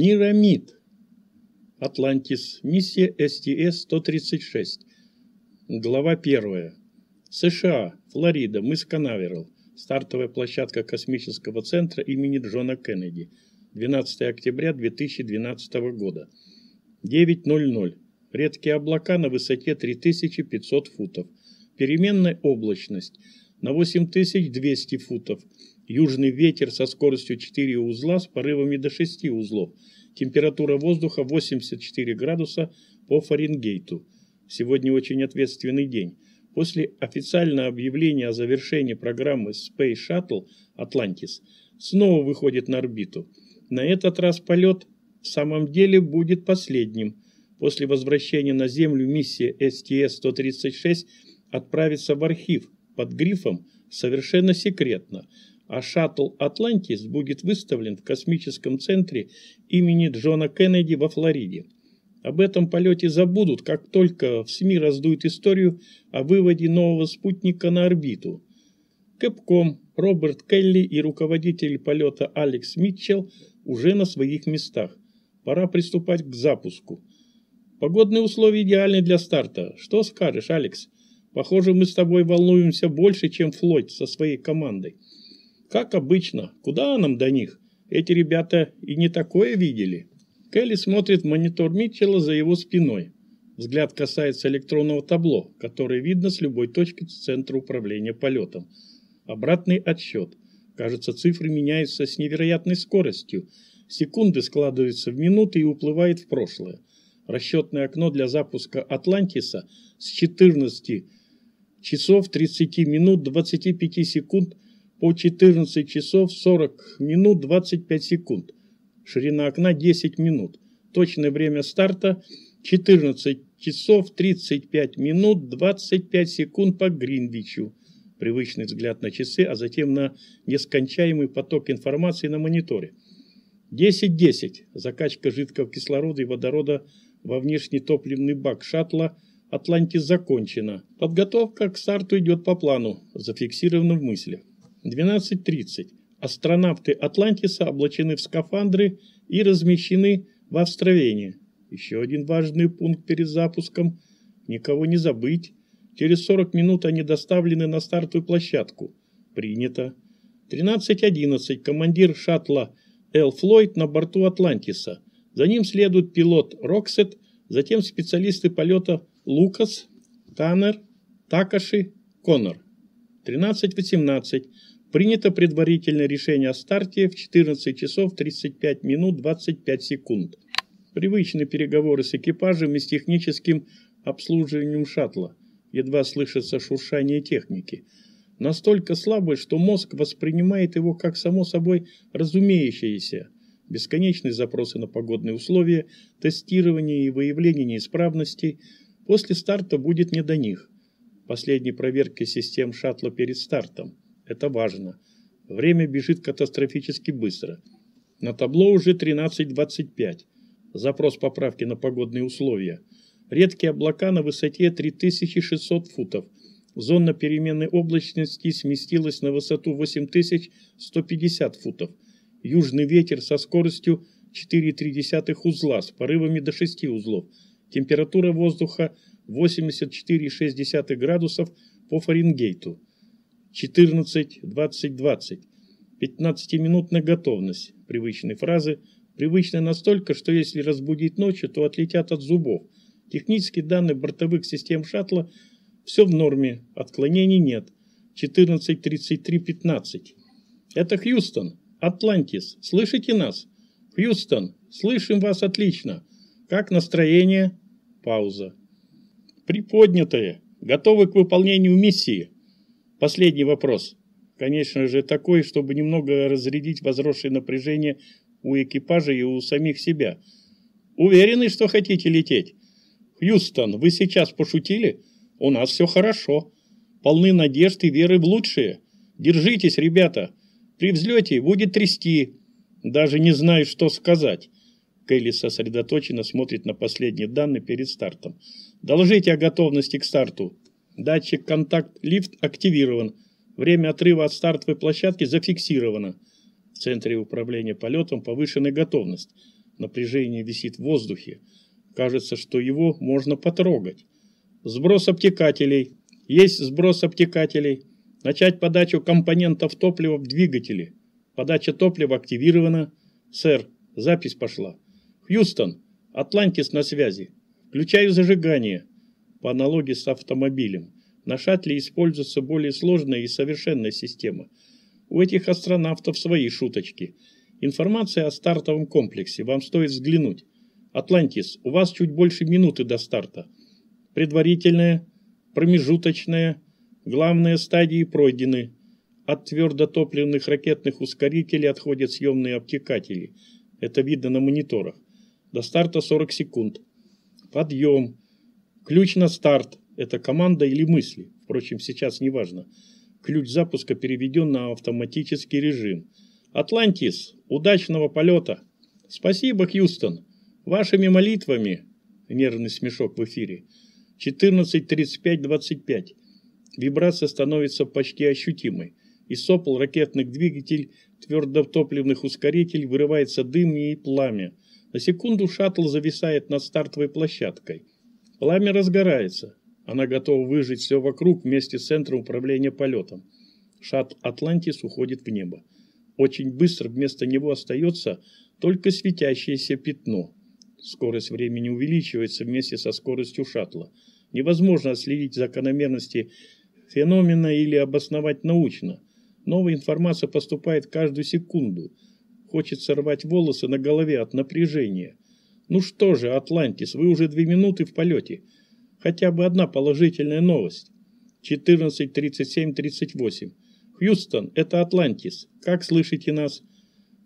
Нирамид. Атлантис. Миссия СТС-136. Глава 1. США. Флорида. Мыс Канаверал. Стартовая площадка космического центра имени Джона Кеннеди. 12 октября 2012 года. 9.00. Редкие облака на высоте 3500 футов. Переменная облачность на 8200 футов. Южный ветер со скоростью 4 узла с порывами до 6 узлов. Температура воздуха 84 градуса по Фаренгейту. Сегодня очень ответственный день. После официального объявления о завершении программы Space Shuttle Atlantis снова выходит на орбиту. На этот раз полет в самом деле будет последним. После возвращения на Землю миссия STS-136 отправится в архив под грифом «Совершенно секретно», а шаттл «Атлантис» будет выставлен в космическом центре имени Джона Кеннеди во Флориде. Об этом полете забудут, как только в СМИ раздуют историю о выводе нового спутника на орбиту. Кэпком, Роберт Келли и руководитель полета Алекс Митчелл уже на своих местах. Пора приступать к запуску. Погодные условия идеальны для старта. Что скажешь, Алекс? Похоже, мы с тобой волнуемся больше, чем Флойд со своей командой. Как обычно, куда нам до них? Эти ребята и не такое видели. Келли смотрит в монитор Митчелла за его спиной. Взгляд касается электронного табло, которое видно с любой точки центра управления полетом. Обратный отсчет. Кажется, цифры меняются с невероятной скоростью. Секунды складываются в минуты и уплывают в прошлое. Расчетное окно для запуска «Атлантиса» с 14 часов 30 минут 25 секунд по 14 часов 40 минут 25 секунд. Ширина окна 10 минут. Точное время старта 14 часов 35 минут 25 секунд по Гринвичу. Привычный взгляд на часы, а затем на нескончаемый поток информации на мониторе. 10.10. Закачка жидкого кислорода и водорода во внешний топливный бак шаттла «Атлантис» закончена. Подготовка к старту идет по плану, зафиксировано в мыслях. 12.30 астронавты Атлантиса облачены в скафандры и размещены в Австровении. Еще один важный пункт перед запуском – никого не забыть. Через 40 минут они доставлены на стартовую площадку. Принято. 13.11. Командир шаттла Эл Флойд на борту Атлантиса. За ним следует пилот Роксет, затем специалисты полета Лукас, Таннер, Такаши, Коннор. 13.18. Принято предварительное решение о старте в 14 часов 35 минут 25 секунд. Привычные переговоры с экипажем и с техническим обслуживанием шаттла. Едва слышится шуршание техники. Настолько слабое, что мозг воспринимает его как само собой разумеющееся. Бесконечные запросы на погодные условия, тестирование и выявление неисправностей. После старта будет не до них. Последней проверки систем шаттла перед стартом. Это важно. Время бежит катастрофически быстро. На табло уже 13.25. Запрос поправки на погодные условия. Редкие облака на высоте 3600 футов. Зона переменной облачности сместилась на высоту 8150 футов. Южный ветер со скоростью 4,3 узла с порывами до 6 узлов. Температура воздуха 84,6 градусов по Фаренгейту. 14, 20, 20. 15-минутная готовность. Привычные фразы. Привычная настолько, что если разбудить ночью, то отлетят от зубов. Технические данные бортовых систем шаттла все в норме, отклонений нет. 14, 33, 15. Это Хьюстон, Атлантис. Слышите нас? Хьюстон, слышим вас отлично. Как настроение? Пауза. Приподнятое. Готовы к выполнению миссии. Последний вопрос. Конечно же, такой, чтобы немного разрядить возросшее напряжение у экипажа и у самих себя. Уверены, что хотите лететь? Хьюстон, вы сейчас пошутили? У нас все хорошо. Полны надежд и веры в лучшее. Держитесь, ребята. При взлете будет трясти. Даже не знаю, что сказать. Келли сосредоточенно смотрит на последние данные перед стартом. Доложите о готовности к старту. Датчик контакт-лифт активирован. Время отрыва от стартовой площадки зафиксировано. В центре управления полетом повышенная готовность. Напряжение висит в воздухе. Кажется, что его можно потрогать. Сброс обтекателей. Есть сброс обтекателей. Начать подачу компонентов топлива в двигатели. Подача топлива активирована. Сэр, запись пошла. Хьюстон, Атлантис на связи. Включаю зажигание. По аналогии с автомобилем. На шаттле используется более сложная и совершенная система. У этих астронавтов свои шуточки. Информация о стартовом комплексе. Вам стоит взглянуть. Атлантис, у вас чуть больше минуты до старта. Предварительная, промежуточная, главные стадии пройдены. От твердотопливных ракетных ускорителей отходят съемные обтекатели. Это видно на мониторах. До старта 40 секунд. Подъем. Ключ на старт. Это команда или мысли. Впрочем, сейчас не важно. Ключ запуска переведен на автоматический режим. Атлантис, удачного полета. Спасибо, Хьюстон. Вашими молитвами. Нервный смешок в эфире. 14.35.25. Вибрация становится почти ощутимой. Из сопл ракетных двигателей, твердотопливных ускорителей вырывается дым и пламя. На секунду шаттл зависает над стартовой площадкой. Пламя разгорается. Она готова выжить все вокруг вместе с центром управления полетом. Шаттл «Атлантис» уходит в небо. Очень быстро вместо него остается только светящееся пятно. Скорость времени увеличивается вместе со скоростью шаттла. Невозможно отследить закономерности феномена или обосновать научно. Новая информация поступает каждую секунду. Хочется рвать волосы на голове от напряжения. Ну что же, Атлантис, вы уже две минуты в полете. Хотя бы одна положительная новость. 14.37.38. Хьюстон, это Атлантис. Как слышите нас?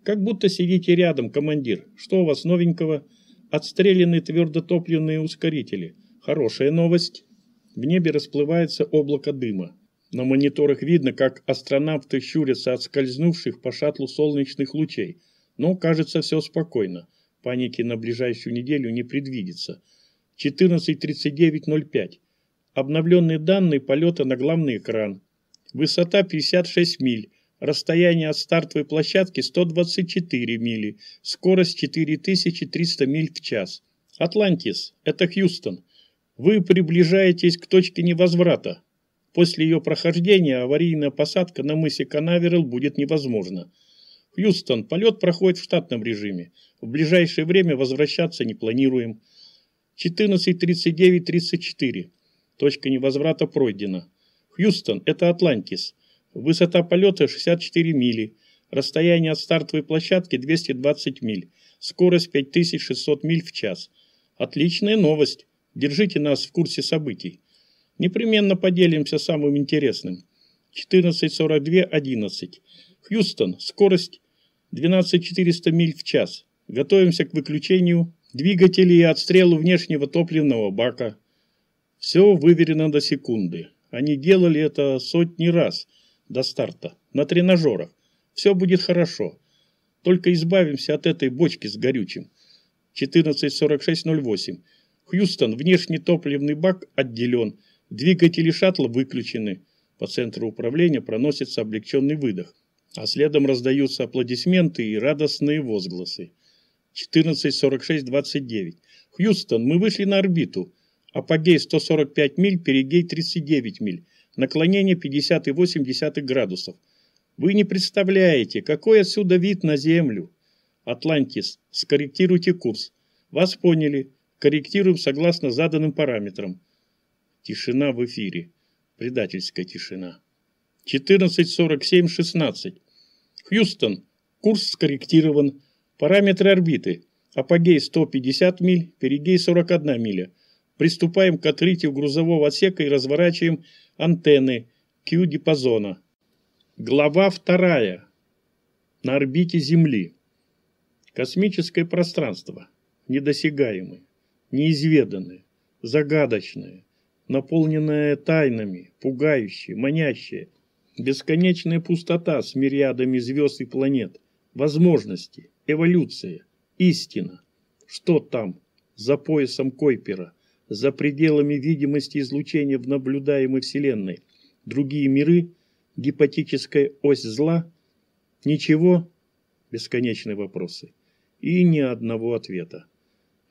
Как будто сидите рядом, командир. Что у вас новенького? Отстреляны твердотопливные ускорители. Хорошая новость. В небе расплывается облако дыма. На мониторах видно, как астронавты щурятся от скользнувших по шаттлу солнечных лучей. Но, кажется, все спокойно. Паники на ближайшую неделю не предвидится. 14.39.05. Обновленные данные полета на главный экран. Высота 56 миль. Расстояние от стартовой площадки 124 мили. Скорость 4300 миль в час. Атлантис, это Хьюстон. Вы приближаетесь к точке невозврата. После ее прохождения аварийная посадка на мысе Канаверал будет невозможна. Хьюстон, полет проходит в штатном режиме. В ближайшее время возвращаться не планируем. 14.39.34. Точка невозврата пройдена. Хьюстон, это Атлантис. Высота полета 64 мили. Расстояние от стартовой площадки 220 миль. Скорость 5600 миль в час. Отличная новость. Держите нас в курсе событий. Непременно поделимся самым интересным. 14.42.11. Хьюстон. Скорость 12400 миль в час. Готовимся к выключению двигателей и отстрелу внешнего топливного бака. Все выверено до секунды. Они делали это сотни раз до старта, на тренажерах. Все будет хорошо. Только избавимся от этой бочки с горючим. 14.46.08. Хьюстон, внешний топливный бак отделен. Двигатели шаттла выключены. По центру управления проносится облегченный выдох, а следом раздаются аплодисменты и радостные возгласы. 14.46.29. Хьюстон, мы вышли на орбиту. Апогей 145 миль, перигей 39 миль. Наклонение 50,8 градусов. Вы не представляете, какой отсюда вид на Землю. Атлантис, скорректируйте курс. Вас поняли. Корректируем согласно заданным параметрам. Тишина в эфире. Предательская тишина. 14.47.16. Хьюстон. Курс скорректирован. Параметры орбиты. Апогей 150 миль, перигей 41 миля. Приступаем к открытию грузового отсека и разворачиваем антенны Q-диапазона. Глава вторая. На орбите Земли. Космическое пространство. Недосягаемое, неизведанное, загадочное, наполненная тайнами, пугающая, манящая, бесконечная пустота с мириадами звезд и планет, возможности, эволюция, истина. Что там, за поясом Койпера, за пределами видимости излучения в наблюдаемой Вселенной? Другие миры, гипотетическая ось зла? Ничего? Бесконечные вопросы. И ни одного ответа.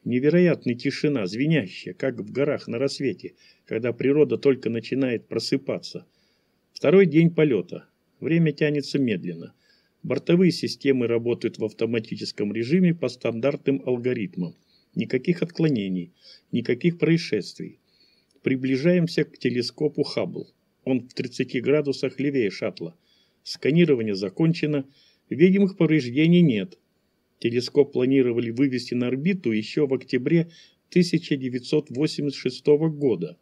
Невероятная тишина, звенящая, как в горах на рассвете, когда природа только начинает просыпаться. Второй день полета. Время тянется медленно. Бортовые системы работают в автоматическом режиме по стандартным алгоритмам. Никаких отклонений, никаких происшествий. Приближаемся к телескопу Хаббл. Он в 30 градусах левее шаттла. Сканирование закончено, видимых повреждений нет. Телескоп планировали вывести на орбиту еще в октябре 1986 года.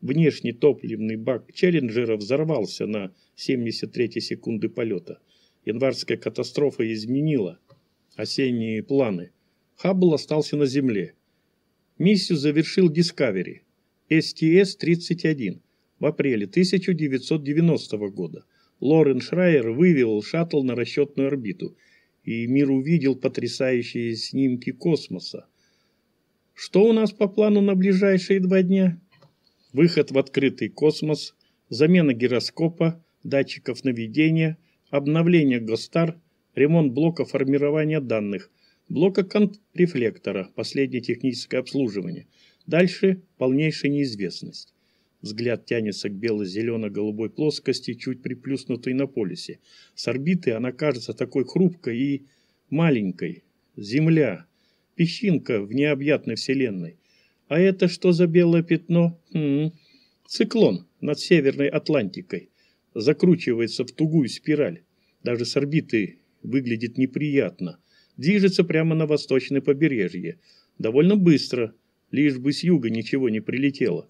Внешний топливный бак Челленджера взорвался на 73 секунды полета. Январская катастрофа изменила осенние планы. Хаббл остался на Земле. Миссию завершил Discovery. STS-31 в апреле 1990 года. Лорен Шрайер вывел шаттл на расчетную орбиту, и мир увидел потрясающие снимки космоса. Что у нас по плану на ближайшие два дня? Выход в открытый космос, замена гироскопа, датчиков наведения, обновление ГОСТАР, ремонт блока формирования данных, блока контррефлектора, последнее техническое обслуживание. Дальше полнейшая неизвестность. Взгляд тянется к бело-зелено-голубой плоскости, чуть приплюснутой на полюсе. С орбиты она кажется такой хрупкой и маленькой. Земля. Песчинка в необъятной вселенной. А это что за белое пятно? Хм, циклон над Северной Атлантикой. Закручивается в тугую спираль. Даже с орбиты выглядит неприятно. Движется прямо на восточное побережье. Довольно быстро, лишь бы с юга ничего не прилетело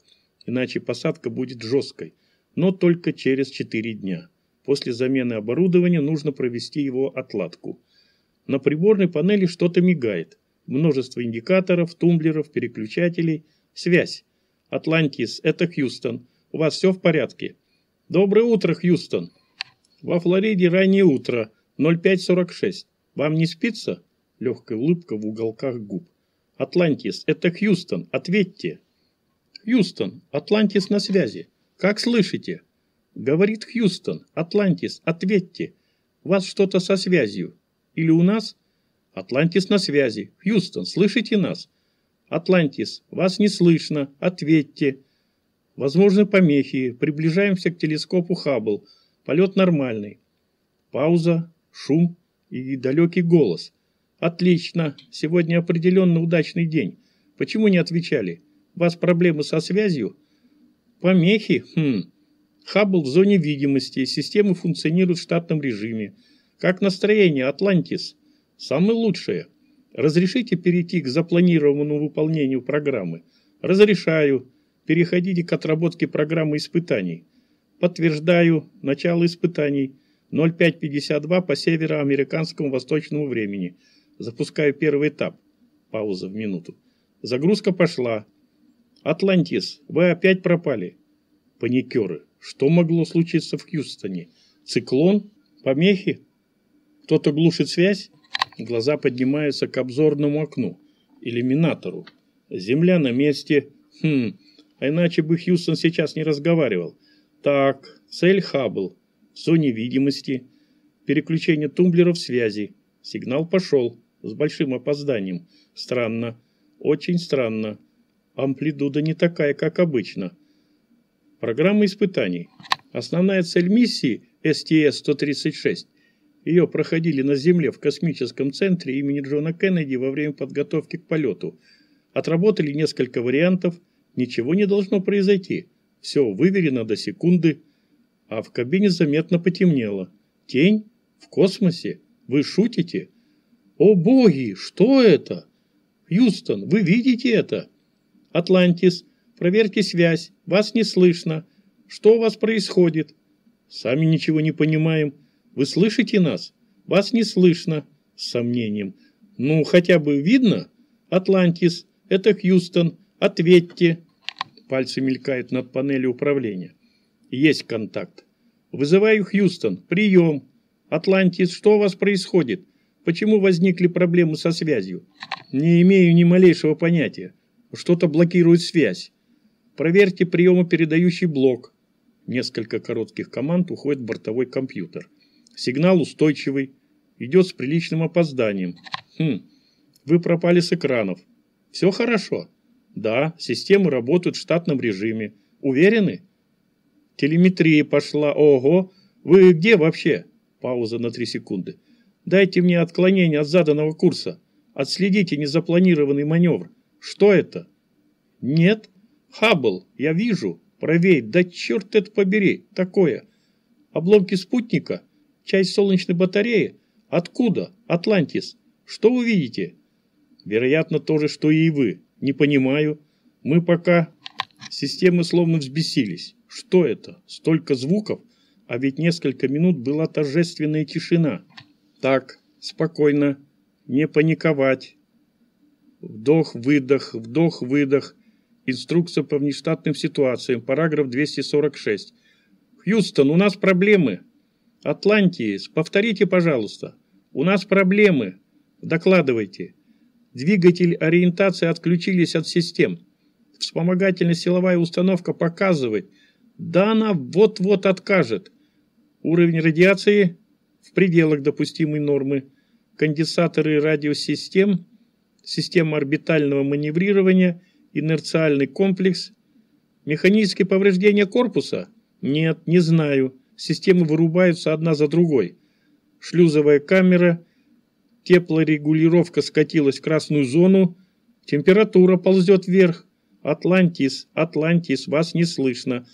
иначе посадка будет жесткой, но только через 4 дня. После замены оборудования нужно провести его отладку. На приборной панели что-то мигает. Множество индикаторов, тумблеров, переключателей. Связь. Атлантис, это Хьюстон. У вас все в порядке? Доброе утро, Хьюстон. Во Флориде раннее утро, 05.46. Вам не спится? Легкая улыбка в уголках губ. Атлантис, это Хьюстон. Ответьте. «Хьюстон, Атлантис на связи. Как слышите?» «Говорит Хьюстон, Атлантис, ответьте. У вас что-то со связью. Или у нас?» «Атлантис на связи. Хьюстон, слышите нас?» «Атлантис, вас не слышно. Ответьте». «Возможны помехи. Приближаемся к телескопу Хаббл. Полет нормальный». Пауза, шум и далекий голос. «Отлично. Сегодня определенно удачный день. Почему не отвечали?» У вас проблемы со связью? Помехи? Хм. Хаббл в зоне видимости, системы функционируют в штатном режиме. Как настроение, Атлантис? Самое лучшее. Разрешите перейти к запланированному выполнению программы? Разрешаю. Переходите к отработке программы испытаний. Подтверждаю. Начало испытаний. 0552 по североамериканскому восточному времени. Запускаю первый этап. Пауза в минуту. Загрузка пошла. «Атлантис, вы опять пропали!» Паникеры. Что могло случиться в Хьюстоне? Циклон? Помехи? Кто-то глушит связь? Глаза поднимаются к обзорному окну. Иллюминатору. Земля на месте. Хм, а иначе бы Хьюстон сейчас не разговаривал. Так, цель Хаббл. В зоне видимости. Переключение тумблеров связи. Сигнал пошел. С большим опозданием. Странно. Очень странно амплитуда не такая, как обычно. Программа испытаний. Основная цель миссии STS-136. Ее проходили на Земле в космическом центре имени Джона Кеннеди во время подготовки к полету. Отработали несколько вариантов. Ничего не должно произойти. Все выверено до секунды. А в кабине заметно потемнело. Тень? В космосе? Вы шутите? О боги, что это? Хьюстон, вы видите это? Атлантис, проверьте связь, вас не слышно. Что у вас происходит? Сами ничего не понимаем. Вы слышите нас? Вас не слышно. С сомнением. Ну, хотя бы видно? Атлантис, это Хьюстон, ответьте. Пальцы мелькают над панелью управления. Есть контакт. Вызываю Хьюстон. Прием. Атлантис, что у вас происходит? Почему возникли проблемы со связью? Не имею ни малейшего понятия. Что-то блокирует связь. Проверьте приемопередающий блок. Несколько коротких команд уходит бортовой компьютер. Сигнал устойчивый. Идет с приличным опозданием. Хм. Вы пропали с экранов. Все хорошо? Да, системы работают в штатном режиме. Уверены? Телеметрия пошла. Ого! Вы где вообще? Пауза на три секунды. Дайте мне отклонение от заданного курса. Отследите незапланированный маневр. Что это? Нет. Хаббл, я вижу. Правей, да черт это побери, такое. Обломки спутника? Часть солнечной батареи? Откуда? Атлантис. Что вы видите? Вероятно, то же, что и вы. Не понимаю. Мы пока... Системы словно взбесились. Что это? Столько звуков? А ведь несколько минут была торжественная тишина. Так, спокойно. Не паниковать. Вдох-выдох, вдох-выдох. Инструкция по внештатным ситуациям, параграф 246. Хьюстон, у нас проблемы. Атлантиес, повторите, пожалуйста. У нас проблемы. Докладывайте. Двигатель ориентации отключились от систем. Вспомогательная силовая установка показывает. Да она вот-вот откажет. Уровень радиации в пределах допустимой нормы. Конденсаторы радиосистем, система орбитального маневрирования – инерциальный комплекс. Механические повреждения корпуса? Нет, не знаю. Системы вырубаются одна за другой. Шлюзовая камера, теплорегулировка скатилась в красную зону, температура ползет вверх. Атлантис, Атлантис, вас не слышно.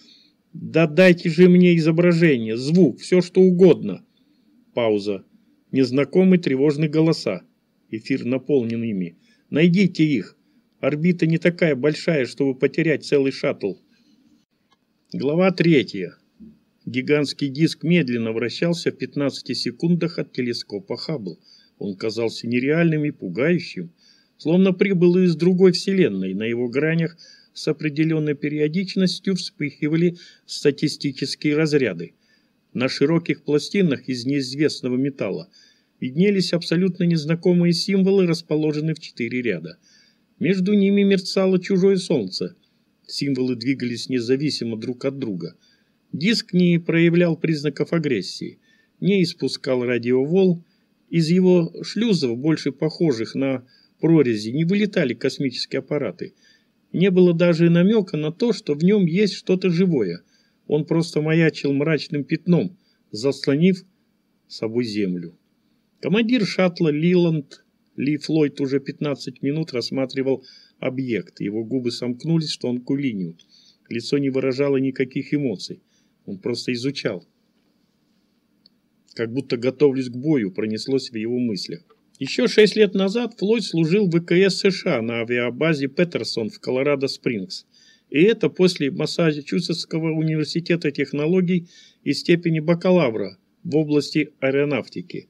Да дайте же мне изображение, звук, все что угодно. Пауза. Незнакомые тревожные голоса. Эфир наполнен ими. Найдите их. Орбита не такая большая, чтобы потерять целый шаттл. Глава третья. Гигантский диск медленно вращался в 15 секундах от телескопа Хаббл. Он казался нереальным и пугающим, словно прибыл из другой вселенной. На его гранях с определенной периодичностью вспыхивали статистические разряды. На широких пластинах из неизвестного металла виднелись абсолютно незнакомые символы, расположенные в четыре ряда – между ними мерцало чужое солнце. Символы двигались независимо друг от друга. Диск не проявлял признаков агрессии, не испускал радиовол. Из его шлюзов, больше похожих на прорези, не вылетали космические аппараты. Не было даже намека на то, что в нем есть что-то живое. Он просто маячил мрачным пятном, заслонив собой землю. Командир шаттла Лиланд ли Флойд уже 15 минут рассматривал объект. Его губы сомкнулись в тонкую линию. Лицо не выражало никаких эмоций. Он просто изучал. Как будто готовлюсь к бою, пронеслось в его мыслях. Еще шесть лет назад Флойд служил в ВКС США на авиабазе Петерсон в Колорадо-Спрингс. И это после Массачусетского университета технологий и степени бакалавра в области аэронавтики.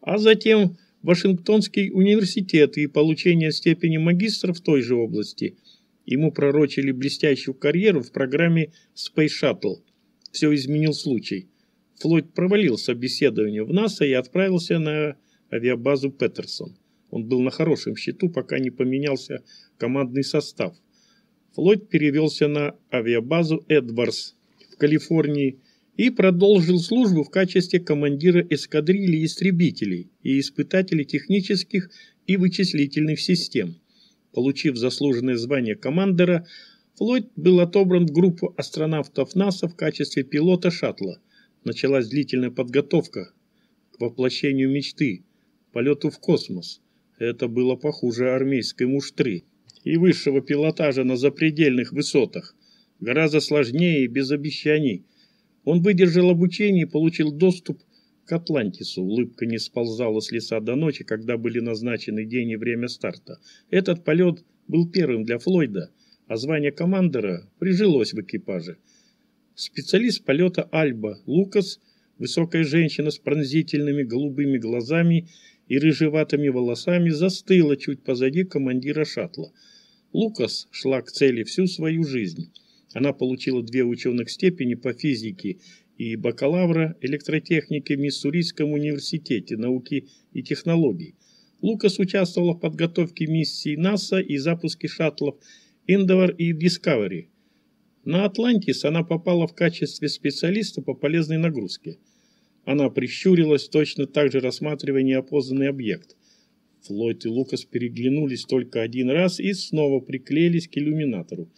А затем Вашингтонский университет и получение степени магистра в той же области. Ему пророчили блестящую карьеру в программе Space Shuttle. Все изменил случай. Флойд провалил собеседование в НАСА и отправился на авиабазу Петерсон. Он был на хорошем счету, пока не поменялся командный состав. Флойд перевелся на авиабазу Эдвардс в Калифорнии и продолжил службу в качестве командира эскадрильи истребителей и испытателей технических и вычислительных систем. Получив заслуженное звание командира, Флойд был отобран в группу астронавтов НАСА в качестве пилота шаттла. Началась длительная подготовка к воплощению мечты, полету в космос. Это было похуже армейской муштры и высшего пилотажа на запредельных высотах. Гораздо сложнее и без обещаний – он выдержал обучение и получил доступ к Атлантису. Улыбка не сползала с лица до ночи, когда были назначены день и время старта. Этот полет был первым для Флойда, а звание командора прижилось в экипаже. Специалист полета Альба Лукас, высокая женщина с пронзительными голубыми глазами и рыжеватыми волосами, застыла чуть позади командира шаттла. Лукас шла к цели всю свою жизнь. Она получила две ученых степени по физике и бакалавра электротехники в Миссурийском университете науки и технологий. Лукас участвовала в подготовке миссии НАСА и запуске шаттлов Endeavour и Discovery. На Атлантис она попала в качестве специалиста по полезной нагрузке. Она прищурилась, точно так же рассматривая неопознанный объект. Флойд и Лукас переглянулись только один раз и снова приклеились к иллюминатору.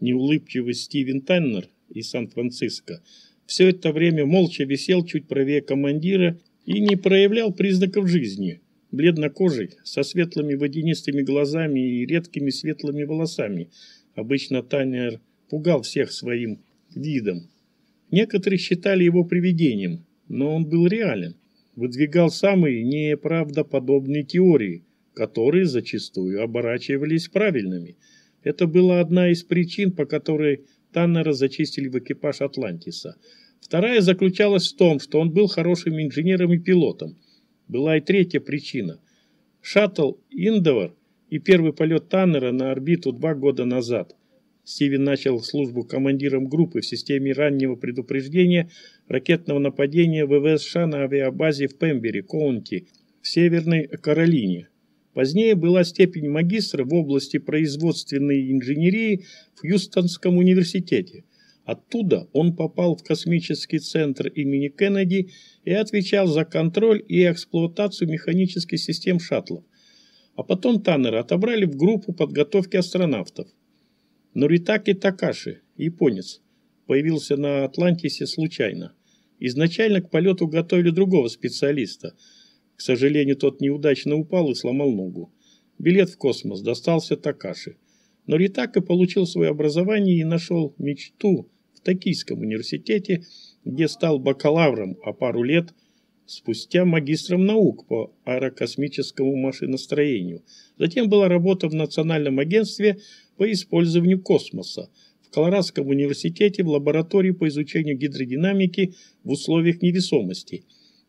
Неулыбчивый Стивен Таннер из Сан-Франциско все это время молча висел чуть правее командира и не проявлял признаков жизни. Бледнокожий, со светлыми водянистыми глазами и редкими светлыми волосами. Обычно Таннер пугал всех своим видом. Некоторые считали его привидением, но он был реален выдвигал самые неправдоподобные теории, которые зачастую оборачивались правильными. Это была одна из причин, по которой Таннера зачистили в экипаж Атлантиса. Вторая заключалась в том, что он был хорошим инженером и пилотом. Была и третья причина. Шаттл Индовар и первый полет Таннера на орбиту два года назад – Стивен начал службу командиром группы в системе раннего предупреждения ракетного нападения ВВС США на авиабазе в Пембери, Коунти, в Северной Каролине. Позднее была степень магистра в области производственной инженерии в Хьюстонском университете. Оттуда он попал в космический центр имени Кеннеди и отвечал за контроль и эксплуатацию механических систем шаттлов. А потом Таннера отобрали в группу подготовки астронавтов. Норитаки Такаши, японец, появился на Атлантисе случайно. Изначально к полету готовили другого специалиста. К сожалению, тот неудачно упал и сломал ногу. Билет в космос достался Такаши. Но Ритака получил свое образование и нашел мечту Токийском университете, где стал бакалавром, а пару лет спустя магистром наук по аэрокосмическому машиностроению. Затем была работа в Национальном агентстве по использованию космоса в Колорадском университете в лаборатории по изучению гидродинамики в условиях невесомости.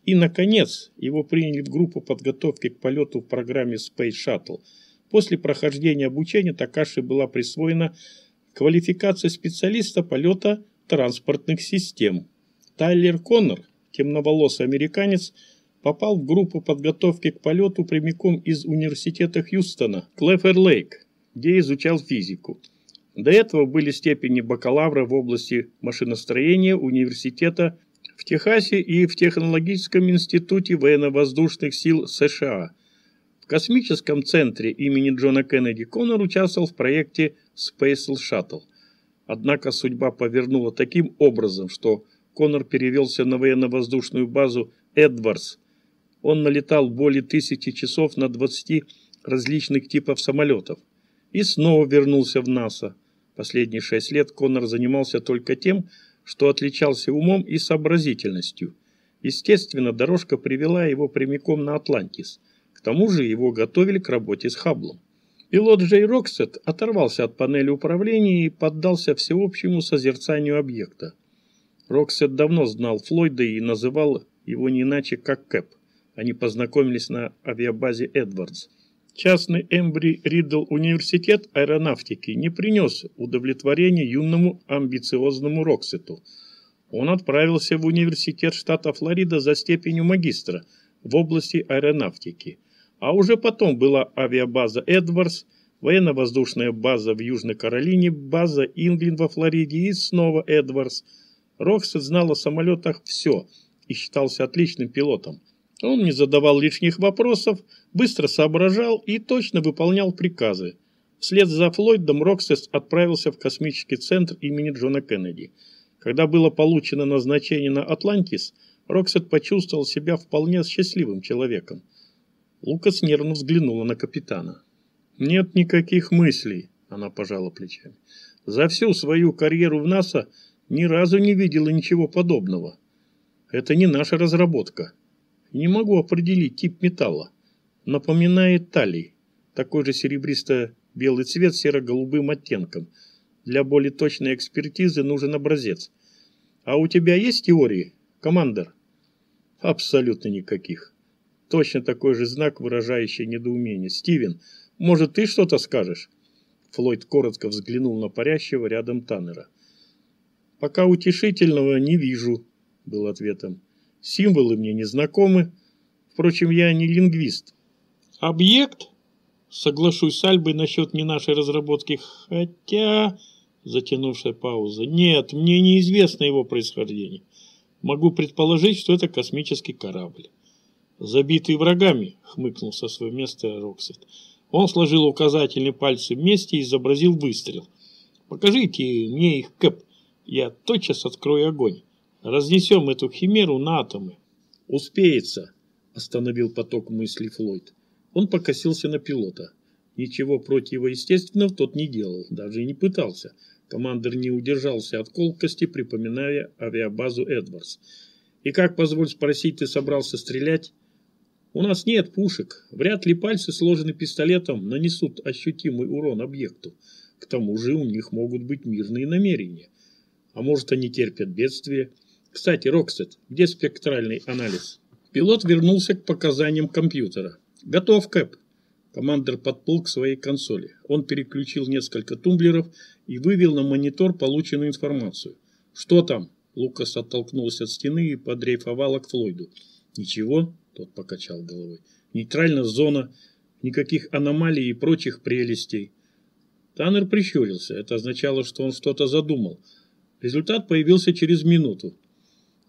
И, наконец, его приняли в группу подготовки к полету в программе Space Shuttle. После прохождения обучения Такаши была присвоена квалификация специалиста полета транспортных систем. Тайлер Коннор, темноволосый американец, попал в группу подготовки к полету прямиком из университета Хьюстона, Клефер-Лейк, где изучал физику. До этого были степени бакалавра в области машиностроения университета в Техасе и в Технологическом институте военно-воздушных сил США. В космическом центре имени Джона Кеннеди Коннор участвовал в проекте Space Shuttle. Однако судьба повернула таким образом, что Коннор перевелся на военно-воздушную базу Эдвардс. Он налетал более тысячи часов на 20 различных типов самолетов и снова вернулся в НАСА. Последние шесть лет Коннор занимался только тем, что отличался умом и сообразительностью. Естественно, дорожка привела его прямиком на Атлантис. Тому же его готовили к работе с Хаблом. Пилот Джей Роксет оторвался от панели управления и поддался всеобщему созерцанию объекта. Роксет давно знал Флойда и называл его не иначе, как Кэп. Они познакомились на авиабазе Эдвардс. Частный Эмбри Риддл университет аэронавтики не принес удовлетворения юному амбициозному Роксету. Он отправился в университет штата Флорида за степенью магистра в области аэронавтики. А уже потом была авиабаза Эдвардс, военно-воздушная база в Южной Каролине, база Инглин во Флориде и снова Эдвардс. Роксет знал о самолетах все и считался отличным пилотом. Он не задавал лишних вопросов, быстро соображал и точно выполнял приказы. Вслед за Флойдом Роксес отправился в космический центр имени Джона Кеннеди. Когда было получено назначение на Атлантис, Роксет почувствовал себя вполне счастливым человеком. Лукас нервно взглянула на капитана. «Нет никаких мыслей», — она пожала плечами. «За всю свою карьеру в НАСА ни разу не видела ничего подобного. Это не наша разработка. Не могу определить тип металла. Напоминает талий. Такой же серебристо-белый цвет с серо-голубым оттенком. Для более точной экспертизы нужен образец. А у тебя есть теории, командир? Абсолютно никаких. Точно такой же знак, выражающий недоумение. Стивен, может, ты что-то скажешь? Флойд коротко взглянул на парящего рядом Таннера. «Пока утешительного не вижу», — был ответом. Символы мне не знакомы. Впрочем, я не лингвист. Объект? Соглашусь с Альбой насчет не нашей разработки, хотя... Затянувшая пауза. Нет, мне неизвестно его происхождение. Могу предположить, что это космический корабль. Забитый врагами, хмыкнул со своего места Роксет. Он сложил указательные пальцы вместе и изобразил выстрел. Покажите мне их, Кэп. Я тотчас открою огонь. Разнесем эту химеру на атомы. Успеется, остановил поток мыслей Флойд. Он покосился на пилота. Ничего противоестественного тот не делал, даже и не пытался. Командир не удержался от колкости, припоминая авиабазу Эдвардс. «И как, позволь спросить, ты собрался стрелять?» «У нас нет пушек. Вряд ли пальцы, сложены пистолетом, нанесут ощутимый урон объекту. К тому же у них могут быть мирные намерения. А может, они терпят бедствие. Кстати, Роксет, где спектральный анализ?» Пилот вернулся к показаниям компьютера. «Готов, Кэп». Командир подплыл к своей консоли. Он переключил несколько тумблеров и вывел на монитор полученную информацию. «Что там?» Лукас оттолкнулся от стены и подрейфовал к Флойду. «Ничего?» – тот покачал головой. «Нейтральная зона, никаких аномалий и прочих прелестей». Таннер прищурился. Это означало, что он что-то задумал. Результат появился через минуту.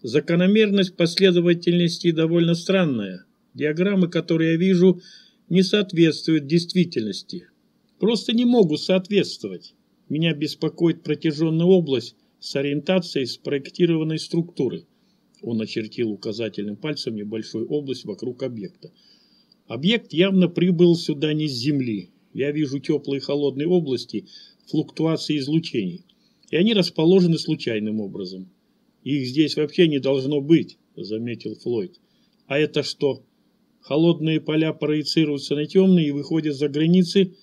Закономерность последовательности довольно странная. Диаграммы, которые я вижу, не соответствуют действительности. Просто не могут соответствовать. Меня беспокоит протяженная область с ориентацией спроектированной структуры. Он очертил указательным пальцем небольшую область вокруг объекта. Объект явно прибыл сюда не с Земли. Я вижу теплые и холодные области, флуктуации излучений. И они расположены случайным образом. Их здесь вообще не должно быть, заметил Флойд. А это что? Холодные поля проецируются на темные и выходят за границы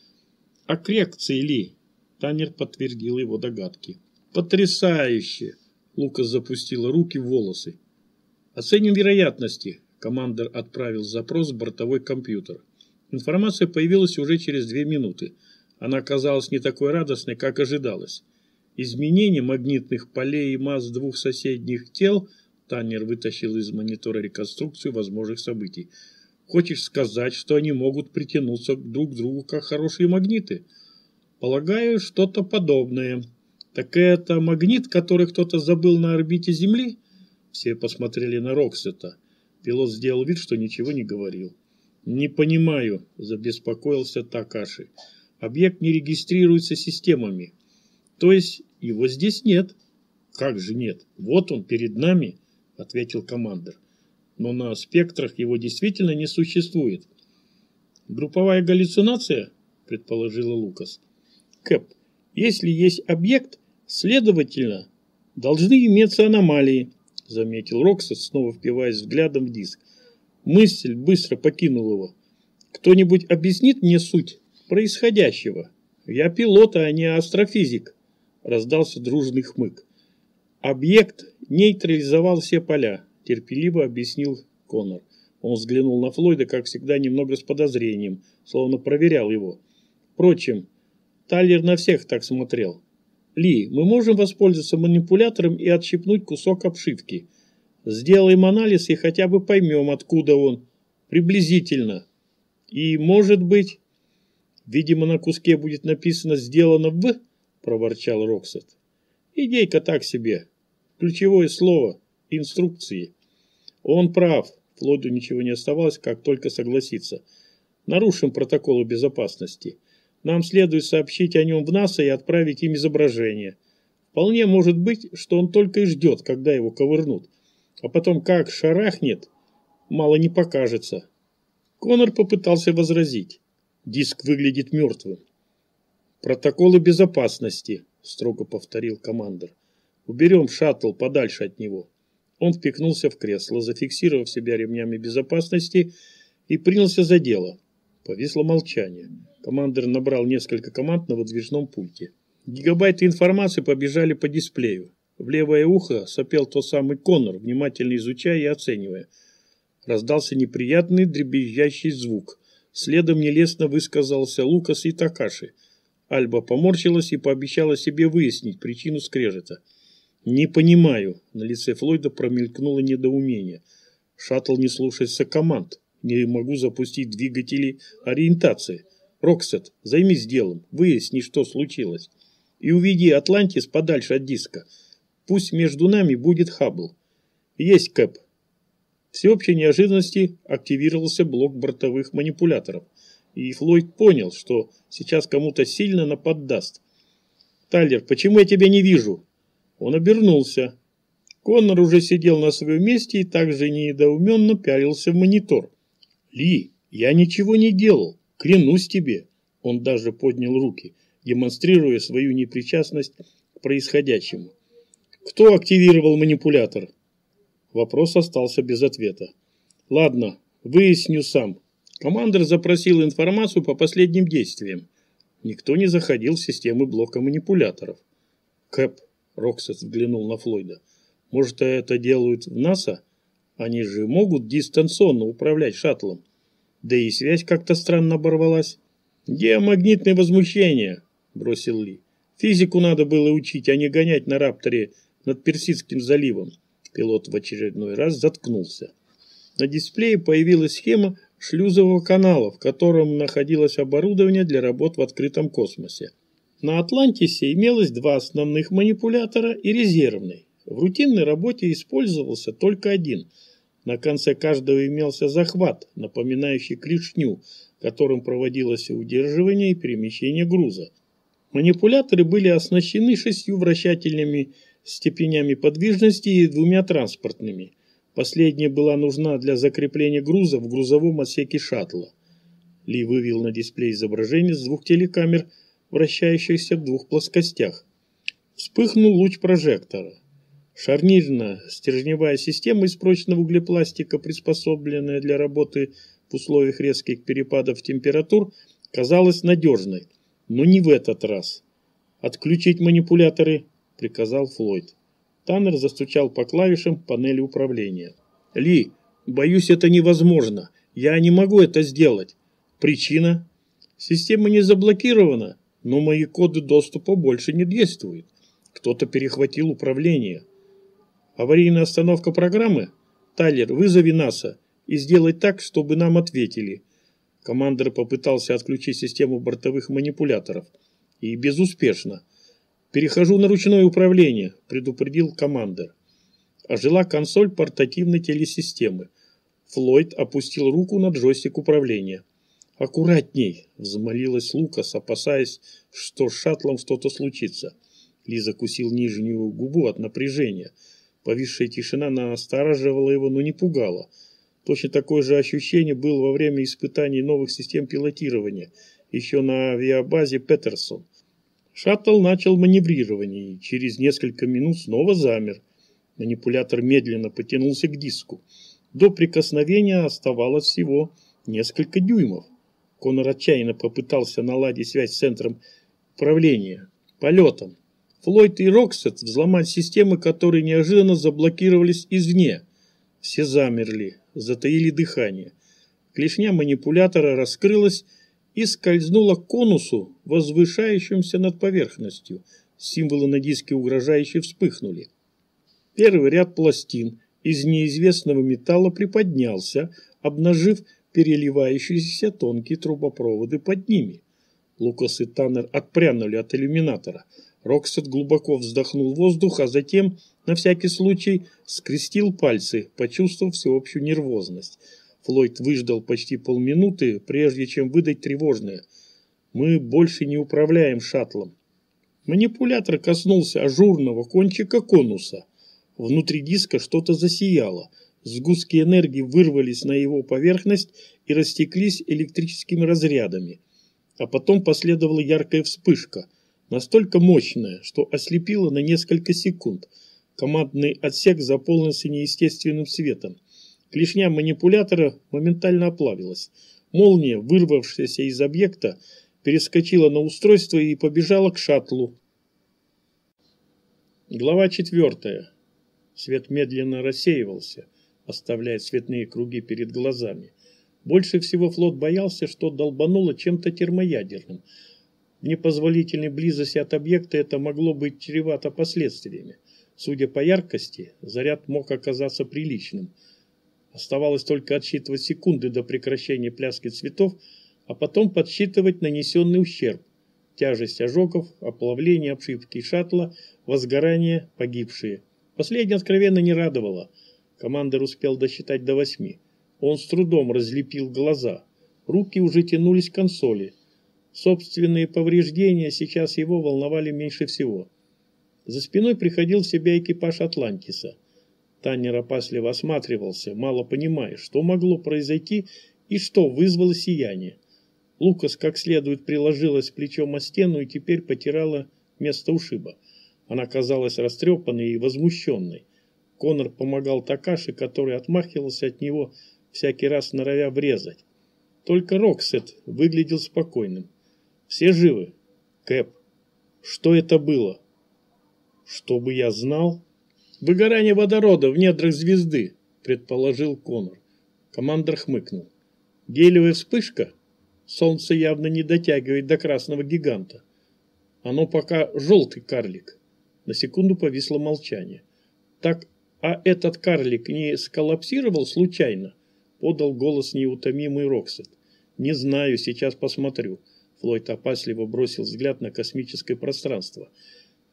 аккрекции ли? Танер подтвердил его догадки. Потрясающе! Лукас запустила руки в волосы. Оценим вероятности. Командор отправил запрос в бортовой компьютер. Информация появилась уже через две минуты. Она оказалась не такой радостной, как ожидалось. Изменение магнитных полей и масс двух соседних тел Таннер вытащил из монитора реконструкцию возможных событий. Хочешь сказать, что они могут притянуться друг к другу, как хорошие магниты? Полагаю, что-то подобное. Так это магнит, который кто-то забыл на орбите Земли? Все посмотрели на Роксета. Пилот сделал вид, что ничего не говорил. «Не понимаю», – забеспокоился Такаши. «Объект не регистрируется системами. То есть его здесь нет. Как же нет? Вот он перед нами, ответил командир. Но на спектрах его действительно не существует. Групповая галлюцинация, предположила Лукас. Кэп, если есть объект, следовательно, должны иметься аномалии, заметил Роксет, снова впиваясь взглядом в диск. Мысль быстро покинула его. Кто-нибудь объяснит мне суть происходящего? Я пилот, а не астрофизик раздался дружный хмык. Объект нейтрализовал все поля, терпеливо объяснил Коннор. Он взглянул на Флойда, как всегда, немного с подозрением, словно проверял его. Впрочем, Тайлер на всех так смотрел. Ли, мы можем воспользоваться манипулятором и отщипнуть кусок обшивки. Сделаем анализ и хотя бы поймем, откуда он. Приблизительно. И, может быть, видимо, на куске будет написано «сделано в», проворчал Роксет. Идейка так себе. Ключевое слово – инструкции. Он прав. Флоду ничего не оставалось, как только согласиться. Нарушим протоколы безопасности. Нам следует сообщить о нем в НАСА и отправить им изображение. Вполне может быть, что он только и ждет, когда его ковырнут. А потом как шарахнет, мало не покажется. Конор попытался возразить. Диск выглядит мертвым. «Протоколы безопасности», – строго повторил командир. «Уберем шаттл подальше от него». Он впихнулся в кресло, зафиксировав себя ремнями безопасности и принялся за дело. Повисло молчание. Командир набрал несколько команд на выдвижном пульте. Гигабайты информации побежали по дисплею. В левое ухо сопел тот самый Коннор, внимательно изучая и оценивая. Раздался неприятный дребезжащий звук. Следом нелестно высказался Лукас и Такаши – Альба поморщилась и пообещала себе выяснить причину скрежета. «Не понимаю», — на лице Флойда промелькнуло недоумение. «Шаттл не слушается команд. Не могу запустить двигатели ориентации. Роксет, займись делом, выясни, что случилось. И уведи Атлантис подальше от диска. Пусть между нами будет Хаббл. Есть Кэп». всеобщей неожиданности активировался блок бортовых манипуляторов, и Флойд понял, что сейчас кому-то сильно наподдаст. «Тайлер, почему я тебя не вижу?» Он обернулся. Коннор уже сидел на своем месте и также недоуменно пялился в монитор. «Ли, я ничего не делал, клянусь тебе!» Он даже поднял руки, демонстрируя свою непричастность к происходящему. «Кто активировал манипулятор?» Вопрос остался без ответа. «Ладно, выясню сам». Командир запросил информацию по последним действиям. Никто не заходил в системы блока манипуляторов. «Кэп», — Роксет взглянул на Флойда, — «может, это делают в НАСА? Они же могут дистанционно управлять шаттлом. Да и связь как-то странно оборвалась». «Геомагнитное возмущение», — бросил Ли. «Физику надо было учить, а не гонять на рапторе над Персидским заливом». Пилот в очередной раз заткнулся. На дисплее появилась схема шлюзового канала, в котором находилось оборудование для работ в открытом космосе. На Атлантисе имелось два основных манипулятора и резервный. В рутинной работе использовался только один. На конце каждого имелся захват, напоминающий клешню, которым проводилось удерживание и перемещение груза. Манипуляторы были оснащены шестью вращательными степенями подвижности и двумя транспортными. Последняя была нужна для закрепления груза в грузовом отсеке шаттла. Ли вывел на дисплей изображение с двух телекамер, вращающихся в двух плоскостях. Вспыхнул луч прожектора. Шарнирно-стержневая система из прочного углепластика, приспособленная для работы в условиях резких перепадов температур, казалась надежной, но не в этот раз. Отключить манипуляторы – приказал Флойд. Таннер застучал по клавишам панели управления. «Ли, боюсь, это невозможно. Я не могу это сделать. Причина? Система не заблокирована, но мои коды доступа больше не действуют. Кто-то перехватил управление. Аварийная остановка программы? Тайлер, вызови НАСА и сделай так, чтобы нам ответили». Командор попытался отключить систему бортовых манипуляторов. И безуспешно. «Перехожу на ручное управление», – предупредил командир. Ожила консоль портативной телесистемы. Флойд опустил руку на джойстик управления. «Аккуратней!» – взмолилась Лукас, опасаясь, что с шаттлом что-то случится. Лиза кусил нижнюю губу от напряжения. Повисшая тишина настораживала его, но не пугала. Точно такое же ощущение было во время испытаний новых систем пилотирования, еще на авиабазе Петерсон. Шаттл начал маневрирование и через несколько минут снова замер. Манипулятор медленно потянулся к диску. До прикосновения оставалось всего несколько дюймов. Конор отчаянно попытался наладить связь с центром управления, полетом. Флойд и Роксет взломать системы, которые неожиданно заблокировались извне. Все замерли, затаили дыхание. Клешня манипулятора раскрылась, и скользнула к конусу, возвышающемуся над поверхностью. Символы на диске угрожающе вспыхнули. Первый ряд пластин из неизвестного металла приподнялся, обнажив переливающиеся тонкие трубопроводы под ними. Лукас и Таннер отпрянули от иллюминатора. Роксет глубоко вздохнул воздух, а затем, на всякий случай, скрестил пальцы, почувствовав всеобщую нервозность. Флойд выждал почти полминуты, прежде чем выдать тревожное. «Мы больше не управляем шаттлом». Манипулятор коснулся ажурного кончика конуса. Внутри диска что-то засияло. Сгустки энергии вырвались на его поверхность и растеклись электрическими разрядами. А потом последовала яркая вспышка, настолько мощная, что ослепила на несколько секунд. Командный отсек заполнился неестественным светом. Клешня манипулятора моментально оплавилась. Молния, вырвавшаяся из объекта, перескочила на устройство и побежала к шаттлу. Глава четвертая. Свет медленно рассеивался, оставляя цветные круги перед глазами. Больше всего флот боялся, что долбануло чем-то термоядерным. Непозволительной близости от объекта это могло быть чревато последствиями. Судя по яркости, заряд мог оказаться приличным – Оставалось только отсчитывать секунды до прекращения пляски цветов, а потом подсчитывать нанесенный ущерб. Тяжесть ожогов, оплавление обшивки шаттла, возгорание, погибшие. Последнее откровенно не радовало. Командир успел досчитать до восьми. Он с трудом разлепил глаза. Руки уже тянулись к консоли. Собственные повреждения сейчас его волновали меньше всего. За спиной приходил в себя экипаж «Атлантиса». Таннер опасливо осматривался, мало понимая, что могло произойти и что вызвало сияние. Лукас как следует приложилась плечом о стену и теперь потирала место ушиба. Она казалась растрепанной и возмущенной. Конор помогал Такаши, который отмахивался от него, всякий раз норовя врезать. Только Роксет выглядел спокойным. Все живы? Кэп. Что это было? Чтобы я знал? Выгорание водорода в недрах звезды, предположил Конор. Командор хмыкнул. Гелевая вспышка? Солнце явно не дотягивает до красного гиганта. Оно пока желтый карлик. На секунду повисло молчание. Так, а этот карлик не сколлапсировал случайно? Подал голос неутомимый Роксет. Не знаю, сейчас посмотрю. Флойд опасливо бросил взгляд на космическое пространство.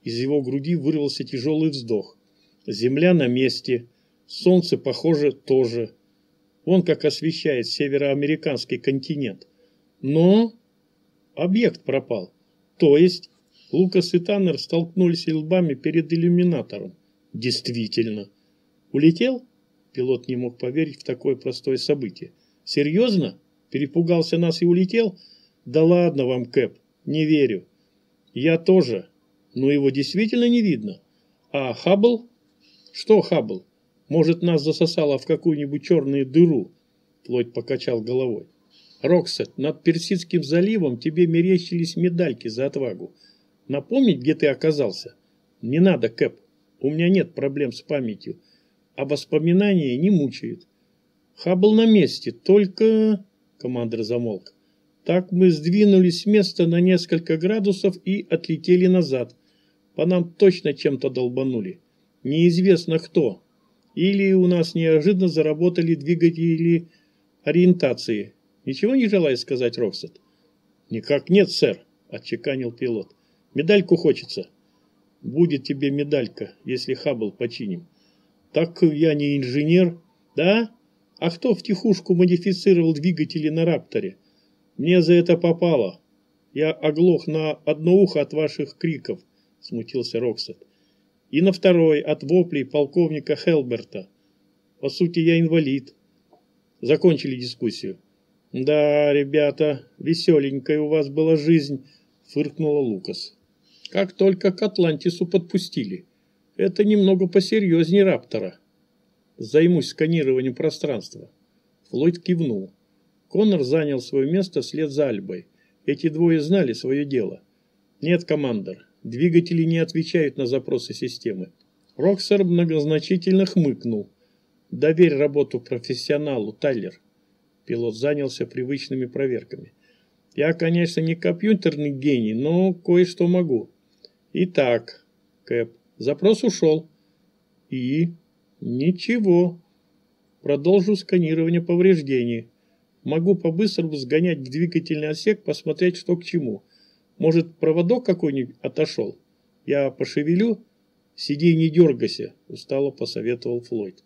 Из его груди вырвался тяжелый вздох. Земля на месте. Солнце, похоже, тоже. Вон как освещает североамериканский континент. Но объект пропал. То есть Лукас и Таннер столкнулись лбами перед иллюминатором. Действительно. Улетел? Пилот не мог поверить в такое простое событие. Серьезно? Перепугался нас и улетел? Да ладно вам, Кэп, не верю. Я тоже, но его действительно не видно. А Хаббл? Что Хаббл? Может, нас засосало в какую-нибудь черную дыру? Плоть покачал головой. Роксет, над Персидским заливом тебе мерещились медальки за отвагу. Напомнить, где ты оказался? Не надо, Кэп. У меня нет проблем с памятью. А воспоминания не мучают. Хаббл на месте, только... Командир замолк. Так мы сдвинулись с места на несколько градусов и отлетели назад. По нам точно чем-то долбанули. Неизвестно кто. Или у нас неожиданно заработали двигатели ориентации. Ничего не желает сказать Роксет? Никак нет, сэр, отчеканил пилот. Медальку хочется. Будет тебе медалька, если Хаббл починим. Так я не инженер, да? А кто втихушку модифицировал двигатели на Рапторе? Мне за это попало. Я оглох на одно ухо от ваших криков, смутился Роксет. И на второй от воплей полковника Хелберта. По сути, я инвалид. Закончили дискуссию. «Да, ребята, веселенькая у вас была жизнь», — фыркнула Лукас. «Как только к Атлантису подпустили. Это немного посерьезнее Раптора. Займусь сканированием пространства». Флойд кивнул. Коннор занял свое место вслед за Альбой. Эти двое знали свое дело. «Нет, командор, двигатели не отвечают на запросы системы». Роксер многозначительно хмыкнул. «Доверь работу профессионалу, Тайлер. Пилот занялся привычными проверками. Я, конечно, не компьютерный гений, но кое-что могу. Итак, Кэп, запрос ушел. И? Ничего. Продолжу сканирование повреждений. Могу по-быстрому сгонять в двигательный отсек, посмотреть, что к чему. Может, проводок какой-нибудь отошел? Я пошевелю? Сиди и не дергайся, устало посоветовал Флойд.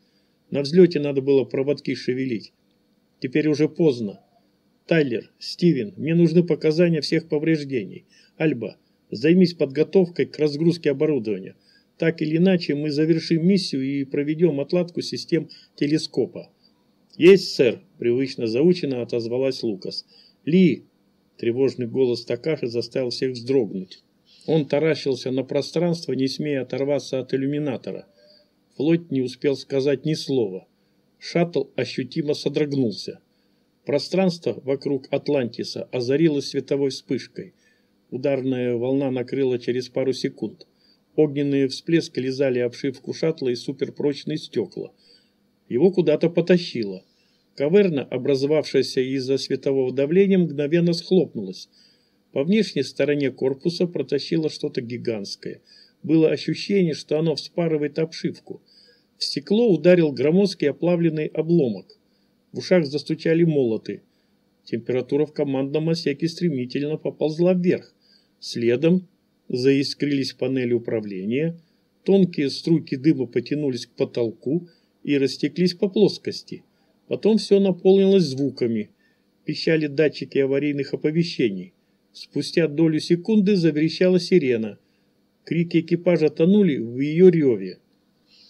На взлете надо было проводки шевелить. Теперь уже поздно. Тайлер, Стивен, мне нужны показания всех повреждений. Альба, займись подготовкой к разгрузке оборудования. Так или иначе, мы завершим миссию и проведем отладку систем телескопа. Есть, сэр, привычно заучено отозвалась Лукас. Ли, тревожный голос Такаши заставил всех вздрогнуть. Он таращился на пространство, не смея оторваться от иллюминатора. Флойд не успел сказать ни слова. Шаттл ощутимо содрогнулся. Пространство вокруг Атлантиса озарилось световой вспышкой. Ударная волна накрыла через пару секунд. Огненные всплески лизали обшивку шаттла и суперпрочные стекла. Его куда-то потащило. Каверна, образовавшаяся из-за светового давления, мгновенно схлопнулась. По внешней стороне корпуса протащило что-то гигантское. Было ощущение, что оно вспарывает обшивку – в стекло ударил громоздкий оплавленный обломок. В ушах застучали молоты. Температура в командном отсеке стремительно поползла вверх. Следом заискрились панели управления, тонкие струйки дыма потянулись к потолку и растеклись по плоскости. Потом все наполнилось звуками. Пищали датчики аварийных оповещений. Спустя долю секунды заверещала сирена. Крики экипажа тонули в ее реве.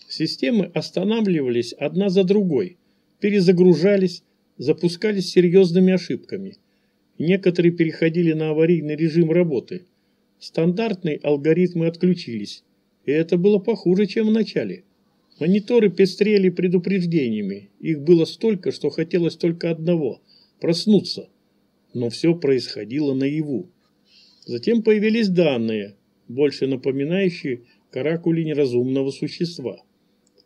Системы останавливались одна за другой, перезагружались, запускались серьезными ошибками. Некоторые переходили на аварийный режим работы. Стандартные алгоритмы отключились, и это было похуже, чем в начале. Мониторы пестрели предупреждениями, их было столько, что хотелось только одного – проснуться. Но все происходило наяву. Затем появились данные, больше напоминающие каракули неразумного существа.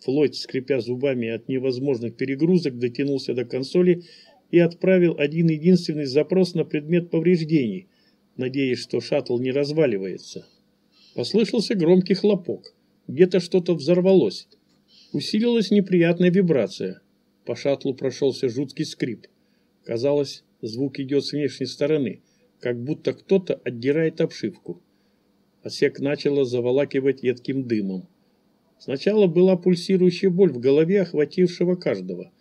Флойд, скрипя зубами от невозможных перегрузок, дотянулся до консоли и отправил один единственный запрос на предмет повреждений, надеясь, что шаттл не разваливается. Послышался громкий хлопок. Где-то что-то взорвалось. Усилилась неприятная вибрация. По шаттлу прошелся жуткий скрип. Казалось, звук идет с внешней стороны, как будто кто-то отдирает обшивку. Осек начало заволакивать едким дымом. Сначала была пульсирующая боль в голове, охватившего каждого.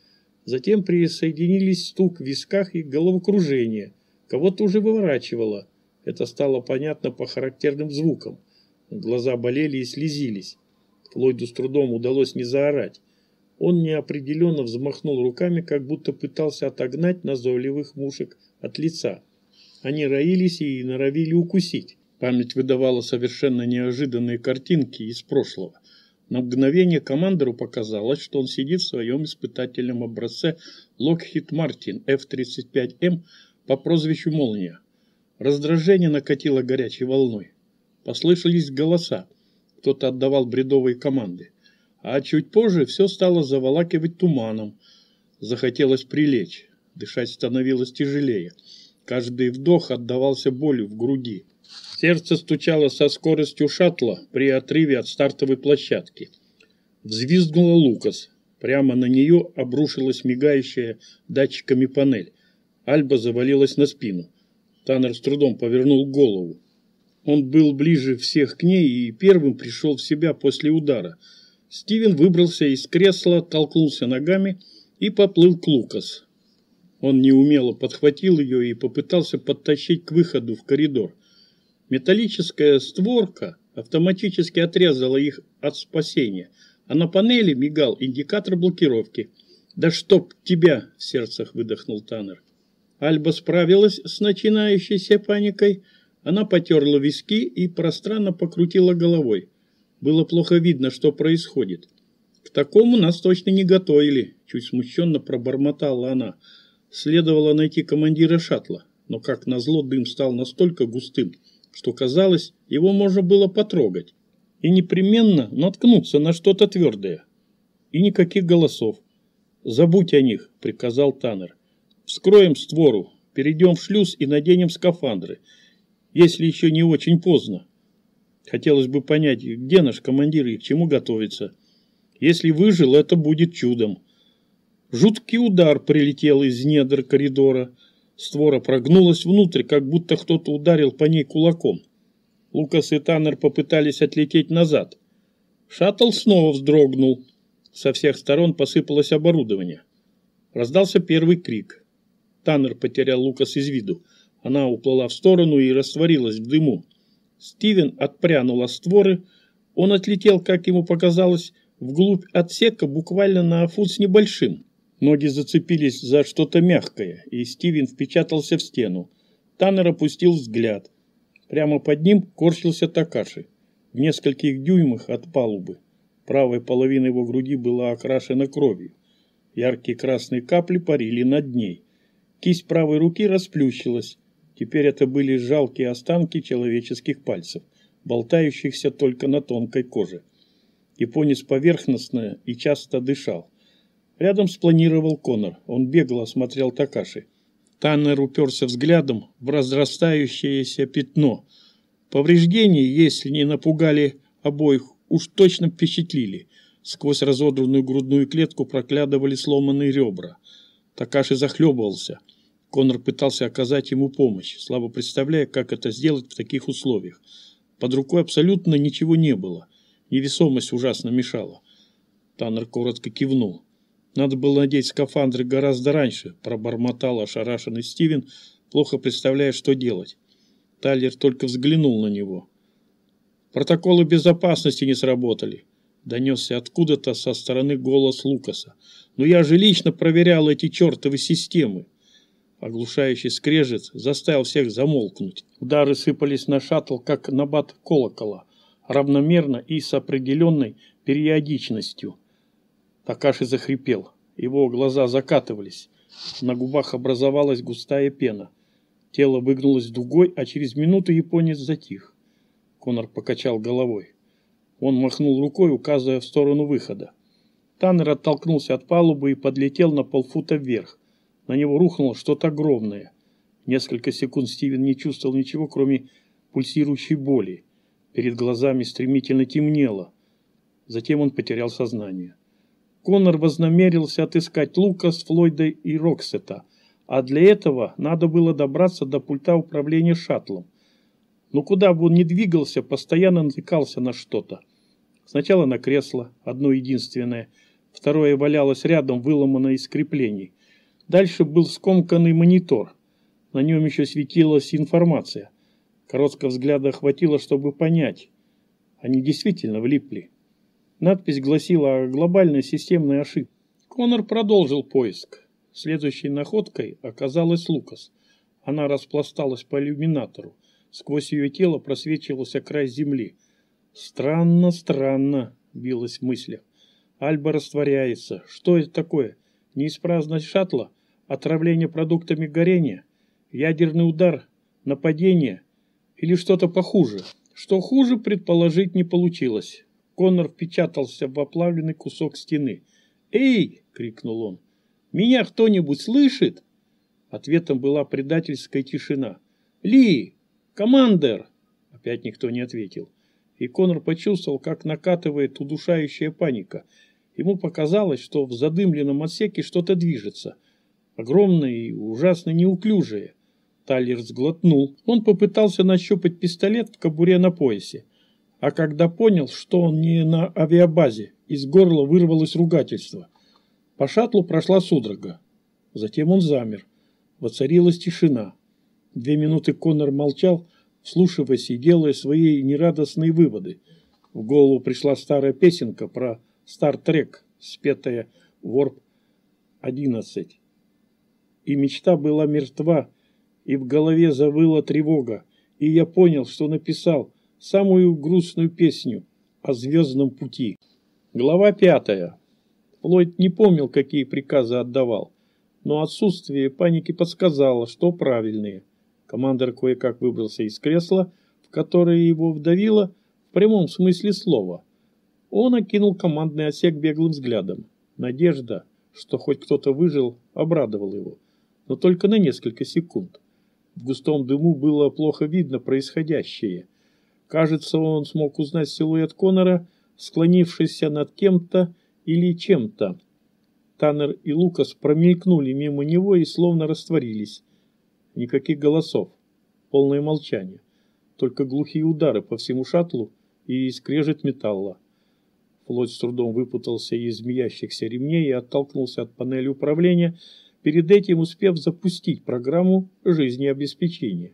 Затем присоединились стук в висках и головокружение. Кого-то уже выворачивало. Это стало понятно по характерным звукам. Глаза болели и слезились. Флойду с трудом удалось не заорать. Он неопределенно взмахнул руками, как будто пытался отогнать назойливых мушек от лица. Они роились и норовили укусить. Память выдавала совершенно неожиданные картинки из прошлого. На мгновение командору показалось, что он сидит в своем испытательном образце Lockheed Martin F-35M по прозвищу «Молния». Раздражение накатило горячей волной. Послышались голоса. Кто-то отдавал бредовые команды. А чуть позже все стало заволакивать туманом. Захотелось прилечь. Дышать становилось тяжелее. Каждый вдох отдавался болью в груди. Сердце стучало со скоростью шаттла при отрыве от стартовой площадки. Взвизгнула Лукас. Прямо на нее обрушилась мигающая датчиками панель. Альба завалилась на спину. Таннер с трудом повернул голову. Он был ближе всех к ней и первым пришел в себя после удара. Стивен выбрался из кресла, толкнулся ногами и поплыл к Лукас. Он неумело подхватил ее и попытался подтащить к выходу в коридор. Металлическая створка автоматически отрезала их от спасения, а на панели мигал индикатор блокировки. «Да чтоб тебя!» – в сердцах выдохнул Таннер. Альба справилась с начинающейся паникой. Она потерла виски и пространно покрутила головой. Было плохо видно, что происходит. «К такому нас точно не готовили», – чуть смущенно пробормотала она. Следовало найти командира шаттла, но, как назло, дым стал настолько густым – что казалось, его можно было потрогать и непременно наткнуться на что-то твердое. И никаких голосов. «Забудь о них», — приказал Таннер. «Вскроем створу, перейдем в шлюз и наденем скафандры, если еще не очень поздно. Хотелось бы понять, где наш командир и к чему готовится. Если выжил, это будет чудом». Жуткий удар прилетел из недр коридора — Створа прогнулась внутрь, как будто кто-то ударил по ней кулаком. Лукас и Таннер попытались отлететь назад. Шаттл снова вздрогнул. Со всех сторон посыпалось оборудование. Раздался первый крик. Таннер потерял Лукас из виду. Она уплыла в сторону и растворилась в дыму. Стивен отпрянул от створы. Он отлетел, как ему показалось, вглубь отсека буквально на фут с небольшим. Ноги зацепились за что-то мягкое, и Стивен впечатался в стену. Таннер опустил взгляд. Прямо под ним корчился Такаши, в нескольких дюймах от палубы. Правая половина его груди была окрашена кровью. Яркие красные капли парили над ней. Кисть правой руки расплющилась. Теперь это были жалкие останки человеческих пальцев, болтающихся только на тонкой коже. Японец поверхностно и часто дышал. Рядом спланировал Конор. Он бегло осмотрел Такаши. Таннер уперся взглядом в разрастающееся пятно. Повреждения, если не напугали обоих, уж точно впечатлили. Сквозь разодранную грудную клетку проглядывали сломанные ребра. Такаши захлебывался. Конор пытался оказать ему помощь, слабо представляя, как это сделать в таких условиях. Под рукой абсолютно ничего не было. Невесомость ужасно мешала. Таннер коротко кивнул. Надо было надеть скафандры гораздо раньше, пробормотал ошарашенный Стивен, плохо представляя, что делать. Тайлер только взглянул на него. Протоколы безопасности не сработали. Донесся откуда-то со стороны голос Лукаса. Но я же лично проверял эти чертовы системы. Оглушающий скрежет заставил всех замолкнуть. Удары сыпались на шаттл, как набат колокола, равномерно и с определенной периодичностью. Такаши захрипел. Его глаза закатывались. На губах образовалась густая пена. Тело выгнулось дугой, а через минуту японец затих. Конор покачал головой. Он махнул рукой, указывая в сторону выхода. Таннер оттолкнулся от палубы и подлетел на полфута вверх. На него рухнуло что-то огромное. Несколько секунд Стивен не чувствовал ничего, кроме пульсирующей боли. Перед глазами стремительно темнело. Затем он потерял сознание. Конор вознамерился отыскать Лукас, Флойда и Роксета, а для этого надо было добраться до пульта управления шаттлом. Но куда бы он ни двигался, постоянно натыкался на что-то. Сначала на кресло, одно единственное, второе валялось рядом, выломанное из креплений. Дальше был скомканный монитор. На нем еще светилась информация. Короткого взгляда хватило, чтобы понять. Они действительно влипли. Надпись гласила о глобальной системной ошибке. Конор продолжил поиск. Следующей находкой оказалась Лукас. Она распласталась по иллюминатору. Сквозь ее тело просвечивался край земли. «Странно, странно», — билась в мыслях. «Альба растворяется. Что это такое? Неисправность шаттла? Отравление продуктами горения? Ядерный удар? Нападение? Или что-то похуже?» Что хуже, предположить не получилось. Коннор впечатался в оплавленный кусок стены. «Эй!» — крикнул он. «Меня кто-нибудь слышит?» Ответом была предательская тишина. «Ли! Командер!» Опять никто не ответил. И Коннор почувствовал, как накатывает удушающая паника. Ему показалось, что в задымленном отсеке что-то движется. Огромное и ужасно неуклюжее. Тайлер сглотнул. Он попытался нащупать пистолет в кобуре на поясе. А когда понял, что он не на авиабазе, из горла вырвалось ругательство. По шаттлу прошла судорога. Затем он замер. Воцарилась тишина. Две минуты Коннор молчал, вслушиваясь и делая свои нерадостные выводы. В голову пришла старая песенка про Стартрек, спетая Ворп-11. И мечта была мертва, и в голове завыла тревога, и я понял, что написал – самую грустную песню о звездном пути. Глава пятая. Флойд не помнил, какие приказы отдавал, но отсутствие паники подсказало, что правильные. Командор кое-как выбрался из кресла, в которое его вдавило в прямом смысле слова. Он окинул командный отсек беглым взглядом. Надежда, что хоть кто-то выжил, обрадовала его, но только на несколько секунд. В густом дыму было плохо видно происходящее – Кажется, он смог узнать силуэт Конора, склонившийся над кем-то или чем-то. Таннер и Лукас промелькнули мимо него и словно растворились. Никаких голосов. Полное молчание. Только глухие удары по всему шаттлу и скрежет металла. Флот с трудом выпутался из змеящихся ремней и оттолкнулся от панели управления, перед этим успев запустить программу жизнеобеспечения.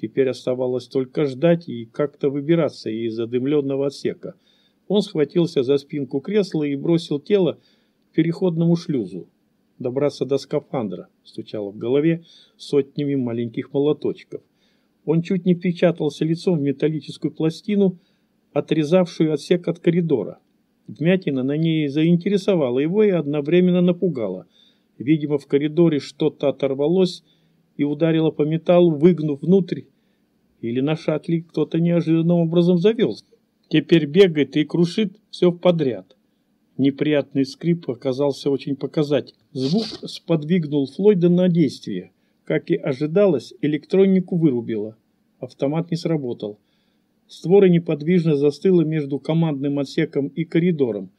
Теперь оставалось только ждать и как-то выбираться из задымленного отсека. Он схватился за спинку кресла и бросил тело к переходному шлюзу. Добраться до скафандра, стучало в голове сотнями маленьких молоточков. Он чуть не впечатался лицом в металлическую пластину, отрезавшую отсек от коридора. Вмятина на ней заинтересовала его и одновременно напугала. Видимо, в коридоре что-то оторвалось и ударило по металлу, выгнув внутрь или на шаттле кто-то неожиданным образом завелся. Теперь бегает и крушит все подряд. Неприятный скрип оказался очень показательным. Звук сподвигнул Флойда на действие. Как и ожидалось, электронику вырубило. Автомат не сработал. Створа неподвижно застыла между командным отсеком и коридором.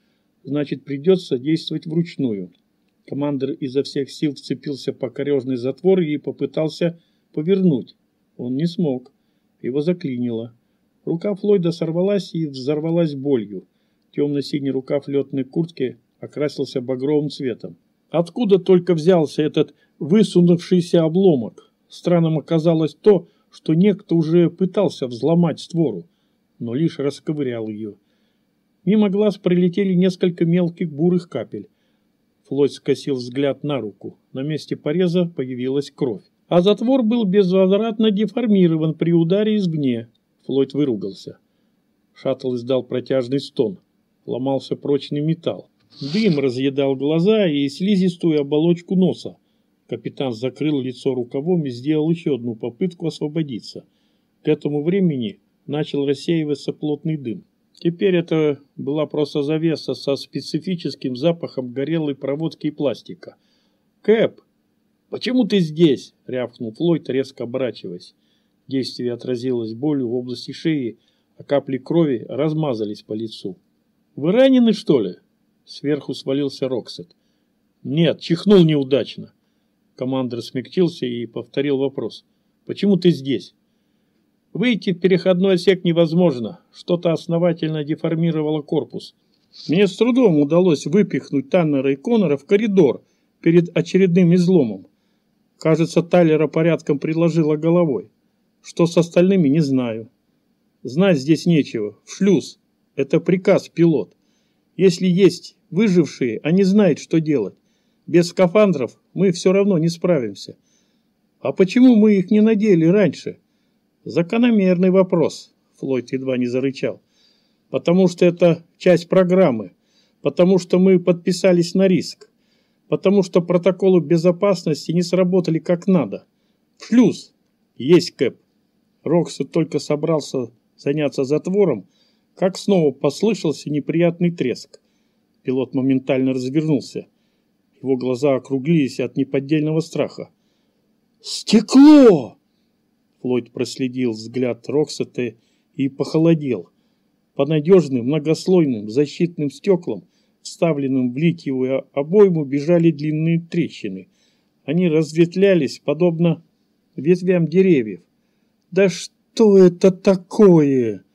Значит, придется действовать вручную. Командир изо всех сил вцепился по корежный затвор и попытался повернуть. Он не смог. Его заклинило. Рука Флойда сорвалась и взорвалась болью. Темно-синий рукав летной куртки окрасился багровым цветом. Откуда только взялся этот высунувшийся обломок? Странным оказалось то, что некто уже пытался взломать створу, но лишь расковырял ее. Мимо глаз пролетели несколько мелких бурых капель. Флойд скосил взгляд на руку. На месте пореза появилась кровь. А затвор был безвозвратно деформирован при ударе извне. Флойд выругался. Шаттл издал протяжный стон. Ломался прочный металл. Дым разъедал глаза и слизистую оболочку носа. Капитан закрыл лицо рукавом и сделал еще одну попытку освободиться. К этому времени начал рассеиваться плотный дым. Теперь это была просто завеса со специфическим запахом горелой проводки и пластика. «Кэп, почему ты здесь?» – рявкнул Флойд, резко оборачиваясь. Действие отразилось болью в области шеи, а капли крови размазались по лицу. «Вы ранены, что ли?» Сверху свалился Роксет. «Нет, чихнул неудачно». Командор смягчился и повторил вопрос. «Почему ты здесь?» Выйти в переходной отсек невозможно. Что-то основательно деформировало корпус. Мне с трудом удалось выпихнуть Таннера и Коннора в коридор перед очередным изломом. Кажется, Тайлера порядком приложила головой. Что с остальными, не знаю. Знать здесь нечего. В шлюз. Это приказ, пилот. Если есть выжившие, они знают, что делать. Без скафандров мы все равно не справимся. А почему мы их не надели раньше? Закономерный вопрос, Флойд едва не зарычал. Потому что это часть программы. Потому что мы подписались на риск. Потому что протоколы безопасности не сработали как надо. Шлюз. Есть Кэп. Рокси только собрался заняться затвором, как снова послышался неприятный треск. Пилот моментально развернулся. Его глаза округлились от неподдельного страха. «Стекло!» Флойд проследил взгляд Роксета и похолодел. По надежным многослойным защитным стеклам, вставленным в литьевую обойму, бежали длинные трещины. Они разветвлялись, подобно ветвям деревьев. «Да что это такое?»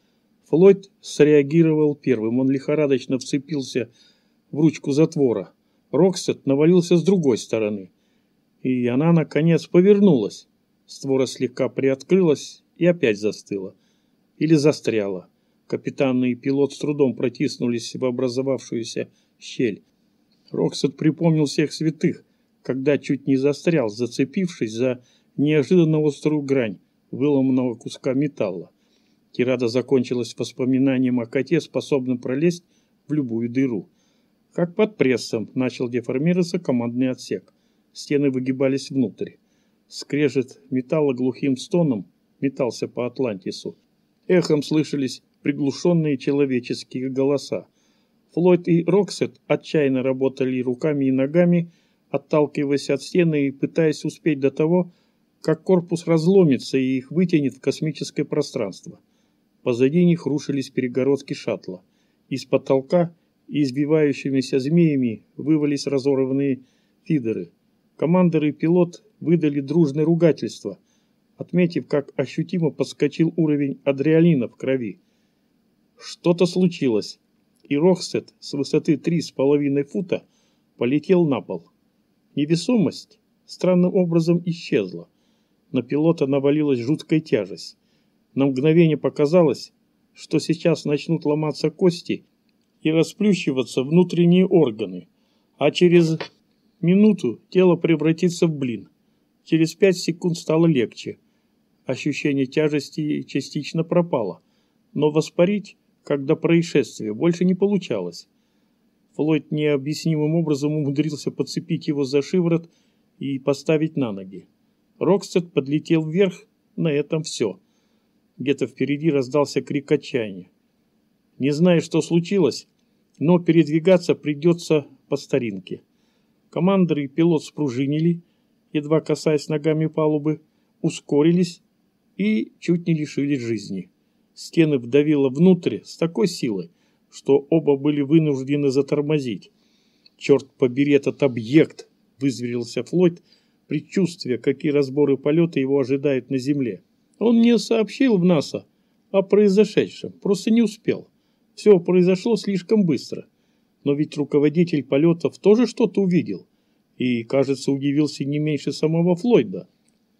Флойд среагировал первым. Он лихорадочно вцепился в ручку затвора. Роксет навалился с другой стороны. И она, наконец, повернулась. Створа слегка приоткрылась и опять застыла. Или застряла. Капитан и пилот с трудом протиснулись в образовавшуюся щель. Роксет припомнил всех святых, когда чуть не застрял, зацепившись за неожиданно острую грань выломанного куска металла. Тирада закончилась воспоминанием о коте, способном пролезть в любую дыру. Как под прессом начал деформироваться командный отсек. Стены выгибались внутрь. Скрежет металла глухим стоном метался по Атлантису. Эхом слышались приглушенные человеческие голоса. Флойд и Роксет отчаянно работали руками и ногами, отталкиваясь от стены и пытаясь успеть до того, как корпус разломится и их вытянет в космическое пространство. Позади них рушились перегородки шаттла. Из потолка избивающимися змеями вывались разорванные фидеры. Командор и пилот выдали дружное ругательство, отметив, как ощутимо подскочил уровень адреалина в крови. Что-то случилось, и Рохсет с высоты три с половиной фута полетел на пол. Невесомость странным образом исчезла. На пилота навалилась жуткая тяжесть. На мгновение показалось, что сейчас начнут ломаться кости и расплющиваться внутренние органы, а через минуту тело превратится в блин. Через пять секунд стало легче. Ощущение тяжести частично пропало, но воспарить, как до происшествия, больше не получалось. Флойд необъяснимым образом умудрился подцепить его за шиворот и поставить на ноги. Рокстед подлетел вверх, на этом все. Где-то впереди раздался крик отчаяния. Не знаю, что случилось, но передвигаться придется по старинке. Командор и пилот спружинили, едва касаясь ногами палубы, ускорились и чуть не лишились жизни. Стены вдавило внутрь с такой силой, что оба были вынуждены затормозить. «Черт побери этот объект!» – вызверился Флойд, предчувствие, какие разборы полета его ожидают на земле. Он не сообщил в НАСА о произошедшем, просто не успел. Все произошло слишком быстро. Но ведь руководитель полетов тоже что-то увидел. И, кажется, удивился не меньше самого Флойда.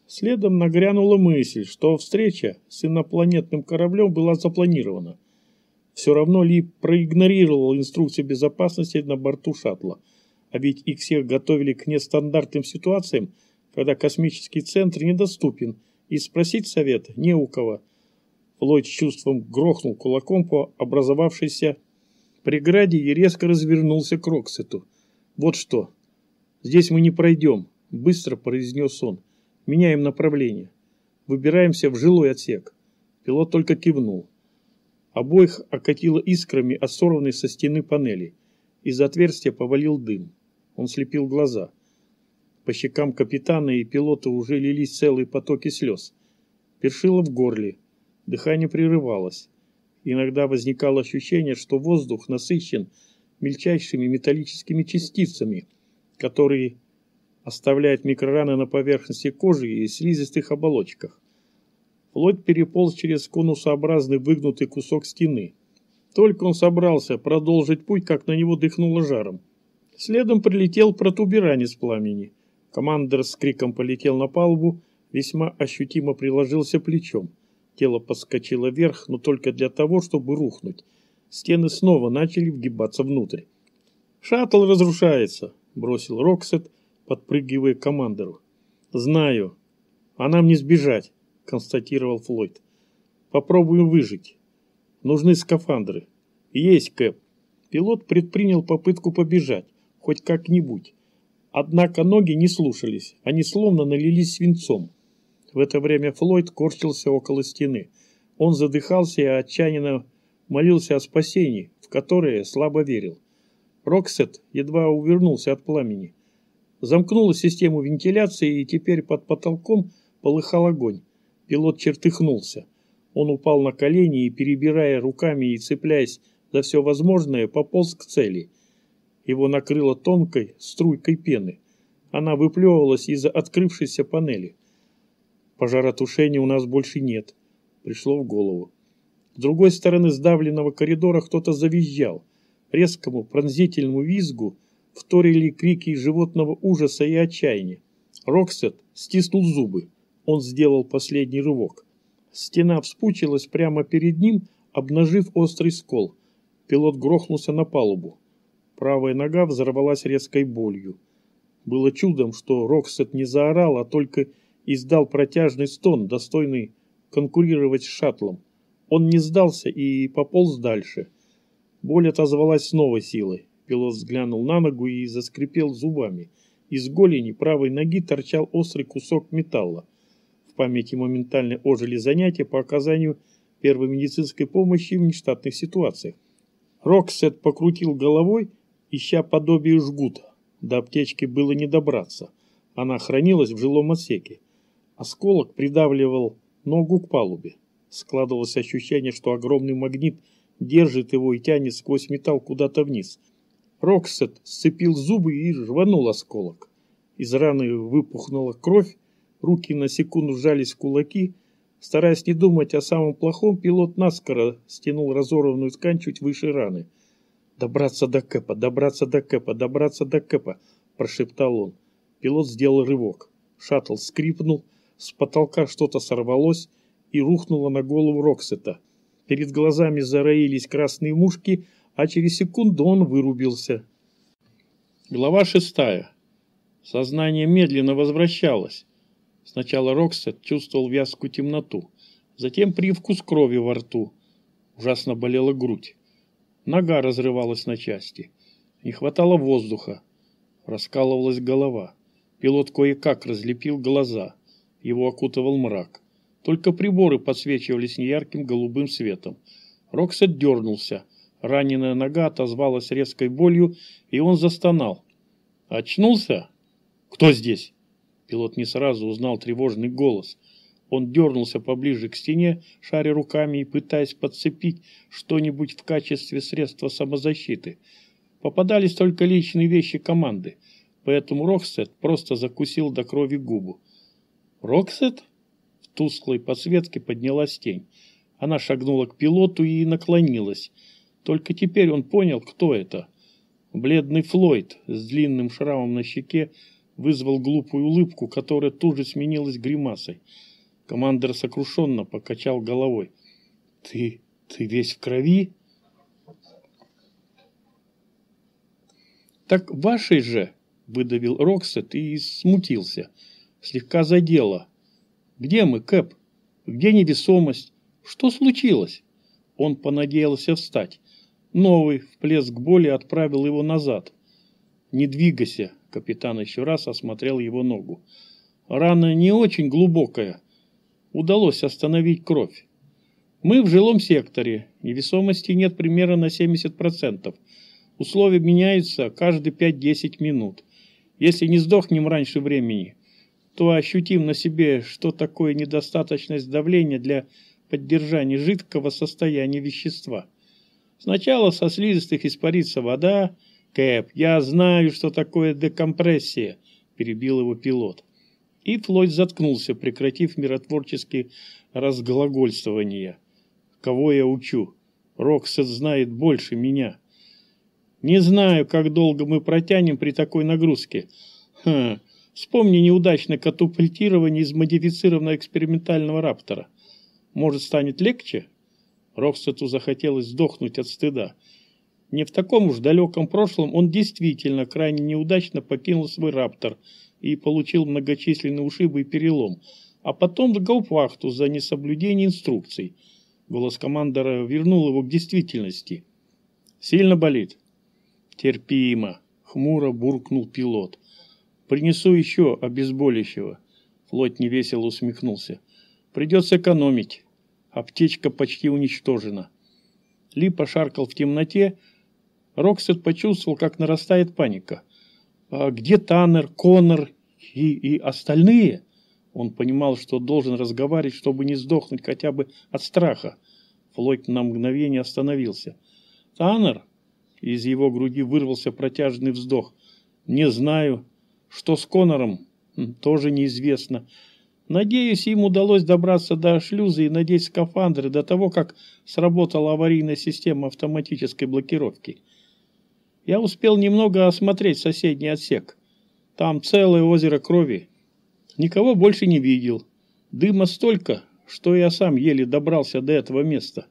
Следом нагрянула мысль, что встреча с инопланетным кораблем была запланирована. Все равно Ли проигнорировал инструкции безопасности на борту шаттла. А ведь их всех готовили к нестандартным ситуациям, когда космический центр недоступен, и спросить совета не у кого. Флойд с чувством грохнул кулаком по образовавшейся преграде и резко развернулся к Роксету. «Вот что. Здесь мы не пройдем», — быстро произнес он. «Меняем направление. Выбираемся в жилой отсек». Пилот только кивнул. Обоих окатило искрами от сорванной со стены панели. Из отверстия повалил дым. Он слепил глаза. По щекам капитана и пилота уже лились целые потоки слез. Першило в горле. Дыхание прерывалось. Иногда возникало ощущение, что воздух насыщен мельчайшими металлическими частицами, которые оставляют микрораны на поверхности кожи и слизистых оболочках. Флойд переполз через конусообразный выгнутый кусок стены. Только он собрался продолжить путь, как на него дыхнуло жаром. Следом прилетел протуберанец пламени. Командор с криком полетел на палубу, весьма ощутимо приложился плечом. Тело подскочило вверх, но только для того, чтобы рухнуть. Стены снова начали вгибаться внутрь. «Шаттл разрушается», — бросил Роксет, подпрыгивая к командору. «Знаю. А нам не сбежать», — констатировал Флойд. «Попробуем выжить. Нужны скафандры». «Есть, Кэп». Пилот предпринял попытку побежать, хоть как-нибудь. Однако ноги не слушались, они словно налились свинцом. В это время Флойд корчился около стены. Он задыхался и отчаянно молился о спасении, в которое слабо верил. Роксет едва увернулся от пламени. Замкнула систему вентиляции, и теперь под потолком полыхал огонь. Пилот чертыхнулся. Он упал на колени и, перебирая руками и цепляясь за все возможное, пополз к цели. Его накрыло тонкой струйкой пены. Она выплевывалась из-за открывшейся панели. Пожаротушения у нас больше нет. Пришло в голову. С другой стороны сдавленного коридора кто-то завизжал. Резкому пронзительному визгу вторили крики животного ужаса и отчаяния. Роксет стиснул зубы. Он сделал последний рывок. Стена вспучилась прямо перед ним, обнажив острый скол. Пилот грохнулся на палубу. Правая нога взорвалась резкой болью. Было чудом, что Роксет не заорал, а только издал протяжный стон, достойный конкурировать с шаттлом. Он не сдался и пополз дальше. Боль отозвалась с новой силой. Пилот взглянул на ногу и заскрипел зубами. Из голени правой ноги торчал острый кусок металла. В памяти моментально ожили занятия по оказанию первой медицинской помощи в нештатных ситуациях. Роксет покрутил головой, ища подобие жгута. До аптечки было не добраться. Она хранилась в жилом отсеке. Осколок придавливал ногу к палубе. Складывалось ощущение, что огромный магнит держит его и тянет сквозь металл куда-то вниз. Роксет сцепил зубы и рванул осколок. Из раны выпухнула кровь, руки на секунду сжались в кулаки. Стараясь не думать о самом плохом, пилот наскоро стянул разорванную ткань чуть выше раны. «Добраться до Кэпа, добраться до Кэпа, добраться до Кэпа!» – прошептал он. Пилот сделал рывок. Шаттл скрипнул – с потолка что-то сорвалось и рухнуло на голову Роксета. Перед глазами зароились красные мушки, а через секунду он вырубился. Глава шестая. Сознание медленно возвращалось. Сначала Роксет чувствовал вязкую темноту, затем привкус крови во рту. Ужасно болела грудь. Нога разрывалась на части. Не хватало воздуха. Раскалывалась голова. Пилот кое-как разлепил глаза. Его окутывал мрак. Только приборы подсвечивались неярким голубым светом. Роксет дернулся. Раненая нога отозвалась резкой болью, и он застонал. «Очнулся? Кто здесь?» Пилот не сразу узнал тревожный голос. Он дернулся поближе к стене, шаря руками и пытаясь подцепить что-нибудь в качестве средства самозащиты. Попадались только личные вещи команды, поэтому Роксет просто закусил до крови губу. «Роксет?» Тусклой подсветке поднялась тень. Она шагнула к пилоту и наклонилась. Только теперь он понял, кто это. Бледный Флойд с длинным шрамом на щеке вызвал глупую улыбку, которая тут же сменилась гримасой. Командир сокрушенно покачал головой. «Ты... ты весь в крови?» «Так вашей же!» — выдавил Роксет и смутился. Слегка задело. «Где мы, Кэп? Где невесомость? Что случилось?» Он понадеялся встать. Новый вплеск боли отправил его назад. «Не двигайся», — капитан еще раз осмотрел его ногу. «Рана не очень глубокая. Удалось остановить кровь. Мы в жилом секторе. Невесомости нет примерно на 70%. Условия меняются каждые 5-10 минут. Если не сдохнем раньше времени, то ощутим на себе, что такое недостаточность давления для поддержания жидкого состояния вещества. Сначала со слизистых испарится вода. Кэп, я знаю, что такое декомпрессия, перебил его пилот. И Флойд заткнулся, прекратив миротворческие разглагольствования. Кого я учу? Роксет знает больше меня. Не знаю, как долго мы протянем при такой нагрузке. Хм, вспомни неудачное катапультирование из модифицированного экспериментального раптора. Может, станет легче? Роксету захотелось сдохнуть от стыда. Не в таком уж далеком прошлом он действительно крайне неудачно покинул свой раптор и получил многочисленные ушибы и перелом, а потом в гауптвахту за несоблюдение инструкций. Голос командора вернул его к действительности. «Сильно болит?» «Терпимо», — хмуро буркнул пилот. «Принесу еще обезболящего». Флот невесело усмехнулся. «Придется экономить. Аптечка почти уничтожена». Ли пошаркал в темноте. Роксет почувствовал, как нарастает паника. «А где Таннер, Коннор и, и остальные?» Он понимал, что должен разговаривать, чтобы не сдохнуть хотя бы от страха. Флойд на мгновение остановился. «Таннер?» Из его груди вырвался протяжный вздох. «Не знаю. Что с Конором? Тоже неизвестно. Надеюсь, им удалось добраться до шлюза и надеть скафандры до того, как сработала аварийная система автоматической блокировки. Я успел немного осмотреть соседний отсек. Там целое озеро крови. Никого больше не видел. Дыма столько, что я сам еле добрался до этого места.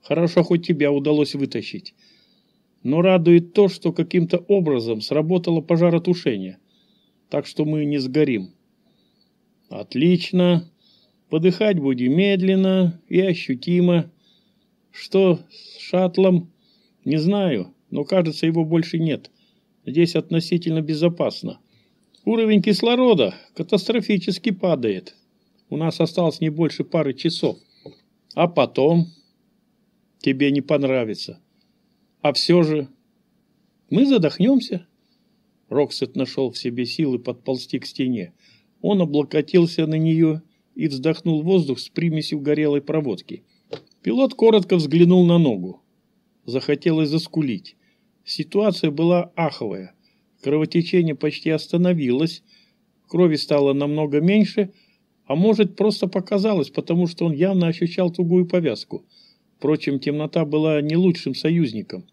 Хорошо, хоть тебя удалось вытащить. Но радует то, что каким-то образом сработало пожаротушение. Так что мы не сгорим. Отлично. Подыхать будем медленно и ощутимо. Что с шаттлом? Не знаю, но кажется, его больше нет. Здесь относительно безопасно. Уровень кислорода катастрофически падает. У нас осталось не больше пары часов. А потом тебе не понравится. А все же мы задохнемся. Роксет нашел в себе силы подползти к стене. Он облокотился на нее и вздохнул воздух с примесью горелой проводки. Пилот коротко взглянул на ногу. Захотелось заскулить. Ситуация была аховая. Кровотечение почти остановилось, крови стало намного меньше, а может просто показалось, потому что он явно ощущал тугую повязку. Впрочем, темнота была не лучшим союзником.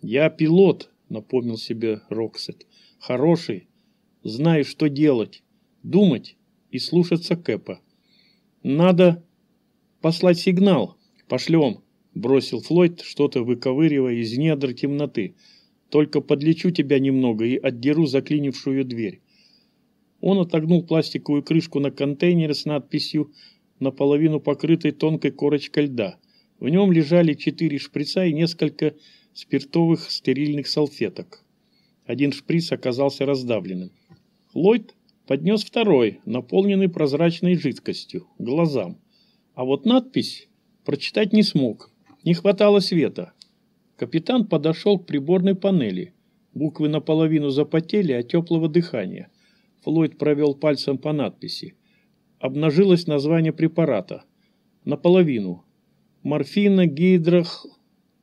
«Я пилот», — напомнил себе Роксет. «Хороший. Знаю, что делать. Думать и слушаться Кэпа. Надо послать сигнал. Пошлем», — бросил Флойд, что-то выковыривая из недр темноты. «Только подлечу тебя немного и отдеру заклинившую дверь». Он отогнул пластиковую крышку на контейнере с надписью наполовину покрытой тонкой корочкой льда. В нем лежали четыре шприца и несколько спиртовых стерильных салфеток. Один шприц оказался раздавленным. Ллойд поднес второй, наполненный прозрачной жидкостью, глазам. А вот надпись прочитать не смог. Не хватало света. Капитан подошел к приборной панели. Буквы наполовину запотели от теплого дыхания. Флойд провел пальцем по надписи. Обнажилось название препарата. Наполовину. Морфина, гидрох...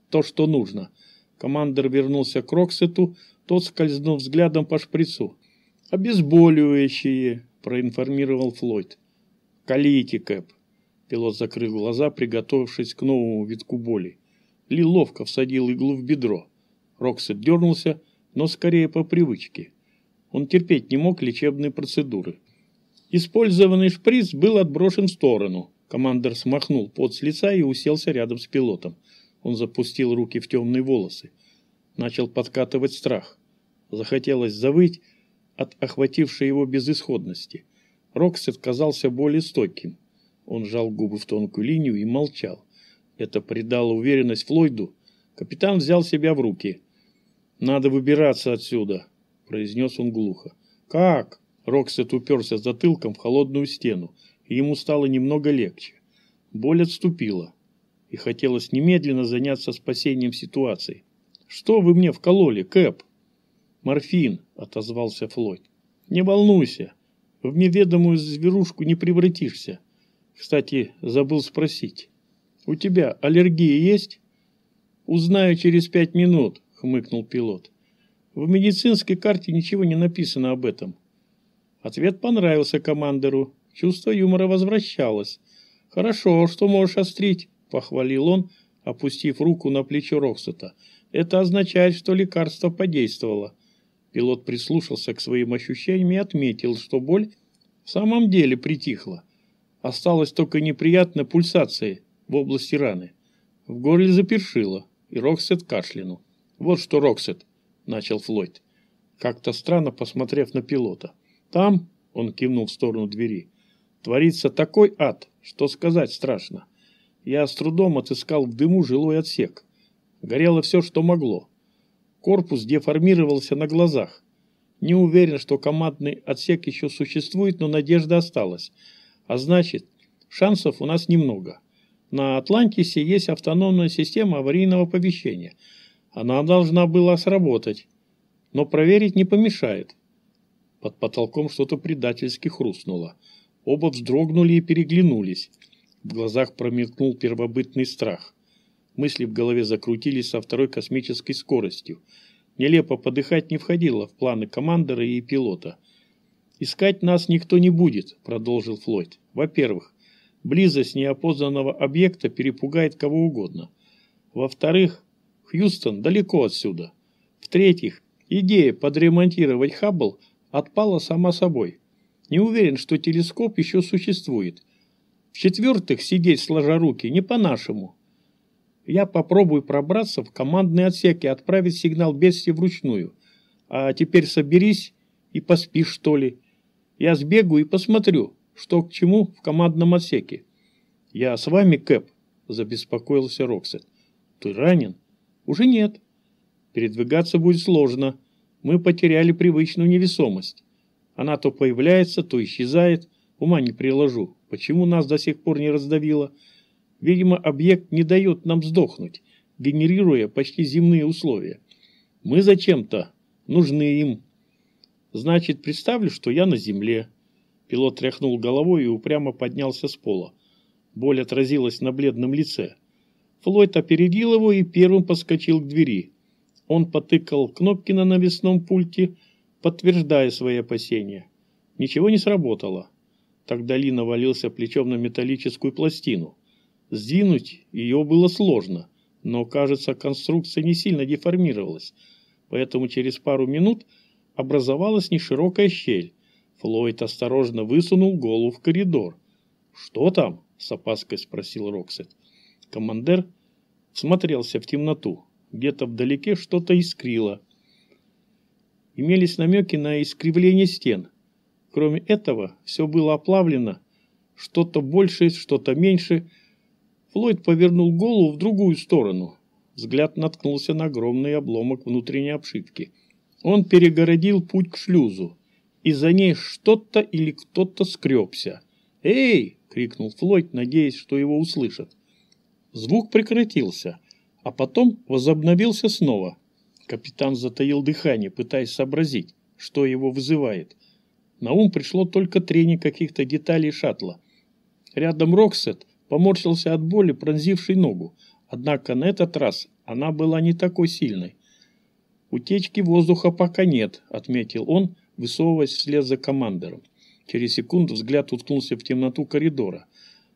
То, что нужно. Командор вернулся к Роксету, тот скользнул взглядом по шприцу. «Обезболивающие», – проинформировал Флойд. «Колите, Кэп». Пилот закрыл глаза, приготовившись к новому витку боли. Ли ловко всадил иглу в бедро. Роксет дернулся, но скорее по привычке. Он терпеть не мог лечебные процедуры. Использованный шприц был отброшен в сторону. Командор смахнул пот с лица и уселся рядом с пилотом. Он запустил руки в темные волосы. Начал подкатывать страх. Захотелось завыть от охватившей его безысходности. Роксет казался более стойким. Он сжал губы в тонкую линию и молчал. Это придало уверенность Флойду. Капитан взял себя в руки. «Надо выбираться отсюда», — произнес он глухо. «Как?» Роксет уперся затылком в холодную стену, и ему стало немного легче. Боль отступила, и хотелось немедленно заняться спасением ситуации. «Что вы мне вкололи, Кэп?» «Морфин», — отозвался Флойд. «Не волнуйся, в неведомую зверушку не превратишься. Кстати, забыл спросить. У тебя аллергия есть?» «Узнаю через пять минут», — хмыкнул пилот. «В медицинской карте ничего не написано об этом». Ответ понравился командору. Чувство юмора возвращалось. «Хорошо, что можешь острить», — похвалил он, опустив руку на плечо Роксета. «Это означает, что лекарство подействовало». Пилот прислушался к своим ощущениям и отметил, что боль в самом деле притихла. Осталась только неприятная пульсация в области раны. В горле запершило, и Роксет кашлянул. «Вот что, Роксет», — начал Флойд, как-то странно посмотрев на пилота. Там, он кивнул в сторону двери, творится такой ад, что сказать страшно. Я с трудом отыскал в дыму жилой отсек. Горело все, что могло. Корпус деформировался на глазах. Не уверен, что командный отсек еще существует, но надежда осталась. А значит, шансов у нас немного. На Атлантисе есть автономная система аварийного оповещения. Она должна была сработать. Но проверить не помешает. Под потолком что-то предательски хрустнуло. Оба вздрогнули и переглянулись. В глазах промелькнул первобытный страх. Мысли в голове закрутились со второй космической скоростью. Нелепо подыхать не входило в планы командора и пилота. «Искать нас никто не будет», — продолжил Флойд. «Во-первых, близость неопознанного объекта перепугает кого угодно. Во-вторых, Хьюстон далеко отсюда. В-третьих, идея подремонтировать Хаббл — отпала сама собой. Не уверен, что телескоп еще существует. В-четвертых, сидеть сложа руки не по-нашему. Я попробую пробраться в командный отсек и отправить сигнал бедствия вручную. А теперь соберись и поспи, что ли. Я сбегу и посмотрю, что к чему в командном отсеке. Я с вами, Кэп, забеспокоился Роксет. Ты ранен? Уже нет. Передвигаться будет сложно мы потеряли привычную невесомость. Она то появляется, то исчезает. Ума не приложу. Почему нас до сих пор не раздавило? Видимо, объект не дает нам сдохнуть, генерируя почти земные условия. Мы зачем-то нужны им. Значит, представлю, что я на земле. Пилот тряхнул головой и упрямо поднялся с пола. Боль отразилась на бледном лице. Флойд опередил его и первым подскочил к двери. Он потыкал кнопки на навесном пульте, подтверждая свои опасения. Ничего не сработало. Тогда Ли навалился плечом на металлическую пластину. Сдвинуть ее было сложно, но, кажется, конструкция не сильно деформировалась, поэтому через пару минут образовалась неширокая щель. Флойд осторожно высунул голову в коридор. «Что там?» – с опаской спросил Роксет. Командир смотрелся в темноту. Где-то вдалеке что-то искрило. Имелись намеки на искривление стен. Кроме этого, все было оплавлено. Что-то больше, что-то меньше. Флойд повернул голову в другую сторону. Взгляд наткнулся на огромный обломок внутренней обшивки. Он перегородил путь к шлюзу. И за ней что-то или кто-то скребся. «Эй!» — крикнул Флойд, надеясь, что его услышат. Звук прекратился а потом возобновился снова. Капитан затаил дыхание, пытаясь сообразить, что его вызывает. На ум пришло только трение каких-то деталей шаттла. Рядом Роксет поморщился от боли, пронзившей ногу. Однако на этот раз она была не такой сильной. «Утечки воздуха пока нет», — отметил он, высовываясь вслед за командором. Через секунду взгляд уткнулся в темноту коридора.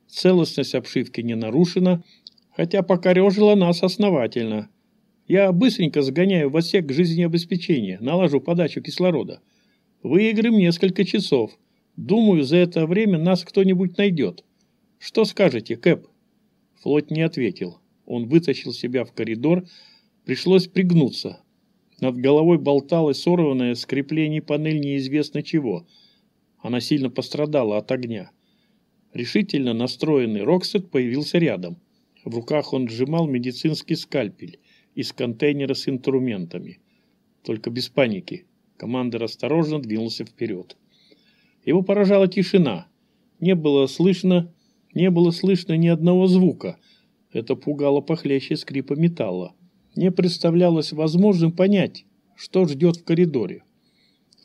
Целостность обшивки не нарушена, хотя покорежила нас основательно. Я быстренько сгоняю в отсек жизнеобеспечения, налажу подачу кислорода. Выиграем несколько часов. Думаю, за это время нас кто-нибудь найдет. Что скажете, Кэп?» Флот не ответил. Он вытащил себя в коридор. Пришлось пригнуться. Над головой болталась сорванная с креплений панель неизвестно чего. Она сильно пострадала от огня. Решительно настроенный Роксет появился рядом. В руках он сжимал медицинский скальпель из контейнера с инструментами. Только без паники. Командир осторожно двинулся вперед. Его поражала тишина. Не было слышно, не было слышно ни одного звука. Это пугало похлеще скрипа металла. Не представлялось возможным понять, что ждет в коридоре.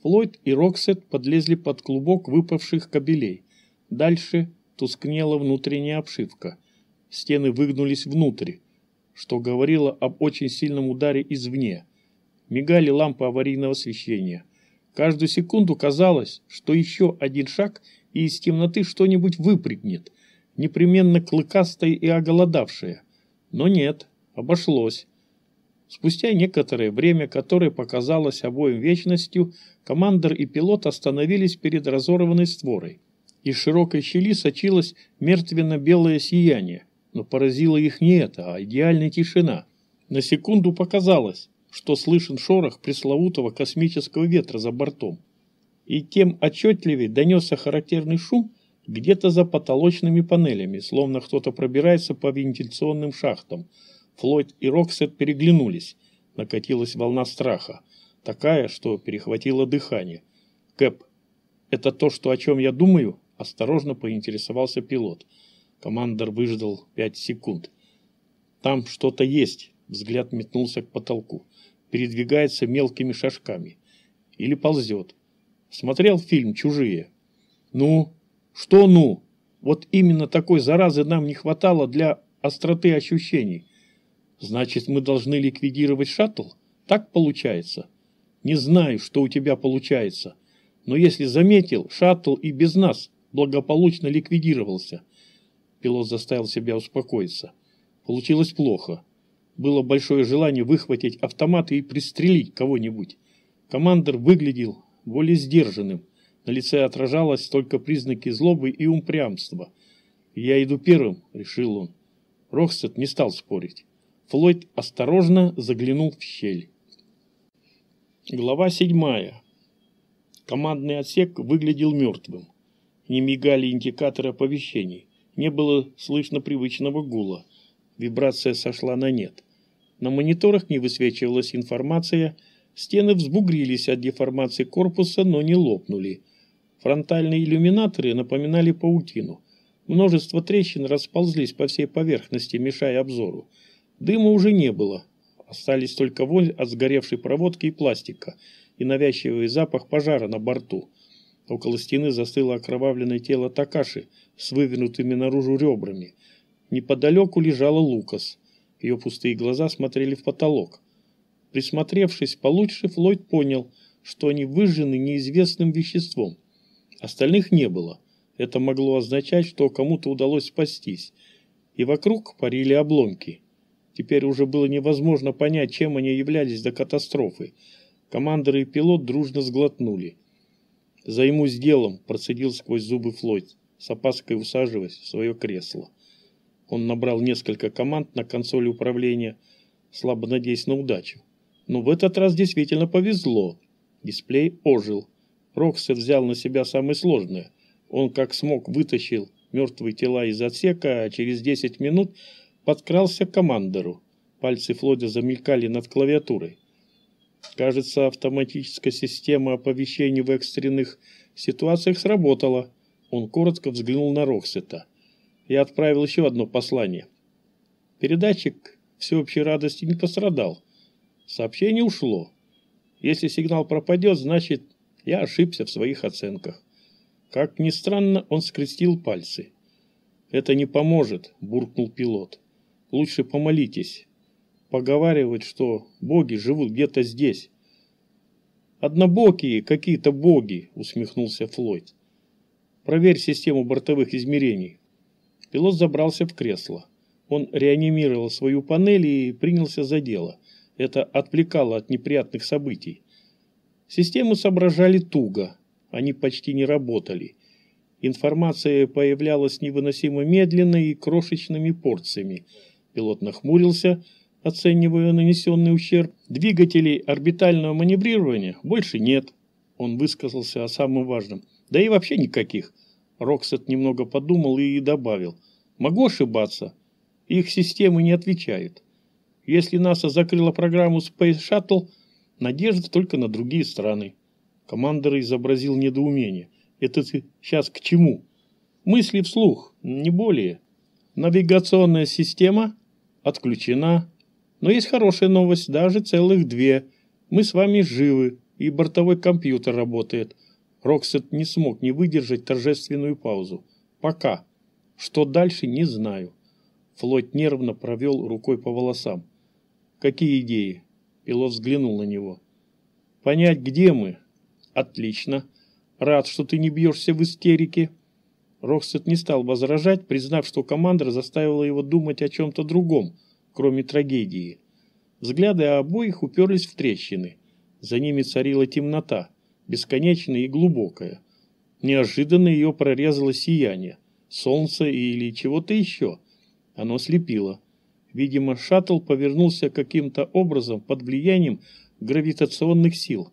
Флойд и Роксет подлезли под клубок выпавших кабелей. Дальше тускнела внутренняя обшивка. Стены выгнулись внутрь что говорило об очень сильном ударе извне. Мигали лампы аварийного освещения. Каждую секунду казалось, что еще один шаг, и из темноты что-нибудь выпрыгнет, непременно клыкастое и оголодавшее. Но нет, обошлось. Спустя некоторое время, которое показалось обоим вечностью, командир и пилот остановились перед разорванной створой. Из широкой щели сочилось мертвенно-белое сияние. Но поразило их не это, а идеальная тишина. На секунду показалось, что слышен шорох пресловутого космического ветра за бортом. И тем отчетливее донесся характерный шум где-то за потолочными панелями, словно кто-то пробирается по вентиляционным шахтам. Флойд и Роксет переглянулись. Накатилась волна страха. Такая, что перехватило дыхание. «Кэп, это то, что, о чем я думаю?» – осторожно поинтересовался пилот. Командор выждал пять секунд. Там что-то есть. Взгляд метнулся к потолку. Передвигается мелкими шажками. Или ползет. Смотрел фильм «Чужие». Ну? Что ну? Вот именно такой заразы нам не хватало для остроты ощущений. Значит, мы должны ликвидировать шаттл? Так получается? Не знаю, что у тебя получается. Но если заметил, шаттл и без нас благополучно ликвидировался – Пилот заставил себя успокоиться. Получилось плохо. Было большое желание выхватить автомат и пристрелить кого-нибудь. Командир выглядел более сдержанным. На лице отражалось только признаки злобы и упрямства. «Я иду первым», — решил он. Рокстед не стал спорить. Флойд осторожно заглянул в щель. Глава седьмая. Командный отсек выглядел мертвым. Не мигали индикаторы оповещений. Не было слышно привычного гула. Вибрация сошла на нет. На мониторах не высвечивалась информация, стены взбугрились от деформации корпуса, но не лопнули. Фронтальные иллюминаторы напоминали паутину. Множество трещин расползлись по всей поверхности, мешая обзору. Дыма уже не было. Остались только вонь от сгоревшей проводки и пластика и навязчивый запах пожара на борту. Около стены застыло окровавленное тело Такаши с вывернутыми наружу ребрами. Неподалеку лежала Лукас. Ее пустые глаза смотрели в потолок. Присмотревшись получше, Флойд понял, что они выжжены неизвестным веществом. Остальных не было. Это могло означать, что кому-то удалось спастись. И вокруг парили обломки. Теперь уже было невозможно понять, чем они являлись до катастрофы. Командоры и пилот дружно сглотнули. «Займусь делом», – процедил сквозь зубы Флойд, с опаской усаживаясь в свое кресло. Он набрал несколько команд на консоли управления, слабо надеясь на удачу. Но в этот раз действительно повезло. Дисплей ожил. Роксет взял на себя самое сложное. Он как смог вытащил мертвые тела из отсека, а через 10 минут подкрался к командору. Пальцы Флойда замелькали над клавиатурой. Кажется, автоматическая система оповещений в экстренных ситуациях сработала. Он коротко взглянул на Роксета. Я отправил еще одно послание. Передатчик всеобщей радости не пострадал. Сообщение ушло. Если сигнал пропадет, значит, я ошибся в своих оценках. Как ни странно, он скрестил пальцы. «Это не поможет», – буркнул пилот. «Лучше помолитесь. Поговаривают, что боги живут где-то здесь. «Однобокие какие-то боги», — усмехнулся Флойд. «Проверь систему бортовых измерений». Пилот забрался в кресло. Он реанимировал свою панель и принялся за дело. Это отвлекало от неприятных событий. Системы соображали туго, они почти не работали. Информация появлялась невыносимо медленно и крошечными порциями. Пилот нахмурился, оценивая нанесенный ущерб. Двигателей орбитального маневрирования больше нет. Он высказался о самом важном. Да и вообще никаких. Роксет немного подумал и добавил. Могу ошибаться. Их системы не отвечают. Если НАСА закрыла программу Space Shuttle, надежда только на другие страны. Командор изобразил недоумение. Это ты сейчас к чему? Мысли вслух, не более. Навигационная система отключена. Но есть хорошая новость, даже целых две. Мы с вами живы, и бортовой компьютер работает. Роксет не смог не выдержать торжественную паузу. Пока. Что дальше, не знаю. Флойд нервно провел рукой по волосам. Какие идеи? Пилот взглянул на него. Понять, где мы? Отлично. Рад, что ты не бьешься в истерике. Роксет не стал возражать, признав, что командор заставила его думать о чем-то другом, кроме трагедии. Взгляды обоих уперлись в трещины. За ними царила темнота, бесконечная и глубокая. Неожиданно ее прорезало сияние, солнце или чего-то еще. Оно слепило. Видимо, шаттл повернулся каким-то образом под влиянием гравитационных сил.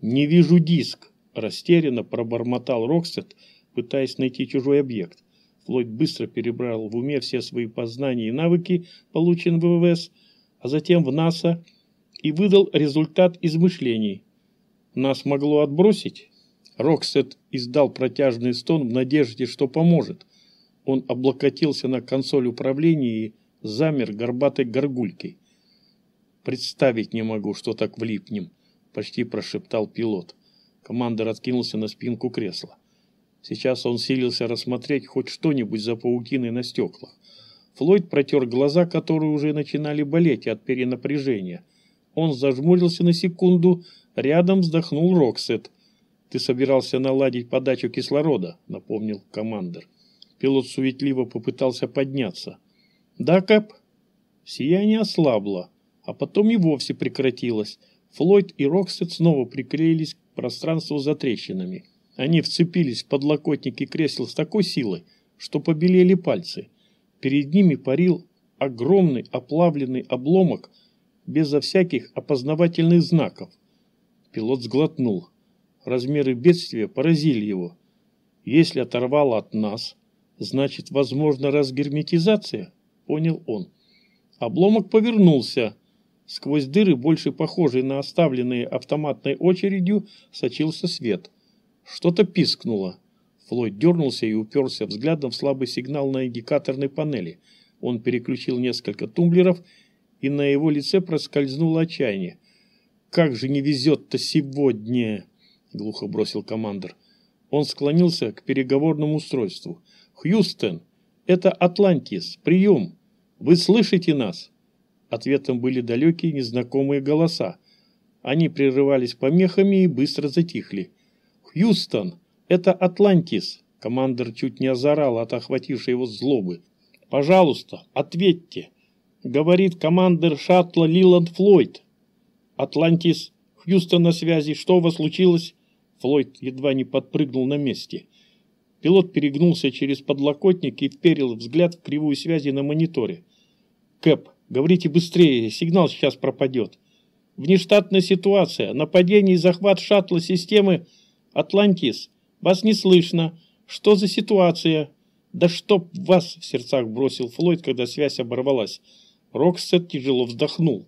«Не вижу диск», – растерянно пробормотал Рокстед, пытаясь найти чужой объект. Флойд быстро перебрал в уме все свои познания и навыки, полученные в ВВС, а затем в НАСА, и выдал результат измышлений. Нас могло отбросить? Роксет издал протяжный стон в надежде, что поможет. Он облокотился на консоль управления и замер горбатой горгулькой. «Представить не могу, что так влипнем», – почти прошептал пилот. Командор откинулся на спинку кресла. Сейчас он силился рассмотреть хоть что-нибудь за паутиной на стеклах. Флойд протер глаза, которые уже начинали болеть от перенапряжения. Он зажмурился на секунду, рядом вздохнул Роксет. «Ты собирался наладить подачу кислорода», — напомнил командир. Пилот суетливо попытался подняться. «Да, Кэп?» Сияние ослабло, а потом и вовсе прекратилось. Флойд и Роксет снова приклеились к пространству за трещинами. Они вцепились в подлокотники кресел с такой силой, что побелели пальцы. Перед ними парил огромный оплавленный обломок безо всяких опознавательных знаков. Пилот сглотнул. Размеры бедствия поразили его. Если оторвало от нас, значит, возможна разгерметизация, понял он. Обломок повернулся. Сквозь дыры, больше похожие на оставленные автоматной очередью, сочился свет. Что-то пискнуло. Флойд дернулся и уперся взглядом в слабый сигнал на индикаторной панели. Он переключил несколько тумблеров, и на его лице проскользнуло отчаяние. «Как же не везет-то сегодня!» – глухо бросил командир. Он склонился к переговорному устройству. «Хьюстон, это Атлантис, прием! Вы слышите нас?» Ответом были далекие незнакомые голоса. Они прерывались помехами и быстро затихли. «Хьюстон, это Атлантис!» Командор чуть не озорал от охватившей его злобы. «Пожалуйста, ответьте!» Говорит командир шаттла Лиланд Флойд. «Атлантис, Хьюстон на связи. Что у вас случилось?» Флойд едва не подпрыгнул на месте. Пилот перегнулся через подлокотник и вперил взгляд в кривую связи на мониторе. «Кэп, говорите быстрее, сигнал сейчас пропадет. Внештатная ситуация, нападение и захват шаттла системы «Атлантис». Вас не слышно. Что за ситуация?» «Да чтоб вас!» – в сердцах бросил Флойд, когда связь оборвалась. Роксет тяжело вздохнул.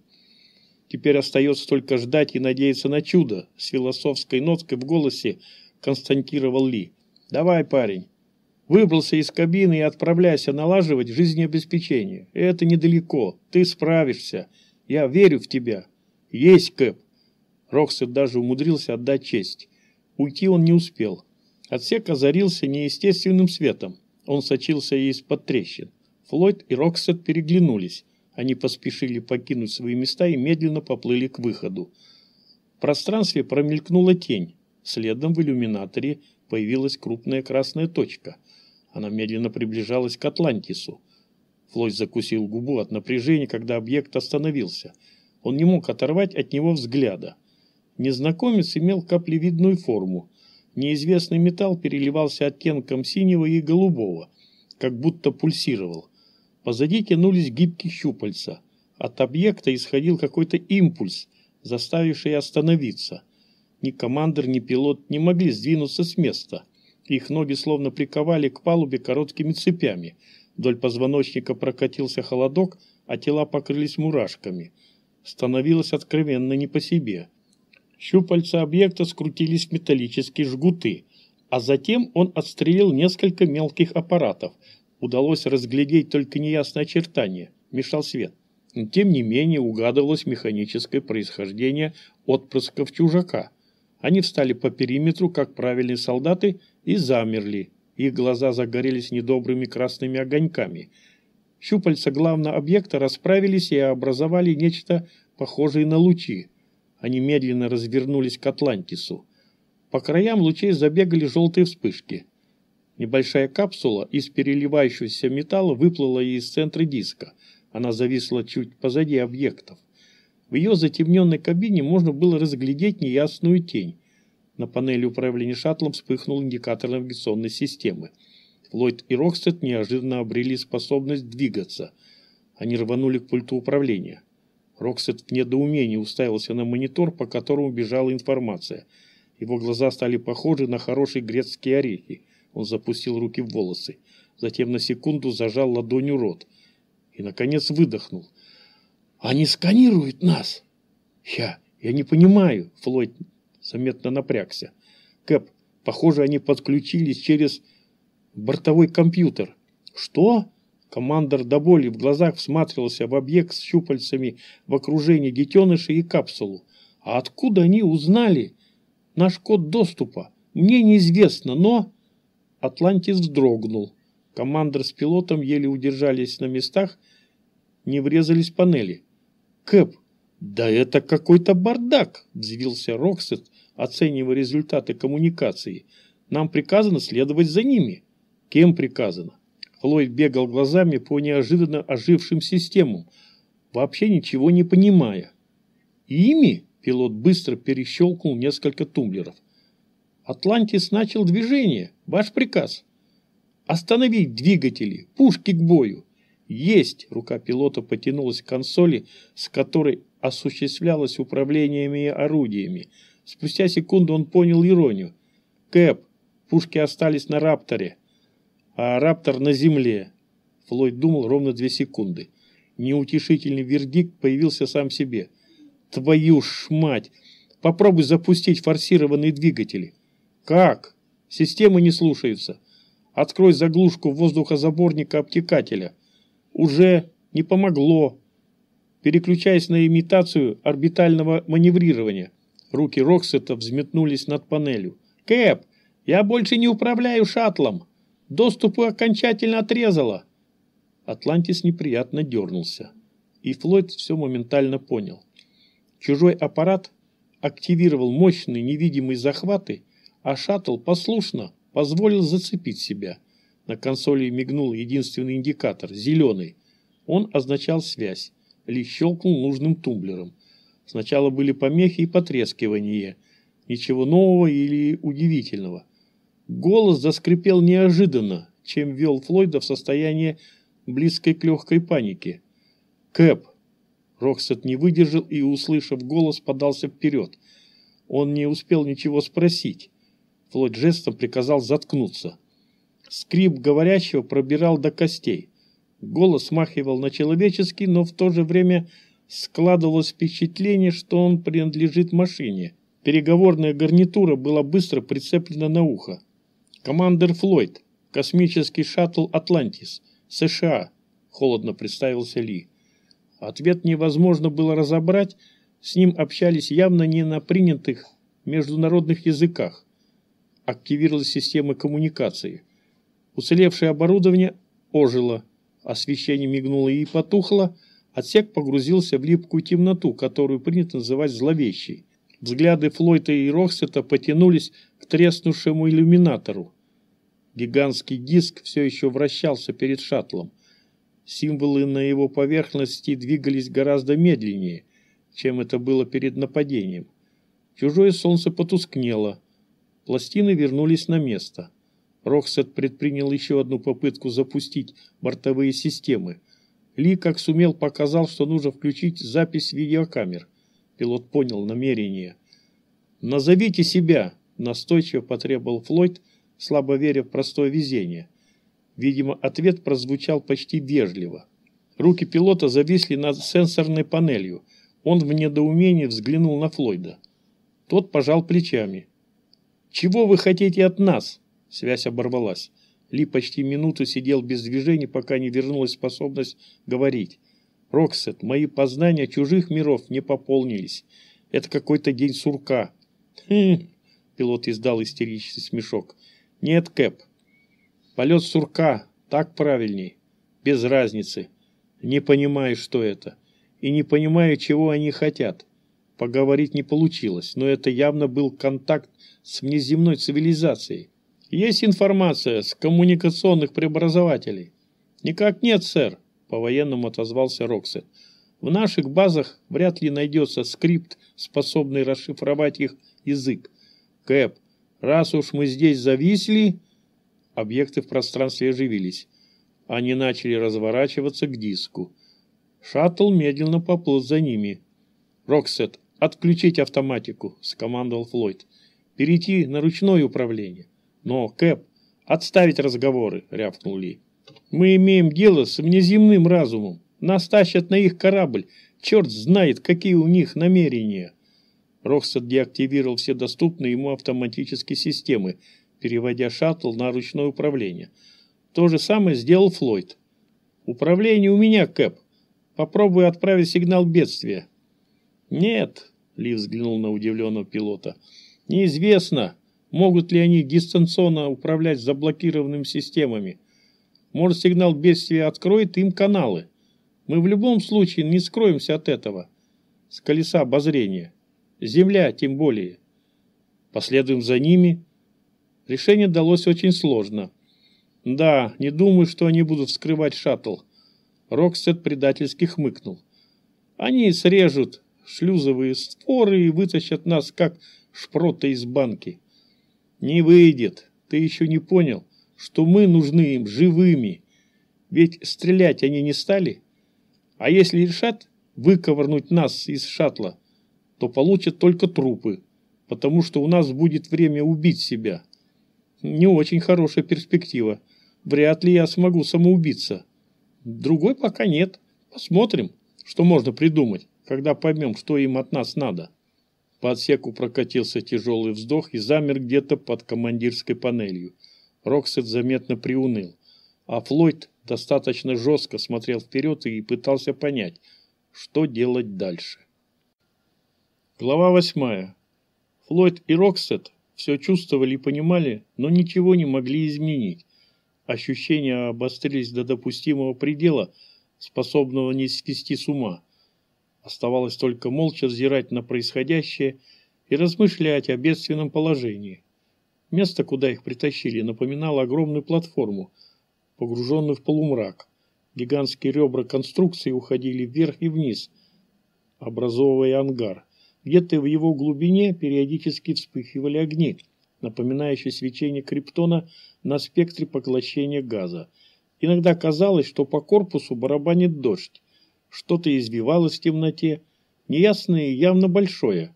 Теперь остается только ждать и надеяться на чудо, с философской ноткой в голосе константировал Ли. «Давай, парень, выбрался из кабины и отправляйся налаживать жизнеобеспечение. Это недалеко, ты справишься. Я верю в тебя. Есть, Кэп!» Роксет даже умудрился отдать честь. Уйти он не успел. Отсек озарился неестественным светом. Он сочился из-под трещин. Флойд и Роксет переглянулись. Они поспешили покинуть свои места и медленно поплыли к выходу. В пространстве промелькнула тень. Следом в иллюминаторе появилась крупная красная точка. Она медленно приближалась к Атлантису. Флойд закусил губу от напряжения, когда объект остановился. Он не мог оторвать от него взгляда. Незнакомец имел каплевидную форму. Неизвестный металл переливался оттенком синего и голубого, как будто пульсировал. Позади тянулись гибкие щупальца. От объекта исходил какой-то импульс, заставивший остановиться. Ни командир, ни пилот не могли сдвинуться с места. Их ноги словно приковали к палубе короткими цепями. Вдоль позвоночника прокатился холодок, а тела покрылись мурашками. Становилось откровенно не по себе. Щупальца объекта скрутились в металлические жгуты, а затем он отстрелил несколько мелких аппаратов. Удалось разглядеть только неясное очертание, мешал свет. Тем не менее угадывалось механическое происхождение отпрысков чужака. Они встали по периметру, как правильные солдаты, и замерли. Их глаза загорелись недобрыми красными огоньками. Щупальца главного объекта расправились и образовали нечто похожее на лучи. Они медленно развернулись к Атлантису. По краям лучей забегали желтые вспышки. Небольшая капсула из переливающегося металла выплыла из центра диска. Она зависла чуть позади объектов. В ее затемненной кабине можно было разглядеть неясную тень. На панели управления шаттлом вспыхнул индикатор навигационной системы. Флойд и Рокстед неожиданно обрели способность двигаться. Они рванули к пульту управления. Роксет в недоумении уставился на монитор, по которому бежала информация. Его глаза стали похожи на хорошие грецкие орехи. Он запустил руки в волосы. Затем на секунду зажал ладонью рот. И, наконец, выдохнул. «Они сканируют нас!» «Я... я не понимаю!» Флойд заметно напрягся. «Кэп, похоже, они подключились через бортовой компьютер». «Что?» Командор до боли в глазах всматривался в объект с щупальцами в окружении детенышей и капсулу. А откуда они узнали? Наш код доступа. Мне неизвестно, но... Атлантис вздрогнул. Командор с пилотом еле удержались на местах, не врезались панели. Кэп, да это какой-то бардак, взвился Роксет, оценивая результаты коммуникации. Нам приказано следовать за ними. Кем приказано? Ллойд бегал глазами по неожиданно ожившим системам, вообще ничего не понимая. Ими пилот быстро перещелкнул несколько тумблеров. «Атлантис начал движение. Ваш приказ. Остановить двигатели, пушки к бою. Есть!» Рука пилота потянулась к консоли, с которой осуществлялось управление орудиями. Спустя секунду он понял иронию. «Кэп, пушки остались на Рапторе а Раптор на земле. Флойд думал ровно две секунды. Неутешительный вердикт появился сам себе. Твою ж мать! Попробуй запустить форсированные двигатели. Как? Системы не слушаются. Открой заглушку воздухозаборника обтекателя. Уже не помогло. Переключаясь на имитацию орбитального маневрирования. Руки Роксета взметнулись над панелью. «Кэп, я больше не управляю шаттлом!» Доступы окончательно отрезало. Атлантис неприятно дернулся. И Флойд все моментально понял. Чужой аппарат активировал мощные невидимые захваты, а шаттл послушно позволил зацепить себя. На консоли мигнул единственный индикатор – зеленый. Он означал связь. Ли щелкнул нужным тумблером. Сначала были помехи и потрескивание. Ничего нового или удивительного. Голос заскрипел неожиданно, чем ввел Флойда в состояние близкой к легкой панике. «Кэп!» Роксет не выдержал и, услышав голос, подался вперед. Он не успел ничего спросить. Флойд жестом приказал заткнуться. Скрип говорящего пробирал до костей. Голос смахивал на человеческий, но в то же время складывалось впечатление, что он принадлежит машине. Переговорная гарнитура была быстро прицеплена на ухо. «Командер Флойд, космический шаттл «Атлантис», США», — холодно представился Ли. Ответ невозможно было разобрать, с ним общались явно не на принятых международных языках. Активировалась система коммуникации. Уцелевшее оборудование ожило, освещение мигнуло и потухло, отсек погрузился в липкую темноту, которую принято называть зловещей. Взгляды Флойта и Роксета потянулись к треснувшему иллюминатору. Гигантский диск все еще вращался перед шаттлом. Символы на его поверхности двигались гораздо медленнее. чем это было перед нападением. Чужое солнце потускнело. Пластины вернулись на место. Роксет предпринял еще одну попытку запустить бортовые системы. Ли, как сумел, показал, что нужно включить запись видеокамер. Пилот понял намерение. «Назовите себя!» – настойчиво потребовал Флойд, слабо веря в простое везение. Видимо, ответ прозвучал почти вежливо. Руки пилота зависли над сенсорной панелью. Он в недоумении взглянул на Флойда. Тот пожал плечами. «Чего вы хотите от нас?» Связь оборвалась. Ли почти минуту сидел без движения, пока не вернулась способность говорить. «Роксет, мои познания чужих миров не пополнились. Это какой-то день сурка». «Хм...» – пилот издал истерический смешок. «Нет, Кэп. Полет сурка. Так правильней. Без разницы. Не понимаю, что это. И не понимаю, чего они хотят. Поговорить не получилось, но это явно был контакт с внеземной цивилизацией. Есть информация с коммуникационных преобразователей? Никак нет, сэр, по-военному отозвался Роксет. В наших базах вряд ли найдется скрипт, способный расшифровать их язык. Кэп, раз уж мы здесь зависли... Объекты в пространстве оживились. Они начали разворачиваться к диску. Шаттл медленно поплыл за ними. «Роксет, отключить автоматику», — скомандовал Флойд. «Перейти на ручное управление». «Но, Кэп, отставить разговоры», — рявкнул Ли. «Мы имеем дело с внеземным разумом. Нас тащат на их корабль. Черт знает, какие у них намерения». Роксет деактивировал все доступные ему автоматические системы, переводя шаттл на ручное управление. То же самое сделал Флойд. «Управление у меня, Кэп. Попробую отправить сигнал бедствия». «Нет», — Ли взглянул на удивленного пилота, — «неизвестно, Могут ли они дистанционно управлять заблокированными системами? Может, сигнал бедствия откроет им каналы? Мы в любом случае не скроемся от этого. С колеса обозрения. Земля тем более. Последуем за ними. Решение далось очень сложно. Да, не думаю, что они будут вскрывать шаттл. Роксет предательски хмыкнул. Они срежут шлюзовые створы и вытащат нас, как шпроты из банки. Не выйдет. Ты еще не понял, что мы нужны им живыми. Ведь стрелять они не стали. А если решат выковырнуть нас из шаттла, то получат только трупы, потому что у нас будет время убить себя. Не очень хорошая перспектива. Вряд ли я смогу самоубиться. Другой пока нет. Посмотрим, что можно придумать, когда поймем, что им от нас надо. По отсеку прокатился тяжелый вздох и замер где-то под командирской панелью. Роксет заметно приуныл, а Флойд достаточно жестко смотрел вперед и пытался понять, что делать дальше. Глава восьмая. Флойд и Роксет все чувствовали и понимали, но ничего не могли изменить. Ощущения обострились до допустимого предела, способного не свести с ума. Оставалось только молча взирать на происходящее и размышлять о бедственном положении. Место, куда их притащили, напоминало огромную платформу, погруженную в полумрак. Гигантские ребра конструкции уходили вверх и вниз, образовывая ангар. Где-то в его глубине периодически вспыхивали огни, напоминающие свечение криптона на спектре поглощения газа. Иногда казалось, что по корпусу барабанит дождь. Что-то извивалось в темноте, неясное и явно большое.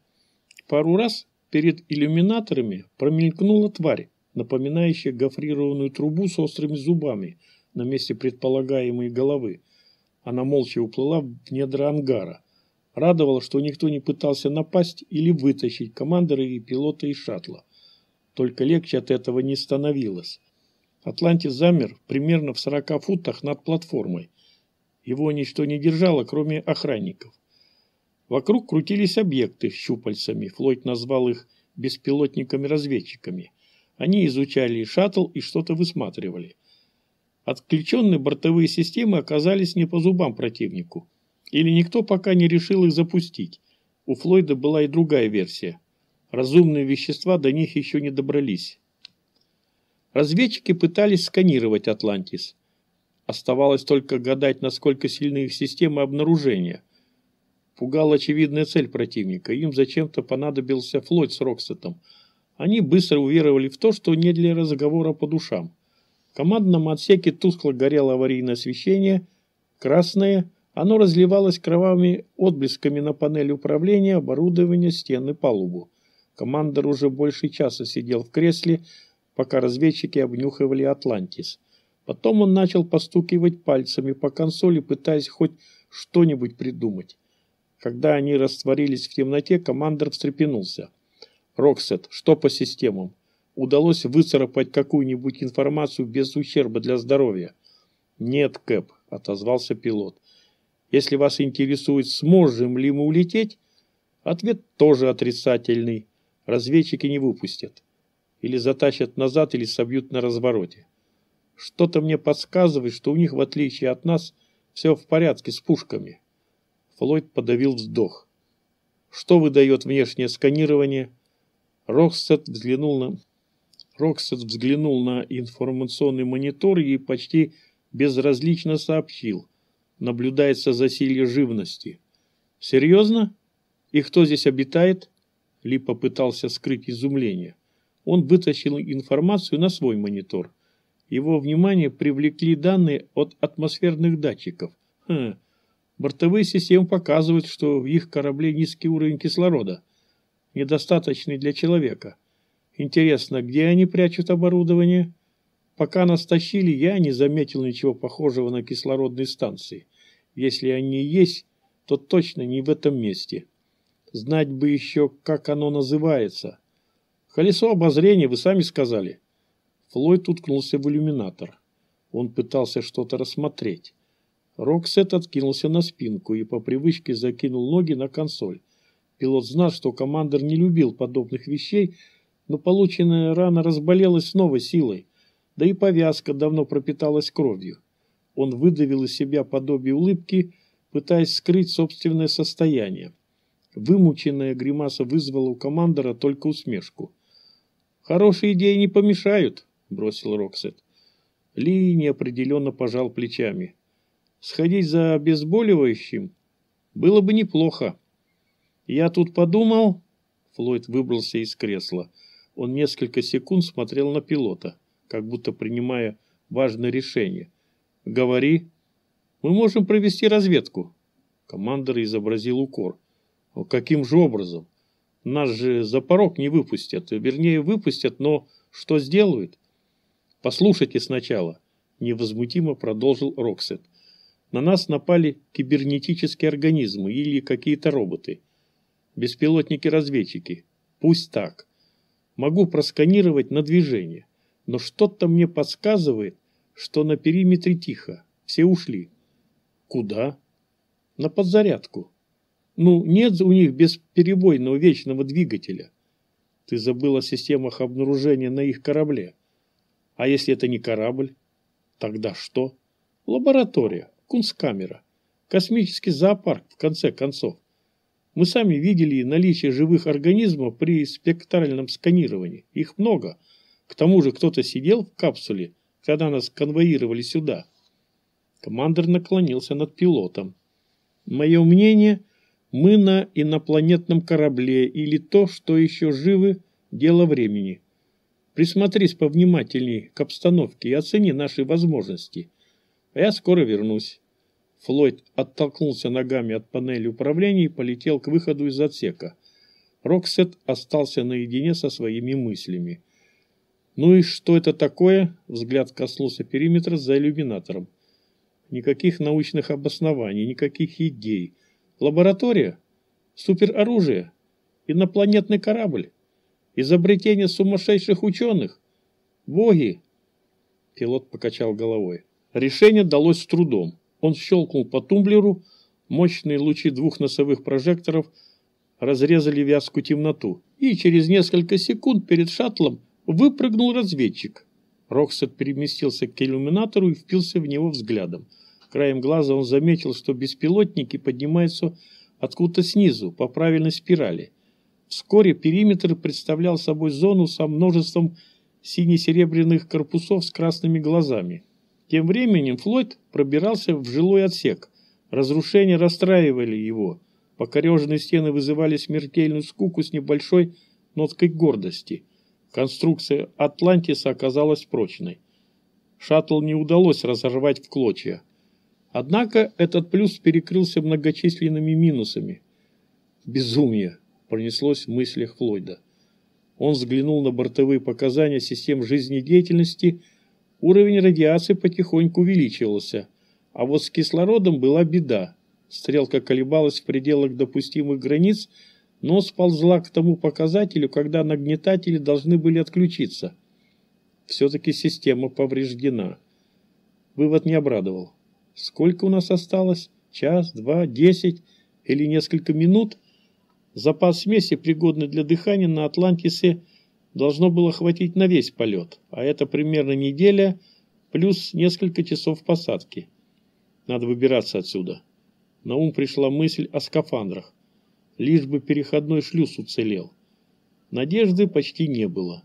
Пару раз перед иллюминаторами промелькнула тварь, напоминающая гофрированную трубу с острыми зубами на месте предполагаемой головы. Она молча уплыла в недра ангара. Радовало, что никто не пытался напасть или вытащить командора и пилота из шаттла. Только легче от этого не становилось. Атлантис замер примерно в 40 футах над платформой. Его ничто не держало, кроме охранников. Вокруг крутились объекты с щупальцами. Флойд назвал их беспилотниками-разведчиками. Они изучали шаттл и что-то высматривали. Отключенные бортовые системы оказались не по зубам противнику. Или никто пока не решил их запустить. У Флойда была и другая версия. Разумные вещества до них еще не добрались. Разведчики пытались сканировать Атлантис. Оставалось только гадать, насколько сильны их системы обнаружения. Пугала очевидная цель противника. Им зачем-то понадобился Флойд с Роксетом. Они быстро уверовали в то, что не для разговора по душам. В командном отсеке тускло горело аварийное освещение, красное, оно разливалось кровавыми отблесками на панели управления, оборудования, стены, палубу. Командор уже больше часа сидел в кресле, пока разведчики обнюхивали Атлантис. Потом он начал постукивать пальцами по консоли, пытаясь хоть что-нибудь придумать. Когда они растворились в темноте, командор встрепенулся. «Роксет, что по системам? Удалось выцарапать какую-нибудь информацию без ущерба для здоровья?» «Нет, Кэп», — отозвался пилот. «Если вас интересует, сможем ли мы улететь?» Ответ тоже отрицательный. Разведчики не выпустят. Или затащат назад, или собьют на развороте. Что-то мне подсказывает, что у них, в отличие от нас, все в порядке с пушками. Флойд подавил вздох. Что выдает внешнее сканирование? Роксет взглянул на... Роксет взглянул на информационный монитор и почти безразлично сообщил. Наблюдается засилье живности. Серьезно? И кто здесь обитает? Ли попытался скрыть изумление. Он вытащил информацию на свой монитор – его внимание привлекли данные от атмосферных датчиков. Хм, бортовые системы показывают, что в их корабле низкий уровень кислорода, недостаточный для человека. Интересно, где они прячут оборудование? Пока нас тащили, я не заметил ничего похожего на кислородные станции. Если они есть, то точно не в этом месте. Знать бы еще, как оно называется. Колесо обозрения, вы сами сказали. Флойд уткнулся в иллюминатор. Он пытался что-то рассмотреть. Роксет откинулся на спинку и по привычке закинул ноги на консоль. Пилот знал, что командир не любил подобных вещей, но полученная рана разболелась с новой силой, да и повязка давно пропиталась кровью. Он выдавил из себя подобие улыбки, пытаясь скрыть собственное состояние. Вымученная гримаса вызвала у командора только усмешку. «Хорошие идеи не помешают», бросил Роксет. Ли неопределенно пожал плечами. Сходить за обезболивающим было бы неплохо. Я тут подумал... Флойд выбрался из кресла. Он несколько секунд смотрел на пилота, как будто принимая важное решение. «Говори. Мы можем провести разведку». Командор изобразил укор. «Но каким же образом? Нас же за порог не выпустят. Вернее, выпустят, но что сделают? «Послушайте сначала», – невозмутимо продолжил Роксет. «На нас напали кибернетические организмы или какие-то роботы. Беспилотники-разведчики. Пусть так. Могу просканировать на движение. Но что-то мне подсказывает, что на периметре тихо. Все ушли. Куда? На подзарядку. Ну, нет у них бесперебойного вечного двигателя. Ты забыл о системах обнаружения на их корабле. А если это не корабль? Тогда что? Лаборатория, кунсткамера, космический зоопарк, в конце концов. Мы сами видели наличие живых организмов при спектральном сканировании. Их много. К тому же кто-то сидел в капсуле, когда нас конвоировали сюда. Командор наклонился над пилотом. Мое мнение, мы на инопланетном корабле или то, что еще живы, дело времени. Присмотрись повнимательней к обстановке и оцени наши возможности. А я скоро вернусь. Флойд оттолкнулся ногами от панели управления и полетел к выходу из отсека. Роксет остался наедине со своими мыслями. «Ну и что это такое?» Взгляд коснулся периметра за иллюминатором. Никаких научных обоснований, никаких идей. Лаборатория? Супероружие? Инопланетный корабль? Изобретение сумасшедших ученых? Боги!» Пилот покачал головой. Решение далось с трудом. Он щелкнул по тумблеру, мощные лучи двух носовых прожекторов разрезали вязкую темноту, и через несколько секунд перед шаттлом выпрыгнул разведчик. Роксет переместился к иллюминатору и впился в него взглядом. Краем глаза он заметил, что беспилотники поднимаются откуда-то снизу, по правильной спирали. Вскоре периметр представлял собой зону со множеством сине-серебряных корпусов с красными глазами. Тем временем Флойд пробирался в жилой отсек. Разрушения расстраивали его. Покореженные стены вызывали смертельную скуку с небольшой ноткой гордости. Конструкция Атлантиса оказалась прочной. Шаттл не удалось разорвать в клочья. Однако этот плюс перекрылся многочисленными минусами. Безумие пронеслось в мыслях Флойда. Он взглянул на бортовые показания систем жизнедеятельности. Уровень радиации потихоньку увеличивался. А вот с кислородом была беда. Стрелка колебалась в пределах допустимых границ, но сползла к тому показателю, когда нагнетатели должны были отключиться. Все-таки система повреждена. Вывод не обрадовал. Сколько у нас осталось? Час, два, десять или несколько минут? Запас смеси, пригодный для дыхания на Атлантисе, должно было хватить на весь полет, а это примерно неделя плюс несколько часов посадки. Надо выбираться отсюда. На ум пришла мысль о скафандрах. Лишь бы переходной шлюз уцелел. Надежды почти не было.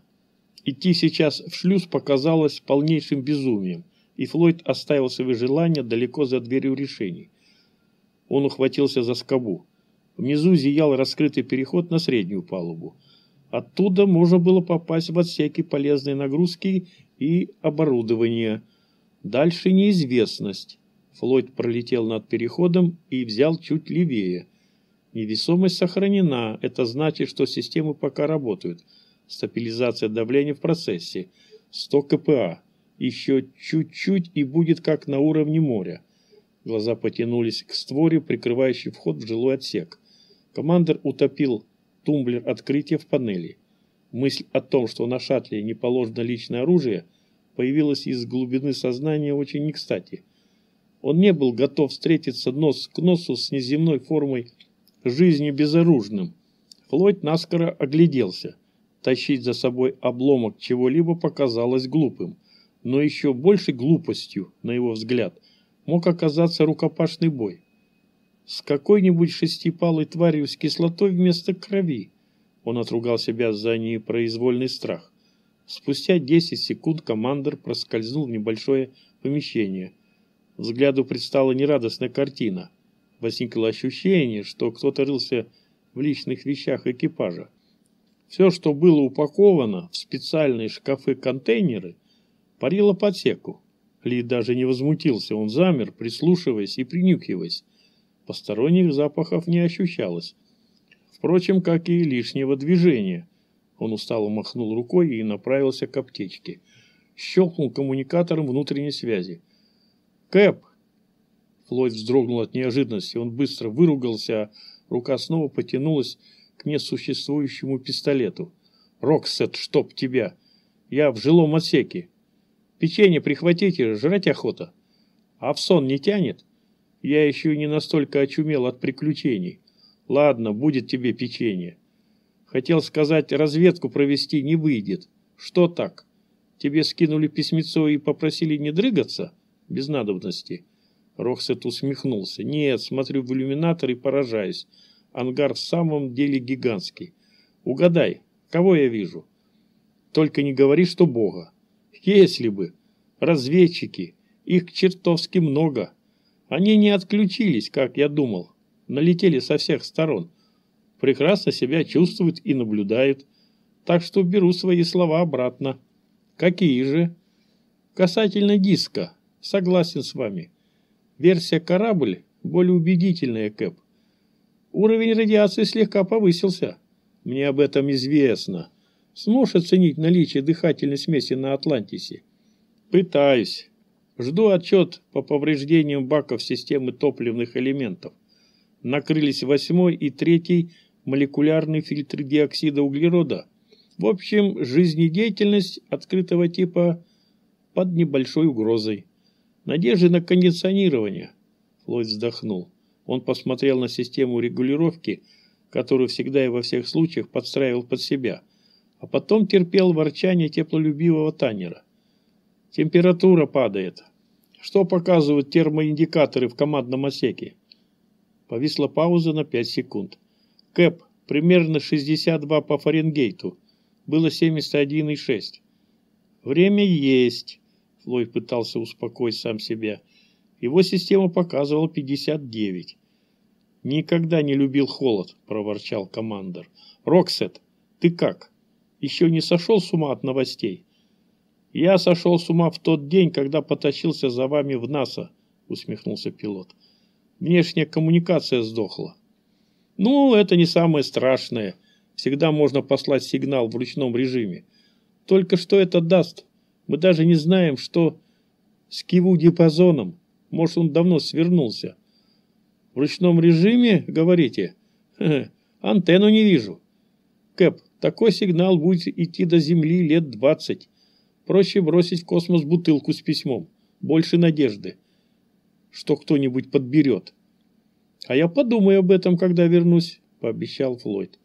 Идти сейчас в шлюз показалось полнейшим безумием и Флойд оставил свои желания далеко за дверью решений. Он ухватился за скобу. Внизу зиял раскрытый переход на среднюю палубу. Оттуда можно было попасть в отсеки полезной нагрузки и оборудования. Дальше неизвестность. Флойд пролетел над переходом и взял чуть левее. Невесомость сохранена. Это значит, что системы пока работают. Стабилизация давления в процессе. 100 КПА. Еще чуть-чуть и будет как на уровне моря. Глаза потянулись к створе, прикрывающей вход в жилой отсек. Командир утопил тумблер открытия в панели. Мысль о том, что на шаттле не положено личное оружие, появилась из глубины сознания очень не кстати. Он не был готов встретиться нос к носу с неземной формой жизни безоружным. Флойд наскоро огляделся. Тащить за собой обломок чего-либо показалось глупым но еще большей глупостью, на его взгляд, мог оказаться рукопашный бой. С какой-нибудь шестипалой тварью с кислотой вместо крови. Он отругал себя за непроизвольный страх. Спустя 10 секунд командир проскользнул в небольшое помещение. Взгляду предстала нерадостная картина. Возникло ощущение, что кто-то рылся в личных вещах экипажа. Все, что было упаковано в специальные шкафы-контейнеры, парила по отсеку. Ли даже не возмутился, он замер, прислушиваясь и принюхиваясь. Посторонних запахов не ощущалось. Впрочем, как и лишнего движения. Он устало махнул рукой и направился к аптечке. Щелкнул коммуникатором внутренней связи. «Кэп!» Флойд вздрогнул от неожиданности. Он быстро выругался, а рука снова потянулась к несуществующему пистолету. «Роксет, чтоб тебя! Я в жилом отсеке. Печенье прихватите, жрать охота. А в сон не тянет? Я еще не настолько очумел от приключений. Ладно, будет тебе печенье. Хотел сказать, разведку провести не выйдет. Что так? Тебе скинули письмецо и попросили не дрыгаться? Без надобности. Роксет усмехнулся. Нет, смотрю в иллюминатор и поражаюсь. Ангар в самом деле гигантский. Угадай, кого я вижу? Только не говори, что Бога. Если бы. Разведчики. Их чертовски много. Они не отключились, как я думал. Налетели со всех сторон. Прекрасно себя чувствуют и наблюдают. Так что беру свои слова обратно. Какие же? Касательно диска. Согласен с вами. Версия корабль более убедительная, Кэп. Уровень радиации слегка повысился. Мне об этом известно. Сможешь оценить наличие дыхательной смеси на Атлантисе? Пытаюсь. Жду отчет по повреждениям баков системы топливных элементов. Накрылись восьмой и третий молекулярные фильтры диоксида углерода. В общем, жизнедеятельность открытого типа под небольшой угрозой. Надежды на кондиционирование. Флойд вздохнул. Он посмотрел на систему регулировки, которую всегда и во всех случаях подстраивал под себя – а потом терпел ворчание теплолюбивого Таннера. Температура падает. Что показывают термоиндикаторы в командном отсеке? Повисла пауза на 5 секунд. Кэп, примерно 62 по Фаренгейту. Было 71,6. Время есть. Флойд пытался успокоить сам себя. Его система показывала 59. Никогда не любил холод, проворчал командор. Роксет, ты как? Еще не сошел с ума от новостей? Я сошел с ума в тот день, когда потащился за вами в НАСА, усмехнулся пилот. Внешняя коммуникация сдохла. Ну, это не самое страшное. Всегда можно послать сигнал в ручном режиме. Только что это даст? Мы даже не знаем, что с киву-диапазоном. Может, он давно свернулся. В ручном режиме, говорите? Ха антенну не вижу. Кэп, такой сигнал будет идти до Земли лет двадцать. Проще бросить в космос бутылку с письмом. Больше надежды, что кто-нибудь подберет. А я подумаю об этом, когда вернусь, пообещал Флойд.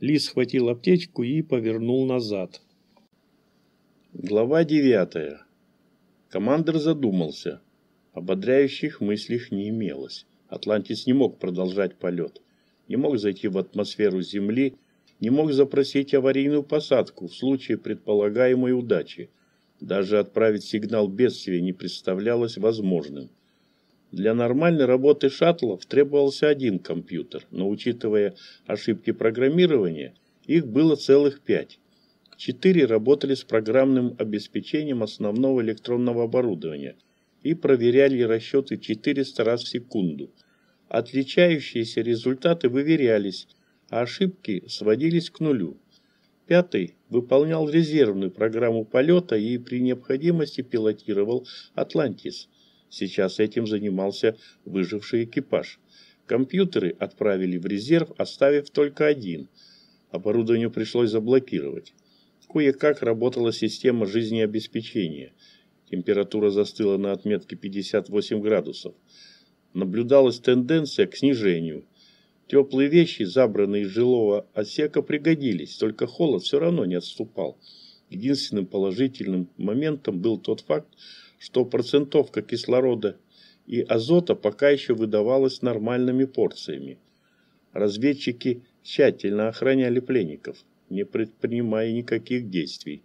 Ли схватил аптечку и повернул назад. Глава девятая. Командор задумался. Ободряющих мыслей не имелось. Атлантис не мог продолжать полет. Не мог зайти в атмосферу Земли, не мог запросить аварийную посадку в случае предполагаемой удачи. Даже отправить сигнал бедствия не представлялось возможным. Для нормальной работы шаттлов требовался один компьютер, но учитывая ошибки программирования, их было целых пять. Четыре работали с программным обеспечением основного электронного оборудования и проверяли расчеты 400 раз в секунду. Отличающиеся результаты выверялись, ошибки сводились к нулю. Пятый выполнял резервную программу полета и при необходимости пилотировал «Атлантис». Сейчас этим занимался выживший экипаж. Компьютеры отправили в резерв, оставив только один. Оборудованию пришлось заблокировать. Кое-как работала система жизнеобеспечения. Температура застыла на отметке 58 градусов. Наблюдалась тенденция к снижению. Теплые вещи, забранные из жилого отсека, пригодились, только холод все равно не отступал. Единственным положительным моментом был тот факт, что процентовка кислорода и азота пока еще выдавалась нормальными порциями. Разведчики тщательно охраняли пленников не предпринимая никаких действий.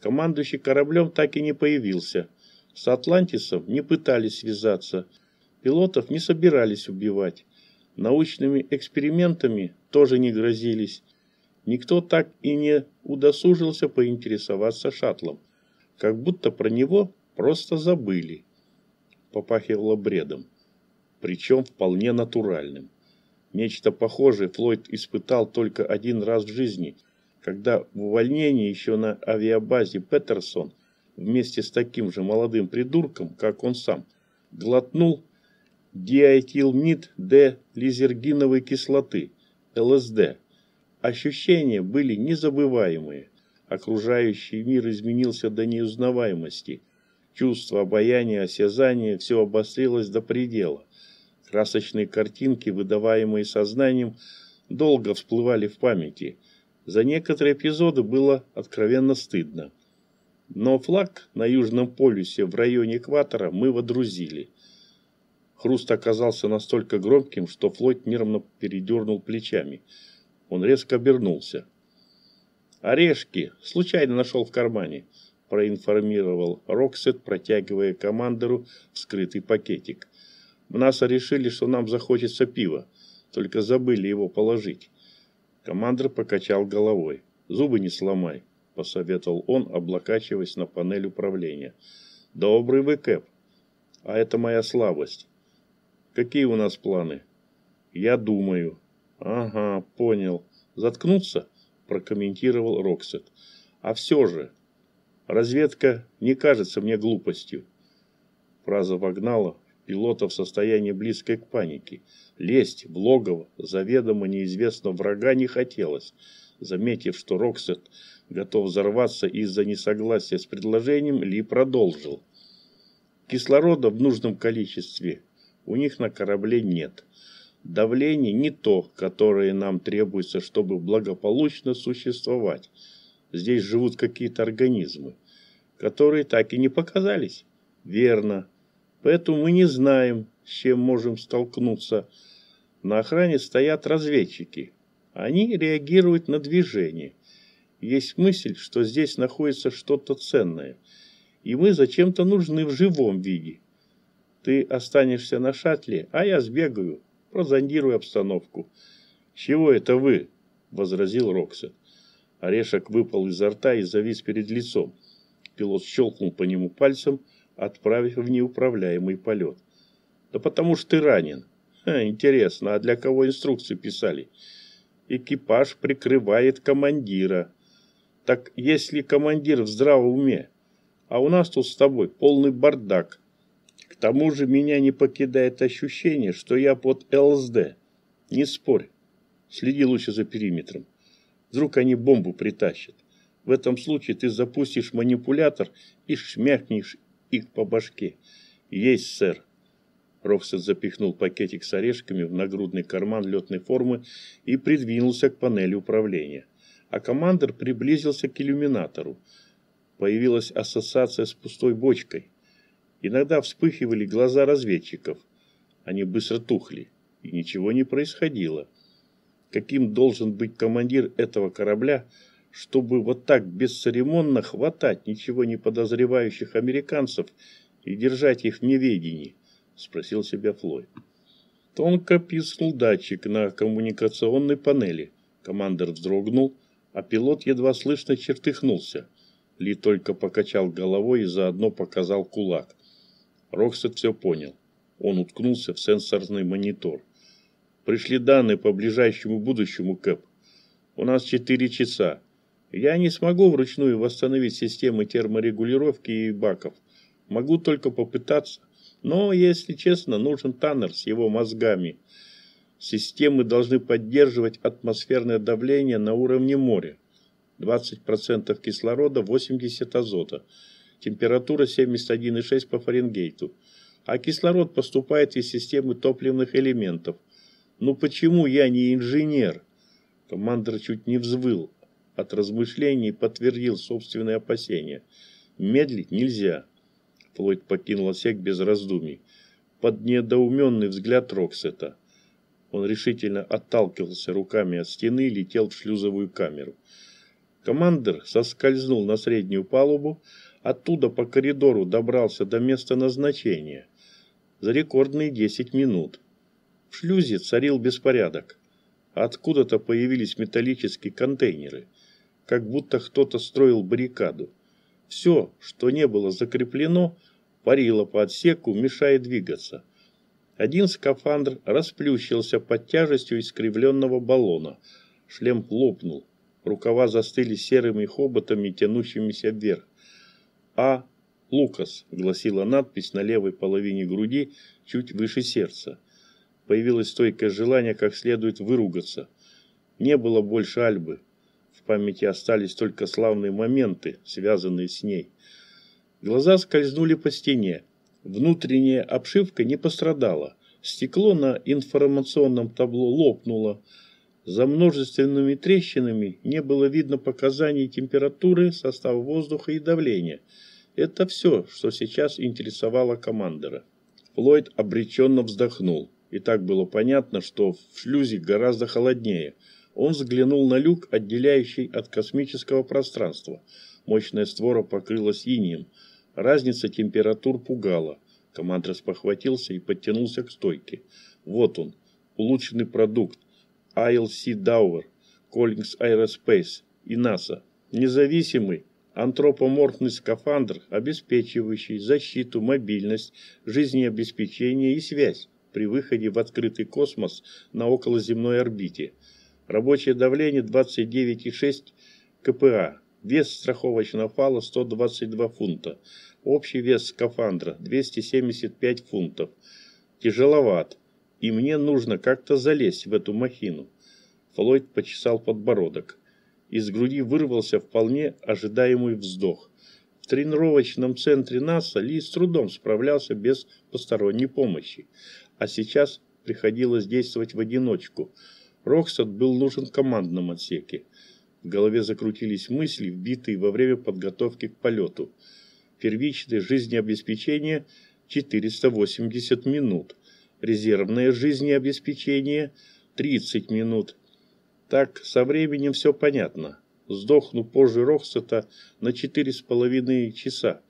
Командующий кораблем так и не появился. С Атлантисом не пытались связаться. Пилотов не собирались убивать. Научными экспериментами тоже не грозились. Никто так и не удосужился поинтересоваться шаттлом. Как будто про него просто забыли. Попахивало бредом. Причем вполне натуральным. Нечто похожее Флойд испытал только один раз в жизни, когда в увольнении еще на авиабазе Петерсон вместе с таким же молодым придурком, как он сам, глотнул диэтилмид Д лизергиновой кислоты, ЛСД. Ощущения были незабываемые. Окружающий мир изменился до неузнаваемости. Чувство обаяния, осязания все обострилось до предела. Красочные картинки, выдаваемые сознанием, долго всплывали в памяти. За некоторые эпизоды было откровенно стыдно. Но флаг на Южном полюсе в районе экватора мы водрузили. Хруст оказался настолько громким, что Флойд нервно передернул плечами. Он резко обернулся. «Орешки! Случайно нашел в кармане», – проинформировал Роксет, протягивая командору вскрытый пакетик. В НАСА решили, что нам захочется пива, только забыли его положить. Командир покачал головой. «Зубы не сломай», – посоветовал он, облокачиваясь на панель управления. «Добрый вы, Кэп. А это моя слабость. Какие у нас планы?» «Я думаю». «Ага, понял. Заткнуться?» – прокомментировал Роксет. «А все же, разведка не кажется мне глупостью». Фраза вогнала пилота в состоянии близкой к панике. Лезть в логово заведомо неизвестного врага не хотелось. Заметив, что Роксет готов взорваться из-за несогласия с предложением, Ли продолжил. Кислорода в нужном количестве у них на корабле нет. Давление не то, которое нам требуется, чтобы благополучно существовать. Здесь живут какие-то организмы, которые так и не показались. Верно, Поэтому мы не знаем, с чем можем столкнуться. На охране стоят разведчики. Они реагируют на движение. Есть мысль, что здесь находится что-то ценное. И мы зачем-то нужны в живом виде. Ты останешься на шаттле, а я сбегаю, прозондируй обстановку. «Чего это вы?» – возразил Роксет. Орешек выпал изо рта и завис перед лицом. Пилот щелкнул по нему пальцем, отправив в неуправляемый полет. «Да потому что ты ранен». Ха, «Интересно, а для кого инструкции писали?» «Экипаж прикрывает командира». «Так если командир в здравом уме, а у нас тут с тобой полный бардак. Тому же меня не покидает ощущение, что я под ЛСД. Не спорь. Следи лучше за периметром. Вдруг они бомбу притащат. В этом случае ты запустишь манипулятор и шмякнешь их по башке. Есть, сэр. Роксет запихнул пакетик с орешками в нагрудный карман летной формы и придвинулся к панели управления. А командир приблизился к иллюминатору. Появилась ассоциация с пустой бочкой. Иногда вспыхивали глаза разведчиков. Они быстро тухли, и ничего не происходило каким должен быть командир этого корабля, чтобы вот так бесцеремонно хватать ничего не подозревающих американцев и держать их в неведении, спросил себя Флойд. Тонко пискнул датчик на коммуникационной панели. Командир вздрогнул, а пилот едва слышно чертыхнулся. Ли только покачал головой и заодно показал кулак. Роксет все понял. Он уткнулся в сенсорный монитор. Пришли данные по ближайшему будущему, Кэп. У нас 4 часа. Я не смогу вручную восстановить системы терморегулировки и баков. Могу только попытаться. Но, если честно, нужен Таннер с его мозгами. Системы должны поддерживать атмосферное давление на уровне моря. 20% кислорода, 80 азота. Температура 71,6 по Фаренгейту. А кислород поступает из системы топливных элементов – ну почему я не инженер? Командор чуть не взвыл. От размышлений подтвердил собственные опасения. Медлить нельзя. Флойд покинул отсек без раздумий. Под недоуменный взгляд Роксета. Он решительно отталкивался руками от стены и летел в шлюзовую камеру. Командир соскользнул на среднюю палубу, оттуда по коридору добрался до места назначения. За рекордные 10 минут. В шлюзе царил беспорядок. Откуда-то появились металлические контейнеры, как будто кто-то строил баррикаду. Все, что не было закреплено, парило по отсеку, мешая двигаться. Один скафандр расплющился под тяжестью искривленного баллона. Шлем лопнул. Рукава застыли серыми хоботами, тянущимися вверх. «А. Лукас», — гласила надпись на левой половине груди, чуть выше сердца. Появилось стойкое желание как следует выругаться. Не было больше Альбы. В памяти остались только славные моменты, связанные с ней. Глаза скользнули по стене. Внутренняя обшивка не пострадала. Стекло на информационном табло лопнуло. За множественными трещинами не было видно показаний температуры, состава воздуха и давления. Это все, что сейчас интересовало командора. Флойд обреченно вздохнул. И так было понятно, что в шлюзе гораздо холоднее. Он взглянул на люк, отделяющий от космического пространства. Мощная створа покрылась инием. Разница температур пугала. Командор спохватился и подтянулся к стойке. Вот он, улучшенный продукт. ILC Dower, Collins Aerospace и NASA. Независимый, антропоморфный скафандр, обеспечивающий защиту, мобильность, жизнеобеспечение и связь при выходе в открытый космос на околоземной орбите. Рабочее давление 29,6 КПА. Вес страховочного фала 122 фунта. Общий вес скафандра 275 фунтов. Тяжеловат. И мне нужно как-то залезть в эту махину. Флойд почесал подбородок. Из груди вырвался вполне ожидаемый вздох. В тренировочном центре НАСА Ли с трудом справлялся без посторонней помощи а сейчас приходилось действовать в одиночку. Роксад был нужен в командном отсеке. В голове закрутились мысли, вбитые во время подготовки к полету. Первичное жизнеобеспечение – 480 минут. Резервное жизнеобеспечение – 30 минут. Так, со временем все понятно. Сдохну позже Роксета на 4,5 часа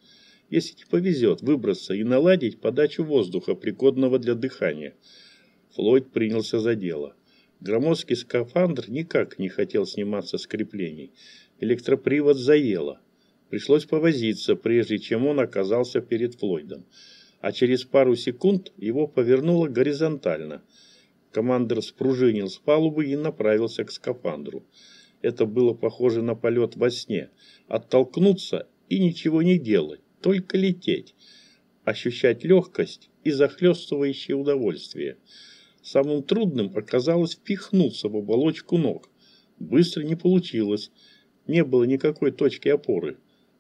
если повезет выбраться и наладить подачу воздуха, пригодного для дыхания. Флойд принялся за дело. Громоздкий скафандр никак не хотел сниматься с креплений. Электропривод заело. Пришлось повозиться, прежде чем он оказался перед Флойдом. А через пару секунд его повернуло горизонтально. Командир спружинил с палубы и направился к скафандру. Это было похоже на полет во сне. Оттолкнуться и ничего не делать, только лететь. Ощущать легкость и захлестывающее удовольствие. Самым трудным оказалось впихнуться в оболочку ног. Быстро не получилось. Не было никакой точки опоры.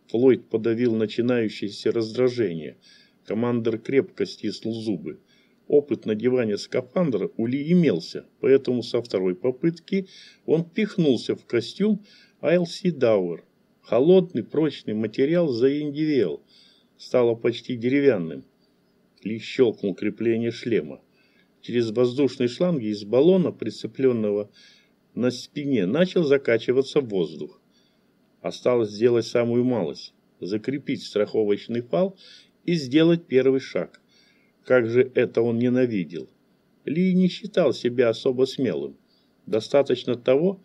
Флойд подавил начинающееся раздражение. Командир крепко стиснул зубы. Опыт надевания скафандра у Ли имелся, поэтому со второй попытки он пихнулся в костюм Айлси Дауэр. Холодный, прочный материал заиндивел, стало почти деревянным. Ли щелкнул крепление шлема. Через воздушные шланги из баллона, прицепленного на спине, начал закачиваться воздух. Осталось сделать самую малость – закрепить страховочный фал и сделать первый шаг. Как же это он ненавидел. Ли не считал себя особо смелым. Достаточно того,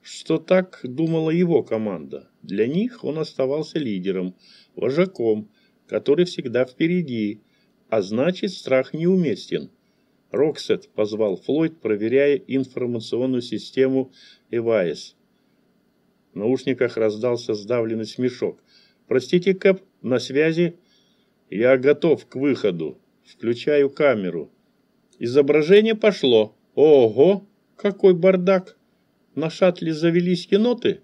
что так думала его команда. Для них он оставался лидером, вожаком, который всегда впереди, а значит страх неуместен. Роксет позвал Флойд, проверяя информационную систему Эвайс. В наушниках раздался сдавленный смешок. «Простите, Кэп, на связи?» «Я готов к выходу», Включаю камеру. Изображение пошло. Ого, какой бардак! На шаттле завелись еноты?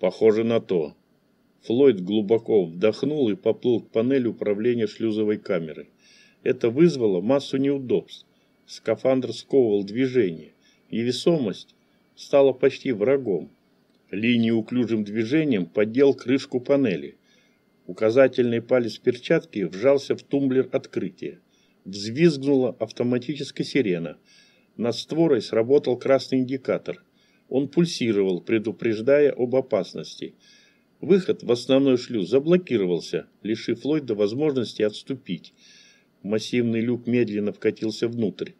Похоже на то. Флойд глубоко вдохнул и поплыл к панели управления шлюзовой камерой. Это вызвало массу неудобств. Скафандр сковывал движение. Невесомость стала почти врагом. Ли неуклюжим движением поддел крышку панели. Указательный палец перчатки вжался в тумблер открытия. Взвизгнула автоматическая сирена. Над створой сработал красный индикатор. Он пульсировал, предупреждая об опасности. Выход в основной шлюз заблокировался, лишив Ллойда возможности отступить. Массивный люк медленно вкатился внутрь.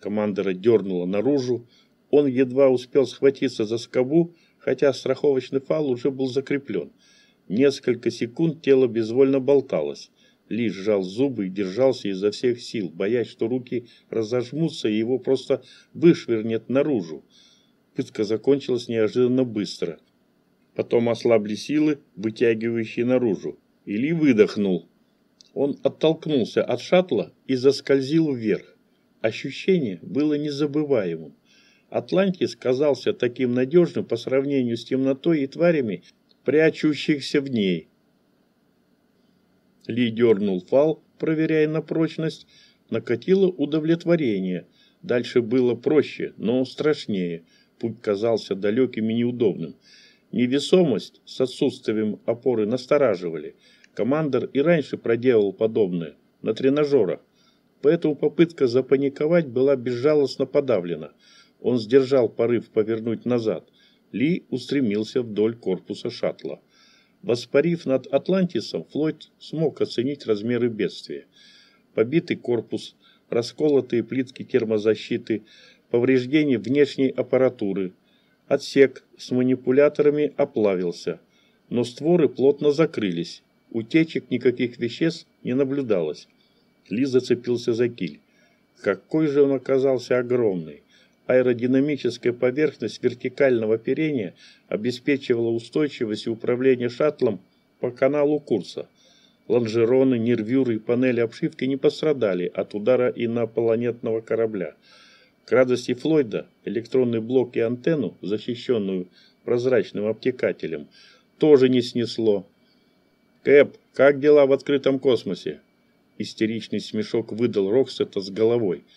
Командора дернуло наружу. Он едва успел схватиться за скобу, хотя страховочный фал уже был закреплен. Несколько секунд тело безвольно болталось. Ли сжал зубы и держался изо всех сил, боясь, что руки разожмутся и его просто вышвырнет наружу. Пытка закончилась неожиданно быстро. Потом ослабли силы, вытягивающие наружу. И Ли выдохнул. Он оттолкнулся от шаттла и заскользил вверх. Ощущение было незабываемым. Атлантис казался таким надежным по сравнению с темнотой и тварями, прячущихся в ней. Ли дернул фал, проверяя на прочность, накатило удовлетворение. Дальше было проще, но страшнее. Путь казался далеким и неудобным. Невесомость с отсутствием опоры настораживали. Командор и раньше проделал подобное, на тренажерах. Поэтому попытка запаниковать была безжалостно подавлена. Он сдержал порыв повернуть назад. Ли устремился вдоль корпуса шаттла. Воспарив над Атлантисом, Флойд смог оценить размеры бедствия. Побитый корпус, расколотые плитки термозащиты, повреждение внешней аппаратуры. Отсек с манипуляторами оплавился, но створы плотно закрылись. Утечек никаких веществ не наблюдалось. Ли зацепился за киль. Какой же он оказался огромный! Аэродинамическая поверхность вертикального оперения обеспечивала устойчивость и управление шаттлом по каналу курса. Лонжероны, нервюры и панели обшивки не пострадали от удара инопланетного корабля. К радости Флойда электронный блок и антенну, защищенную прозрачным обтекателем, тоже не снесло. «Кэп, как дела в открытом космосе?» Истеричный смешок выдал Роксета с головой –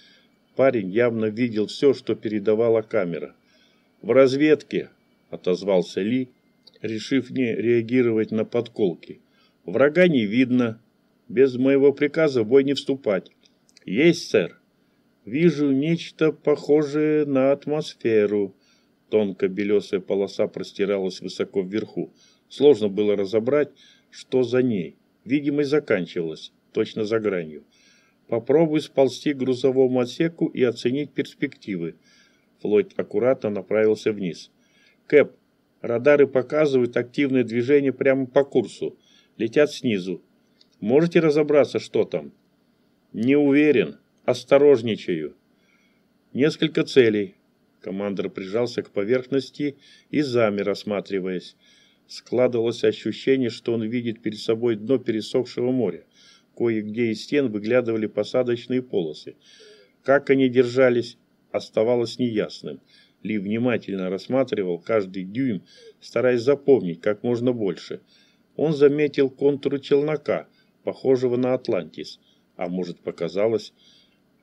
Парень явно видел все, что передавала камера. «В разведке», — отозвался Ли, решив не реагировать на подколки. «Врага не видно. Без моего приказа в бой не вступать». «Есть, сэр». «Вижу нечто похожее на атмосферу». Тонкая белесая полоса простиралась высоко вверху. Сложно было разобрать, что за ней. Видимость заканчивалась, точно за гранью. Попробуй сползти к грузовому отсеку и оценить перспективы. Флойд аккуратно направился вниз. Кэп, радары показывают активное движение прямо по курсу. Летят снизу. Можете разобраться, что там? Не уверен. Осторожничаю. Несколько целей. Командор прижался к поверхности и замер, осматриваясь. Складывалось ощущение, что он видит перед собой дно пересохшего моря. Кое-где из стен выглядывали посадочные полосы. Как они держались, оставалось неясным. Ли внимательно рассматривал каждый дюйм, стараясь запомнить как можно больше. Он заметил контуры челнока, похожего на Атлантис. А может, показалось,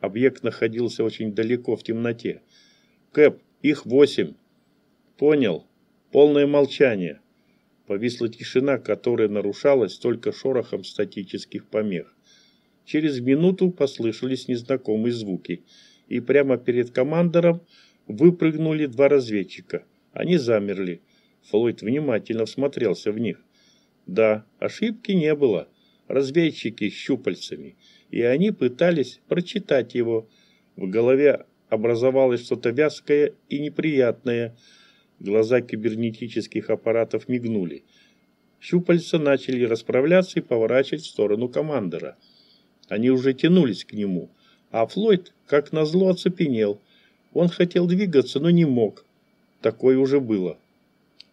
объект находился очень далеко в темноте. «Кэп, их восемь!» «Понял. Полное молчание». Повисла тишина, которая нарушалась только шорохом статических помех. Через минуту послышались незнакомые звуки – и прямо перед командором выпрыгнули два разведчика. Они замерли. Флойд внимательно всмотрелся в них. Да, ошибки не было. Разведчики с щупальцами. И они пытались прочитать его. В голове образовалось что-то вязкое и неприятное. Глаза кибернетических аппаратов мигнули. Щупальца начали расправляться и поворачивать в сторону командора. Они уже тянулись к нему. А Флойд, как назло, оцепенел. Он хотел двигаться, но не мог. Такое уже было.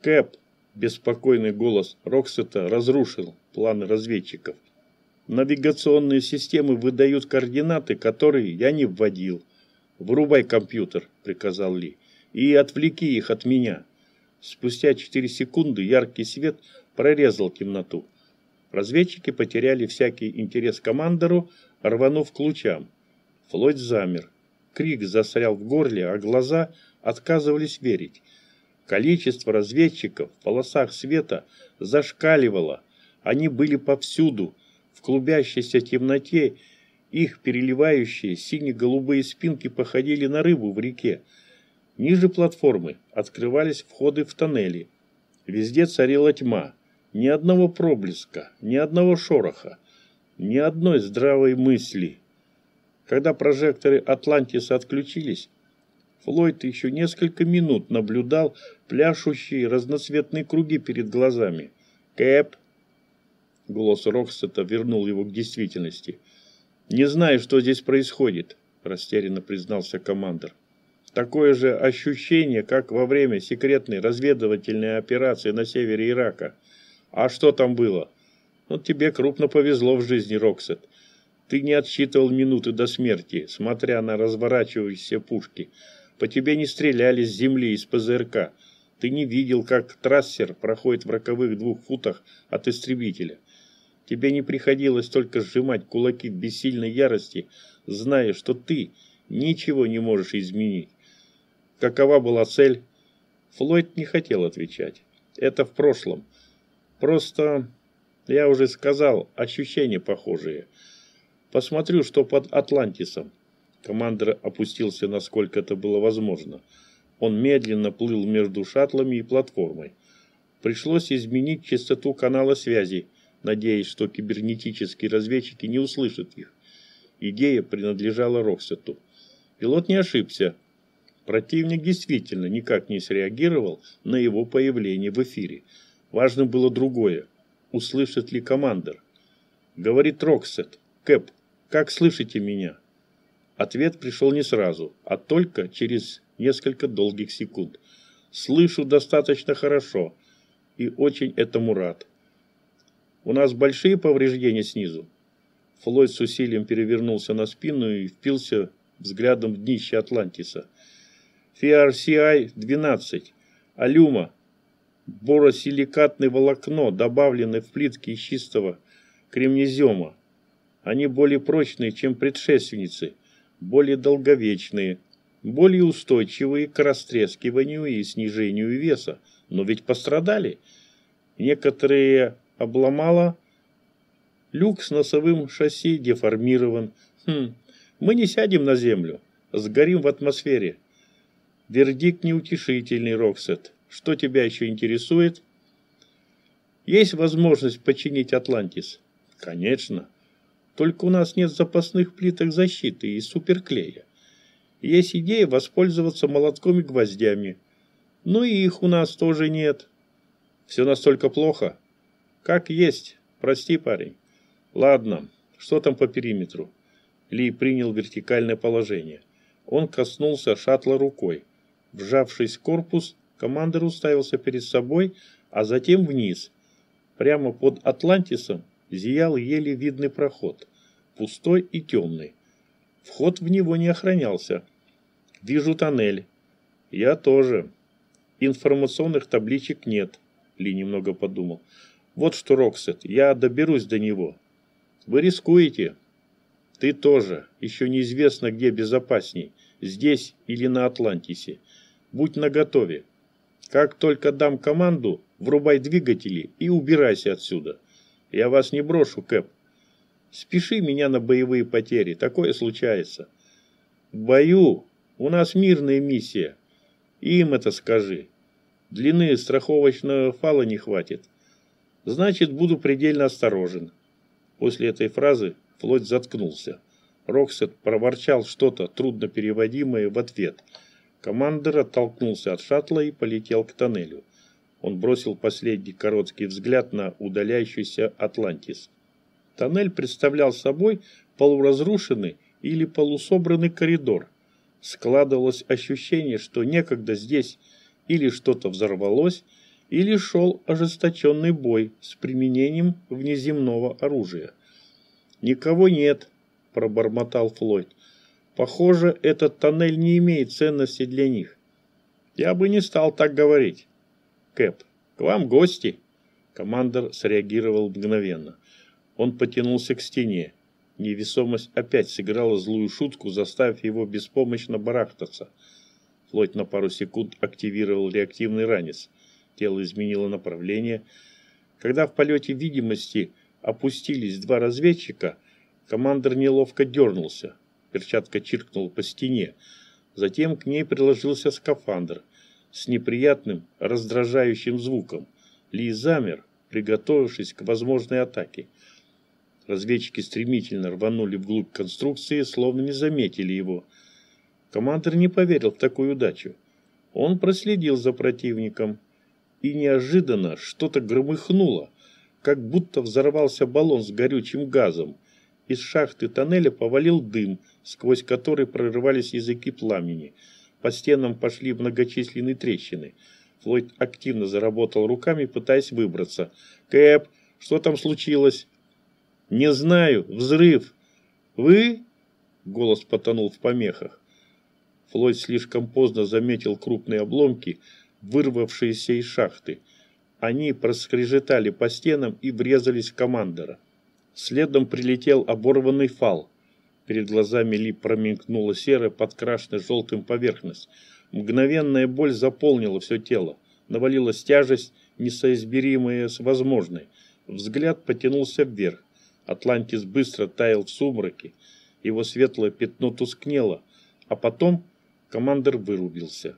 «Кэп!» – беспокойный голос Роксета разрушил планы разведчиков. «Навигационные системы выдают координаты, которые я не вводил. Врубай компьютер», – приказал Ли, – «и отвлеки их от меня». Спустя 4 секунды яркий свет прорезал темноту. Разведчики потеряли всякий интерес к командору, рванув к лучам. Флойд замер. Крик застрял в горле, а глаза отказывались верить. Количество разведчиков в полосах света зашкаливало. Они были повсюду. В клубящейся темноте их переливающие сине-голубые спинки походили на рыбу в реке. Ниже платформы открывались входы в тоннели. Везде царила тьма. Ни одного проблеска, ни одного шороха, ни одной здравой мысли – когда прожекторы Атлантиса отключились, Флойд еще несколько минут наблюдал пляшущие разноцветные круги перед глазами. «Кэп!» Голос Роксета вернул его к действительности. «Не знаю, что здесь происходит», – растерянно признался командир. «Такое же ощущение, как во время секретной разведывательной операции на севере Ирака. А что там было? Ну, тебе крупно повезло в жизни, Роксет. Ты не отсчитывал минуты до смерти, смотря на разворачивающиеся пушки. По тебе не стреляли с земли из ПЗРК. Ты не видел, как трассер проходит в роковых двух футах от истребителя. Тебе не приходилось только сжимать кулаки в бессильной ярости, зная, что ты ничего не можешь изменить. Какова была цель? Флойд не хотел отвечать. Это в прошлом. Просто, я уже сказал, ощущения похожие – Посмотрю, что под Атлантисом. Командор опустился, насколько это было возможно. Он медленно плыл между шаттлами и платформой. Пришлось изменить частоту канала связи, надеясь, что кибернетические разведчики не услышат их. Идея принадлежала Роксету. Пилот не ошибся. Противник действительно никак не среагировал на его появление в эфире. Важно было другое. Услышит ли командор? Говорит Роксет. Кэп, как слышите меня?» Ответ пришел не сразу, а только через несколько долгих секунд. «Слышу достаточно хорошо и очень этому рад. У нас большие повреждения снизу?» Флойд с усилием перевернулся на спину и впился взглядом в днище Атлантиса. FRCI-12. Алюма. Боросиликатное волокно, добавленное в плитки из чистого кремнезема. Они более прочные, чем предшественницы, более долговечные, более устойчивые к растрескиванию и снижению веса. Но ведь пострадали. Некоторые обломало. Люк с носовым шасси деформирован. Хм, мы не сядем на землю, сгорим в атмосфере. Вердикт неутешительный, Роксет. Что тебя еще интересует? Есть возможность починить Атлантис? Конечно. Только у нас нет запасных плиток защиты и суперклея. Есть идея воспользоваться молотком и гвоздями. Ну и их у нас тоже нет. Все настолько плохо. Как есть. Прости, парень. Ладно, что там по периметру? Ли принял вертикальное положение. Он коснулся шаттла рукой. Вжавшись в корпус, командир уставился перед собой, а затем вниз. Прямо под Атлантисом зиял еле видный проход. Пустой и темный. Вход в него не охранялся. Вижу тоннель. Я тоже. Информационных табличек нет. Ли немного подумал. Вот что, Роксет, я доберусь до него. Вы рискуете. Ты тоже. Еще неизвестно, где безопасней. Здесь или на Атлантисе. Будь наготове. Как только дам команду, врубай двигатели и убирайся отсюда. Я вас не брошу, Кэп. Спеши меня на боевые потери. Такое случается. В бою у нас мирная миссия. Им это скажи. Длины страховочного фала не хватит. Значит, буду предельно осторожен. После этой фразы Флойд заткнулся. Роксет проворчал что-то трудно переводимое в ответ. Командор оттолкнулся от шаттла и полетел к тоннелю. Он бросил последний короткий взгляд на удаляющийся Атлантис. Тоннель представлял собой полуразрушенный или полусобранный коридор. Складывалось ощущение, что некогда здесь или что-то взорвалось, или шел ожесточенный бой с применением внеземного оружия. «Никого нет», – пробормотал Флойд. «Похоже, этот тоннель не имеет ценности для них». «Я бы не стал так говорить». «Кэп, к вам гости?» Командор среагировал мгновенно. Он потянулся к стене. Невесомость опять сыграла злую шутку, заставив его беспомощно барахтаться – Флойд на пару секунд активировал реактивный ранец. Тело изменило направление. Когда в полете видимости опустились два разведчика, командир неловко дернулся. Перчатка чиркнула по стене. Затем к ней приложился скафандр с неприятным, раздражающим звуком. Ли замер, приготовившись к возможной атаке. Разведчики стремительно рванули вглубь конструкции, словно не заметили его. Командир не поверил в такую удачу. Он проследил за противником, и неожиданно что-то громыхнуло, как будто взорвался баллон с горючим газом. Из шахты тоннеля повалил дым, сквозь который прорывались языки пламени. По стенам пошли многочисленные трещины. Флойд активно заработал руками, пытаясь выбраться. «Кэп, что там случилось?» «Не знаю. Взрыв». «Вы?» Голос потонул в помехах. Флойд слишком поздно заметил крупные обломки, вырвавшиеся из шахты. Они проскрежетали по стенам и врезались в командора. Следом прилетел оборванный фал. Перед глазами Ли промелькнула серая, подкрашенная желтым поверхность. Мгновенная боль заполнила все тело. Навалилась тяжесть, несоизмеримая с возможной. Взгляд потянулся вверх. Атлантис быстро таял в сумраке. Его светлое пятно тускнело, а потом Командир вырубился.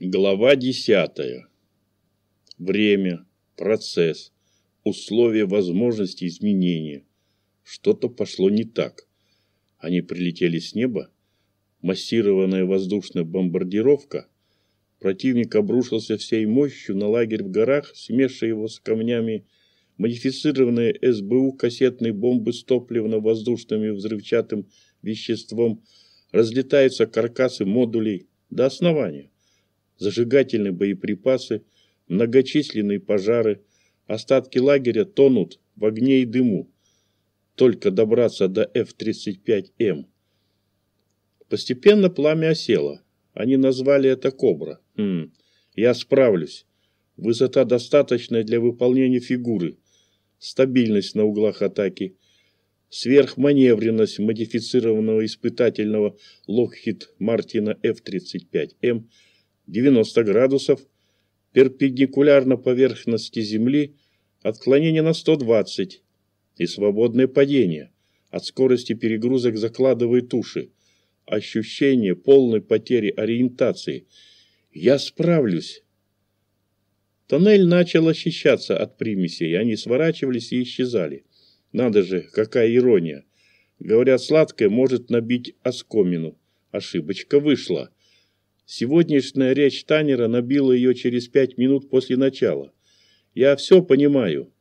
Глава десятая. Время, процесс, условия возможности изменения. Что-то пошло не так. Они прилетели с неба. Массированная воздушная бомбардировка. Противник обрушился всей мощью на лагерь в горах, смешивая его с камнями модифицированные СБУ кассетные бомбы с топливно-воздушным взрывчатым веществом, разлетаются каркасы модулей до основания, зажигательные боеприпасы, многочисленные пожары, остатки лагеря тонут в огне и дыму. Только добраться до F-35М. Постепенно пламя осело. Они назвали это «Кобра». Хм, я справлюсь. Высота достаточная для выполнения фигуры стабильность на углах атаки, сверхманевренность модифицированного испытательного Lockheed Martin F-35M 90 градусов, перпендикулярно поверхности Земли, отклонение на 120 и свободное падение. От скорости перегрузок закладывает уши. Ощущение полной потери ориентации. Я справлюсь. Тоннель начал очищаться от примесей, они сворачивались и исчезали. Надо же, какая ирония. Говорят, сладкое может набить оскомину. Ошибочка вышла. Сегодняшняя речь Танера набила ее через пять минут после начала. Я все понимаю.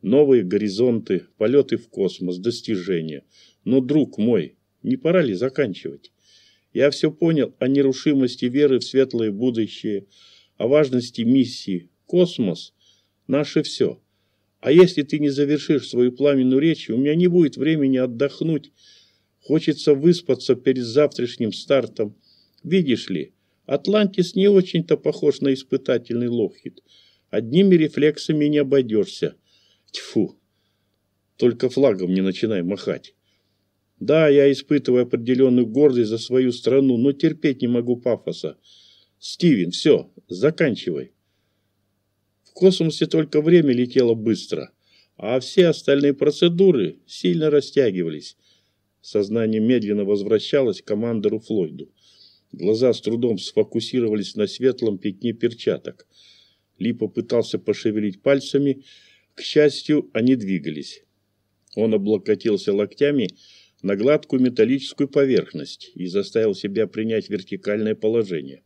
Новые горизонты, полеты в космос, достижения. Но, друг мой, не пора ли заканчивать? Я все понял о нерушимости веры в светлое будущее, о важности миссии. Космос – наше все. А если ты не завершишь свою пламенную речь, у меня не будет времени отдохнуть. Хочется выспаться перед завтрашним стартом. Видишь ли, Атлантис не очень-то похож на испытательный Локхид. Одними рефлексами не обойдешься. Тьфу! Только флагом не начинай махать. Да, я испытываю определенную гордость за свою страну, но терпеть не могу пафоса. Стивен, все, заканчивай. В космосе только время летело быстро, а все остальные процедуры сильно растягивались. Сознание медленно возвращалось к командору Флойду. Глаза с трудом сфокусировались на светлом пятне перчаток. Ли попытался пошевелить пальцами. К счастью, они двигались. Он облокотился локтями на гладкую металлическую поверхность и заставил себя принять вертикальное положение.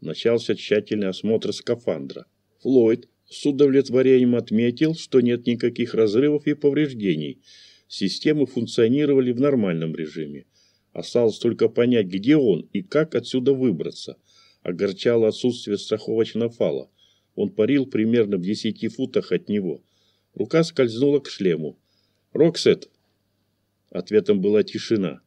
Начался тщательный осмотр скафандра. Флойд с удовлетворением отметил, что нет никаких разрывов и повреждений. Системы функционировали в нормальном режиме. Осталось только понять, где он и как отсюда выбраться. Огорчало отсутствие страховочного фала. Он парил примерно в десяти футах от него. Рука скользнула к шлему. «Роксет!» Ответом была тишина.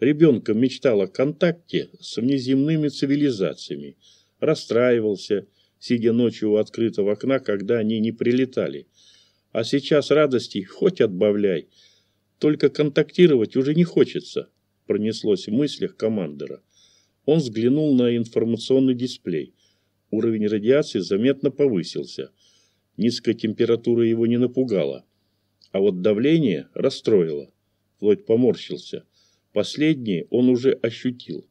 Ребенком мечтал о контакте с внеземными цивилизациями. Расстраивался, сидя ночью у открытого окна, когда они не прилетали. А сейчас радости хоть отбавляй. Только контактировать уже не хочется пронеслось в мыслях командора. Он взглянул на информационный дисплей. Уровень радиации заметно повысился. Низкая температура его не напугала. А вот давление расстроило. Флойд поморщился. Последнее он уже ощутил.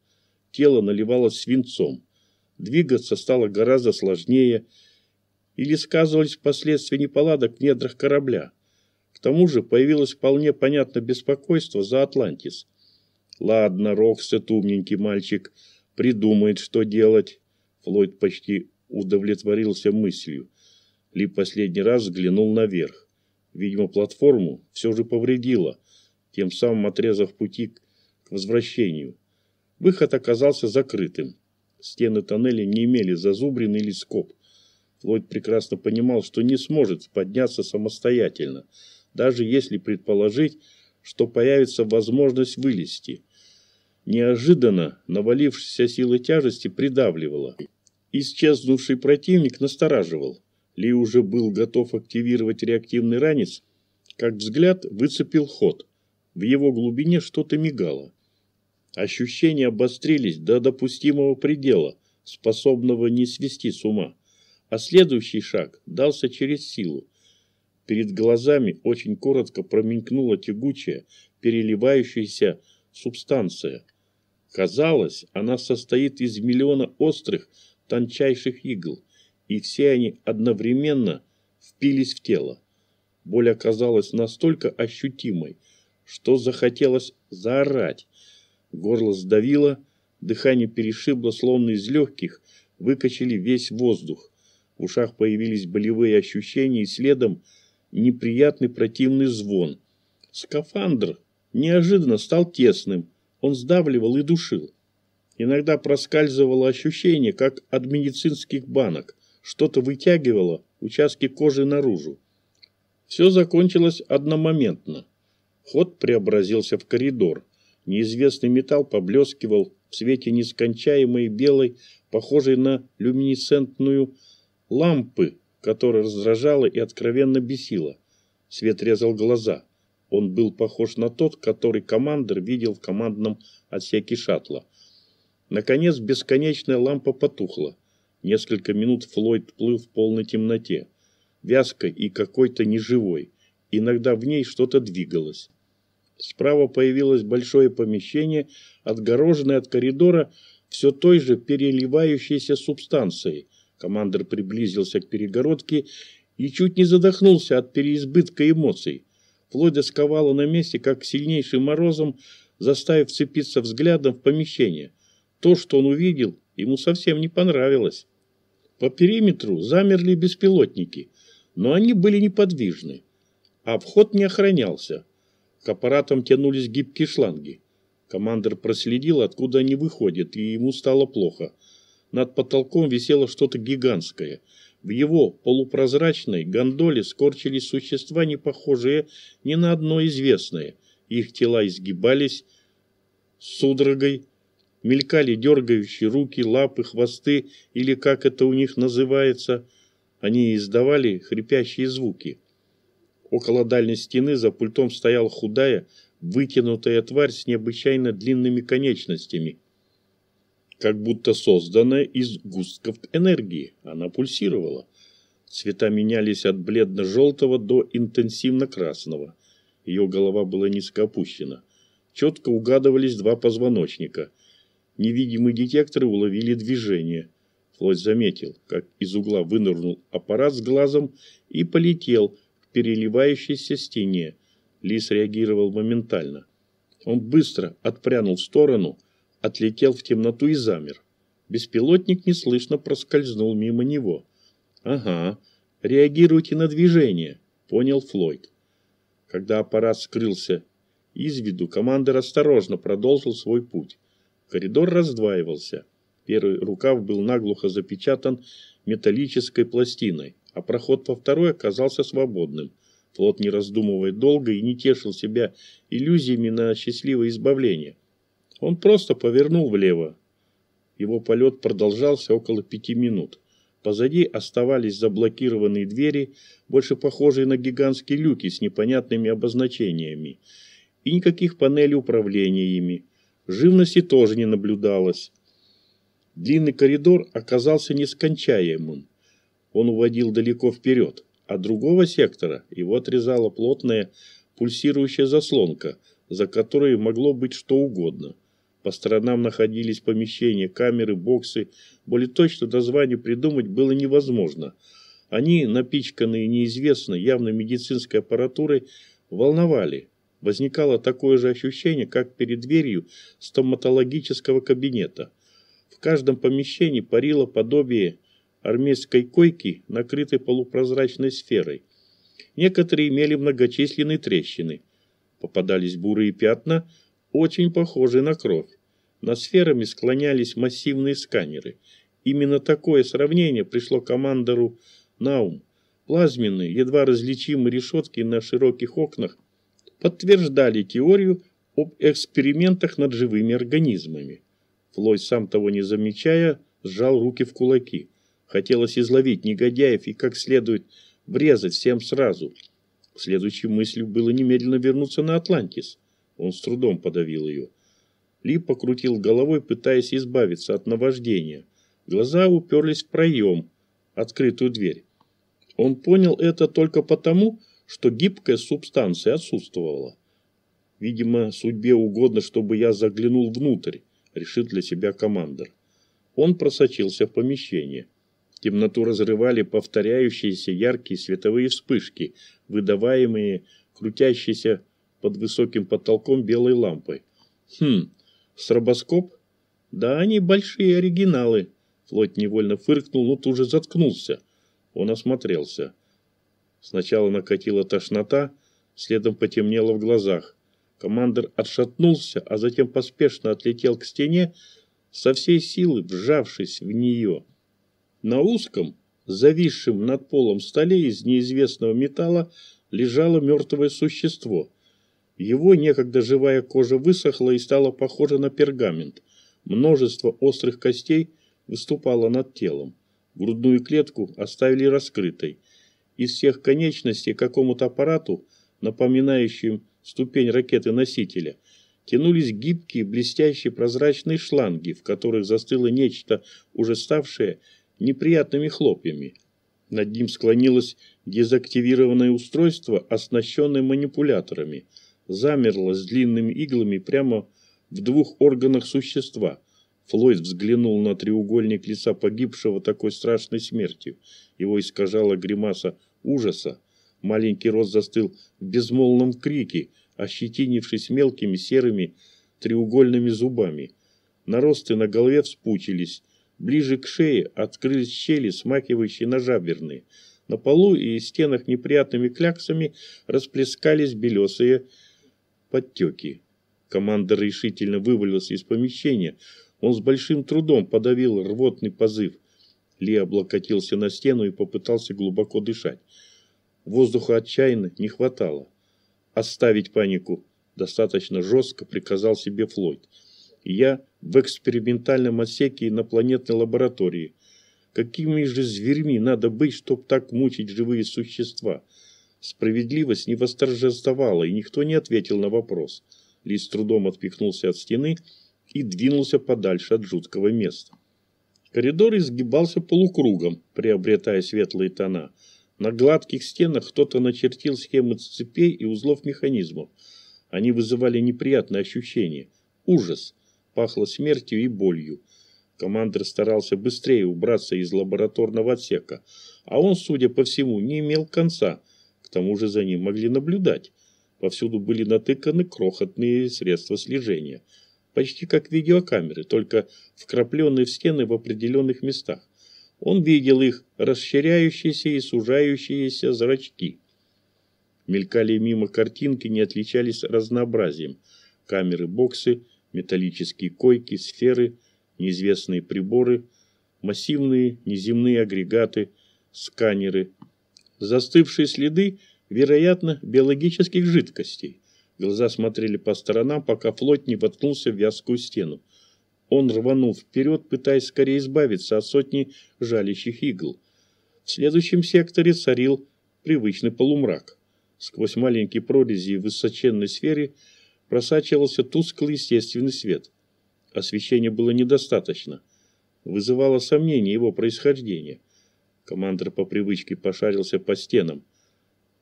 Тело наливалось свинцом. Двигаться стало гораздо сложнее. Или сказывались последствия неполадок в недрах корабля. К тому же появилось вполне понятное беспокойство за Атлантис – Ладно, Роксет, умненький мальчик, придумает, что делать. Флойд почти удовлетворился мыслью. Ли последний раз взглянул наверх. Видимо, платформу все же повредило, тем самым отрезав пути к возвращению. Выход оказался закрытым. Стены тоннеля не имели зазубрин или скоб. Флойд прекрасно понимал, что не сможет подняться самостоятельно, даже если предположить, что появится возможность вылезти. Неожиданно навалившаяся сила тяжести придавливала. Исчезнувший противник настораживал. Ли уже был готов активировать реактивный ранец, как взгляд выцепил ход. В его глубине что-то мигало. Ощущения обострились до допустимого предела, способного не свести с ума. А следующий шаг дался через силу. Перед глазами очень коротко промелькнула тягучая, переливающаяся субстанция – Казалось, она состоит из миллиона острых, тончайших игл, и все они одновременно впились в тело. Боль оказалась настолько ощутимой, что захотелось заорать. Горло сдавило, дыхание перешибло, словно из легких выкачали весь воздух. В ушах появились болевые ощущения и следом неприятный противный звон. Скафандр неожиданно стал тесным – он сдавливал и душил. Иногда проскальзывало ощущение, как от медицинских банок. Что-то вытягивало участки кожи наружу. Все закончилось одномоментно. Ход преобразился в коридор. Неизвестный металл поблескивал в свете нескончаемой белой, похожей на люминесцентную лампы, которая раздражала и откровенно бесила. Свет резал глаза. Он был похож на тот, который командир видел в командном отсеке шаттла. Наконец, бесконечная лампа потухла. Несколько минут Флойд плыл в полной темноте, вязкой и какой-то неживой. Иногда в ней что-то двигалось. Справа появилось большое помещение, отгороженное от коридора все той же переливающейся субстанцией, Командор приблизился к перегородке и чуть не задохнулся от переизбытка эмоций. Флойда сковала на месте, как сильнейшим морозом, заставив цепиться взглядом в помещение. То, что он увидел, ему совсем не понравилось. По периметру замерли беспилотники, но они были неподвижны, а вход не охранялся. К аппаратам тянулись гибкие шланги. Командор проследил, откуда они выходят, и ему стало плохо. Над потолком висело что-то гигантское. В его полупрозрачной гондоле скорчились существа, не похожие ни на одно известное. Их тела изгибались судорогой, мелькали дергающие руки, лапы, хвосты, или как это у них называется. Они издавали хрипящие звуки. Около дальней стены за пультом стояла худая, вытянутая тварь с необычайно длинными конечностями. Как будто созданная из густков энергии. Она пульсировала. Цвета менялись от бледно-желтого до интенсивно-красного. Ее голова была низко опущена. Четко угадывались два позвоночника. Невидимые детекторы уловили движение. Флойд заметил, как из угла вынырнул аппарат с глазом и полетел к переливающейся стене. Лис реагировал моментально. Он быстро отпрянул в сторону, отлетел в темноту и замер. Беспилотник неслышно проскользнул мимо него. «Ага, реагируйте на движение», — понял Флойд. Когда аппарат скрылся из виду, командир осторожно продолжил свой путь. Коридор раздваивался. Первый рукав был наглухо запечатан металлической пластиной, а проход по второй оказался свободным. Флот, не раздумывая долго и не тешил себя иллюзиями на счастливое избавление. Он просто повернул влево. Его полет продолжался около пяти минут. Позади оставались заблокированные двери, больше похожие на гигантские люки с непонятными обозначениями, и никаких панелей управления ими. Живности тоже не наблюдалось. Длинный коридор оказался нескончаемым. Он уводил далеко вперед. От другого сектора его отрезала плотная пульсирующая заслонка, за которой могло быть что угодно. По сторонам находились помещения, камеры, боксы. Более точно название придумать было невозможно. Они, напичканные неизвестной, явно медицинской аппаратурой, волновали. Возникало такое же ощущение, как перед дверью стоматологического кабинета. В каждом помещении парило подобие армейской койки, накрытой полупрозрачной сферой. Некоторые имели многочисленные трещины. Попадались бурые пятна, очень похожие на кровь. Над сферами склонялись массивные сканеры. Именно такое сравнение пришло командору на ум. Плазменные, едва различимые решетки на широких окнах подтверждали теорию об экспериментах над живыми организмами. Флойд, сам того не замечая, сжал руки в кулаки. Хотелось изловить негодяев и как следует врезать всем сразу. Следующей мыслью было немедленно вернуться на Атлантис. Он с трудом подавил ее. Ли покрутил головой, пытаясь избавиться от наваждения. Глаза уперлись в проем, открытую дверь. Он понял это только потому, что гибкая субстанция отсутствовала. Видимо, судьбе угодно, чтобы я заглянул внутрь, решил для себя командир. Он просочился в помещение. Темноту разрывали повторяющиеся яркие световые вспышки, выдаваемые крутящейся под высоким потолком белой лампой. Хм, стробоскоп? Да они большие оригиналы. Флойд невольно фыркнул, но тут же заткнулся. Он осмотрелся. Сначала накатила тошнота, следом потемнело в глазах. Командир отшатнулся, а затем поспешно отлетел к стене, со всей силы вжавшись в нее. На узком, зависшем над полом столе из неизвестного металла лежало мертвое существо. Его некогда живая кожа высохла и стала похожа на пергамент. Множество острых костей выступало над телом. Грудную клетку оставили раскрытой. Из всех конечностей какому-то аппарату, напоминающим ступень ракеты-носителя, тянулись гибкие, блестящие прозрачные шланги, в которых застыло нечто, уже ставшее неприятными хлопьями. Над ним склонилось дезактивированное устройство, оснащенное манипуляторами. Замерло с длинными иглами прямо в двух органах существа. Флойд взглянул на треугольник лица погибшего такой страшной смертью. Его искажала гримаса ужаса. Маленький рот застыл в безмолвном крике, ощетинившись мелкими серыми треугольными зубами. Наросты на голове вспучились. Ближе к шее открылись щели, смакивающие на жаберные. На полу и стенах неприятными кляксами расплескались белесые подтеки. Командор решительно вывалился из помещения. Он с большим трудом подавил рвотный позыв. Ли облокотился на стену и попытался глубоко дышать. Воздуха отчаянно не хватало. Оставить панику достаточно жестко приказал себе Флойд. Я в экспериментальном отсеке инопланетной лаборатории. Какими же зверьми надо быть, чтобы так мучить живые существа? Справедливость не восторжествовала, и никто не ответил на вопрос. Ли с трудом отпихнулся от стены и двинулся подальше от жуткого места. Коридор изгибался полукругом, приобретая светлые тона. На гладких стенах кто-то начертил схемы цепей и узлов механизмов. Они вызывали неприятное ощущение. Ужас. Пахло смертью и болью. Командир старался быстрее убраться из лабораторного отсека, а он, судя по всему, не имел конца. К тому же за ним могли наблюдать. Повсюду были натыканы крохотные средства слежения. Почти как видеокамеры, только вкрапленные в стены в определенных местах. Он видел их расширяющиеся и сужающиеся зрачки. Мелькали мимо картинки, не отличались разнообразием. Камеры-боксы, металлические койки, сферы, неизвестные приборы, массивные неземные агрегаты, сканеры. Застывшие следы вероятно, биологических жидкостей. Глаза смотрели по сторонам, пока флот не воткнулся в вязкую стену. Он рванул вперед, пытаясь скорее избавиться от сотни жалящих игл. В следующем секторе царил привычный полумрак. Сквозь маленькие прорези в высоченной сфере просачивался тусклый естественный свет. Освещения было недостаточно. Вызывало сомнение его происхождения. Командор по привычке пошарился по стенам.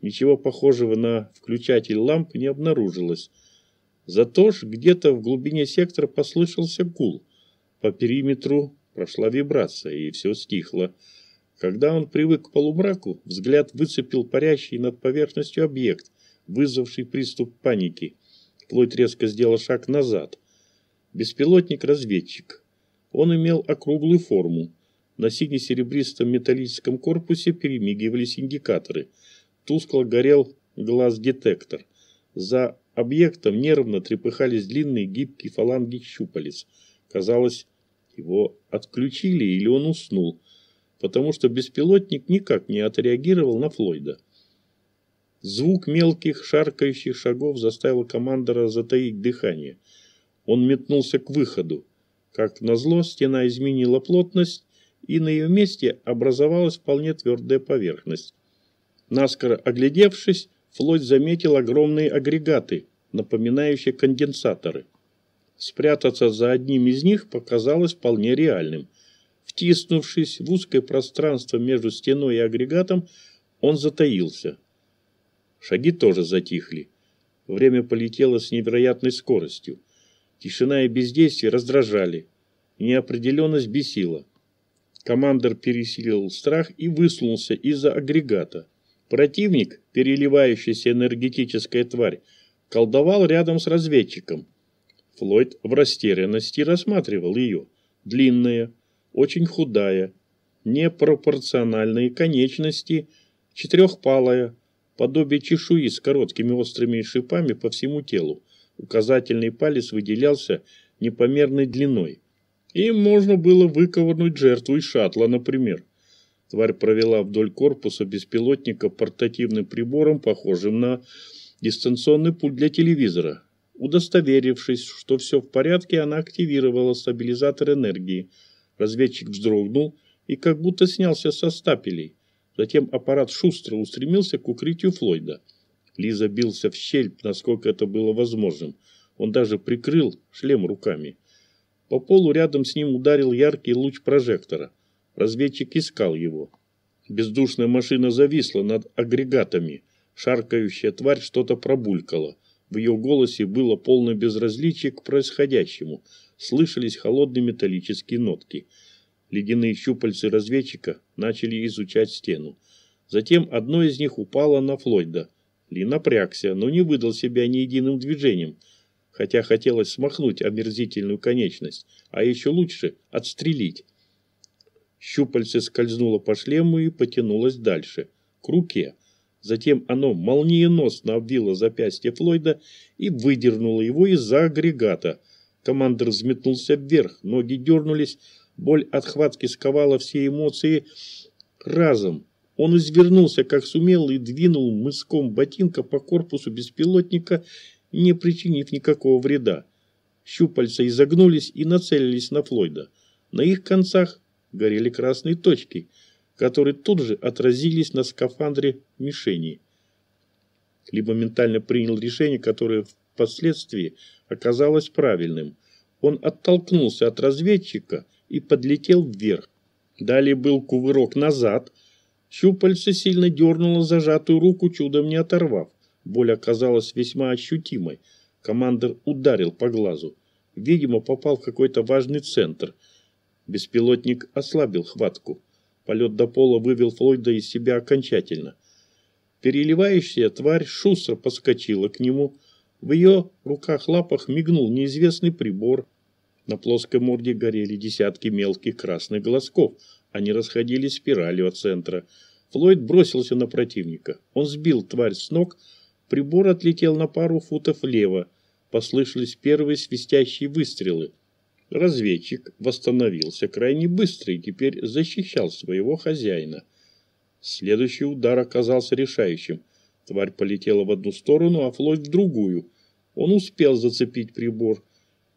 Ничего похожего на включатель ламп не обнаружилось. Зато ж где-то в глубине сектора послышался гул. По периметру прошла вибрация, и все стихло. Когда он привык к полумраку, взгляд выцепил парящий над поверхностью объект, вызвавший приступ паники. Плоть резко сделал шаг назад. Беспилотник-разведчик. Он имел округлую форму. На сине-серебристом металлическом корпусе перемигивались индикаторы – Тускло горел глаз-детектор. За объектом нервно трепыхались длинные гибкие фаланги щупалец. Казалось, его отключили или он уснул, потому что беспилотник никак не отреагировал на Флойда. Звук мелких шаркающих шагов заставил командора затаить дыхание. Он метнулся к выходу. Как назло, стена изменила плотность, и на ее месте образовалась вполне твердая поверхность. Наскоро оглядевшись, Флойд заметил огромные агрегаты, напоминающие конденсаторы. Спрятаться за одним из них показалось вполне реальным. Втиснувшись в узкое пространство между стеной и агрегатом, он затаился. Шаги тоже затихли. Время полетело с невероятной скоростью. Тишина и бездействие раздражали. Неопределенность бесила. Командор пересилил страх и высунулся из-за агрегата. Противник, переливающаяся энергетическая тварь, колдовал рядом с разведчиком. Флойд в растерянности рассматривал ее. Длинная, очень худая, непропорциональные конечности, четырехпалая, подобие чешуи с короткими острыми шипами по всему телу. Указательный палец выделялся непомерной длиной. Им можно было выковырнуть жертву из шаттла, например. Тварь провела вдоль корпуса беспилотника портативным прибором, похожим на дистанционный пульт для телевизора. Удостоверившись, что все в порядке, она активировала стабилизатор энергии. Разведчик вздрогнул и как будто снялся со стапелей. Затем аппарат шустро устремился к укрытию Флойда. Лиза бился в щель, насколько это было возможным. Он даже прикрыл шлем руками. По полу рядом с ним ударил яркий луч прожектора. Разведчик искал его. Бездушная машина зависла над агрегатами. Шаркающая тварь что-то пробулькала. В ее голосе было полное безразличие к происходящему. слышались холодные металлические нотки. Ледяные щупальцы разведчика начали изучать стену. Затем одно из них упало на Флойда. Ли напрягся, но не выдал себя ни единым движением, хотя хотелось смахнуть омерзительную конечность, а еще лучше отстрелить. Щупальце скользнуло по шлему и потянулось дальше, к руке. Затем оно молниеносно обвило запястье Флойда и выдернуло его из-за агрегата. Командор взметнулся вверх, ноги дернулись, боль от хватки сковала все эмоции разом. Он извернулся, как сумел, и двинул мыском ботинка по корпусу беспилотника, не причинив никакого вреда. Щупальца изогнулись и нацелились на Флойда. На их концах горели красные точки, которые тут же отразились на скафандре мишени. Либо ментально принял решение, которое впоследствии оказалось правильным. Он оттолкнулся от разведчика и подлетел вверх. Далее был кувырок назад. Щупальце сильно дернуло зажатую руку, чудом не оторвав. Боль оказалась весьма ощутимой. Командир ударил по глазу. Видимо, попал в какой-то важный центр – Беспилотник ослабил хватку. Полет до пола вывел Флойда из себя окончательно. Переливающая тварь шустро подскочила к нему. В ее руках-лапах мигнул неизвестный прибор. На плоской морде горели десятки мелких красных глазков. Они расходились спиралью от центра. Флойд бросился на противника. Он сбил тварь с ног. Прибор отлетел на пару футов влево. Послышались первые свистящие выстрелы. Разведчик восстановился крайне быстро и теперь защищал своего хозяина. Следующий удар оказался решающим. Тварь полетела в одну сторону, а Флойд в другую. Он успел зацепить прибор.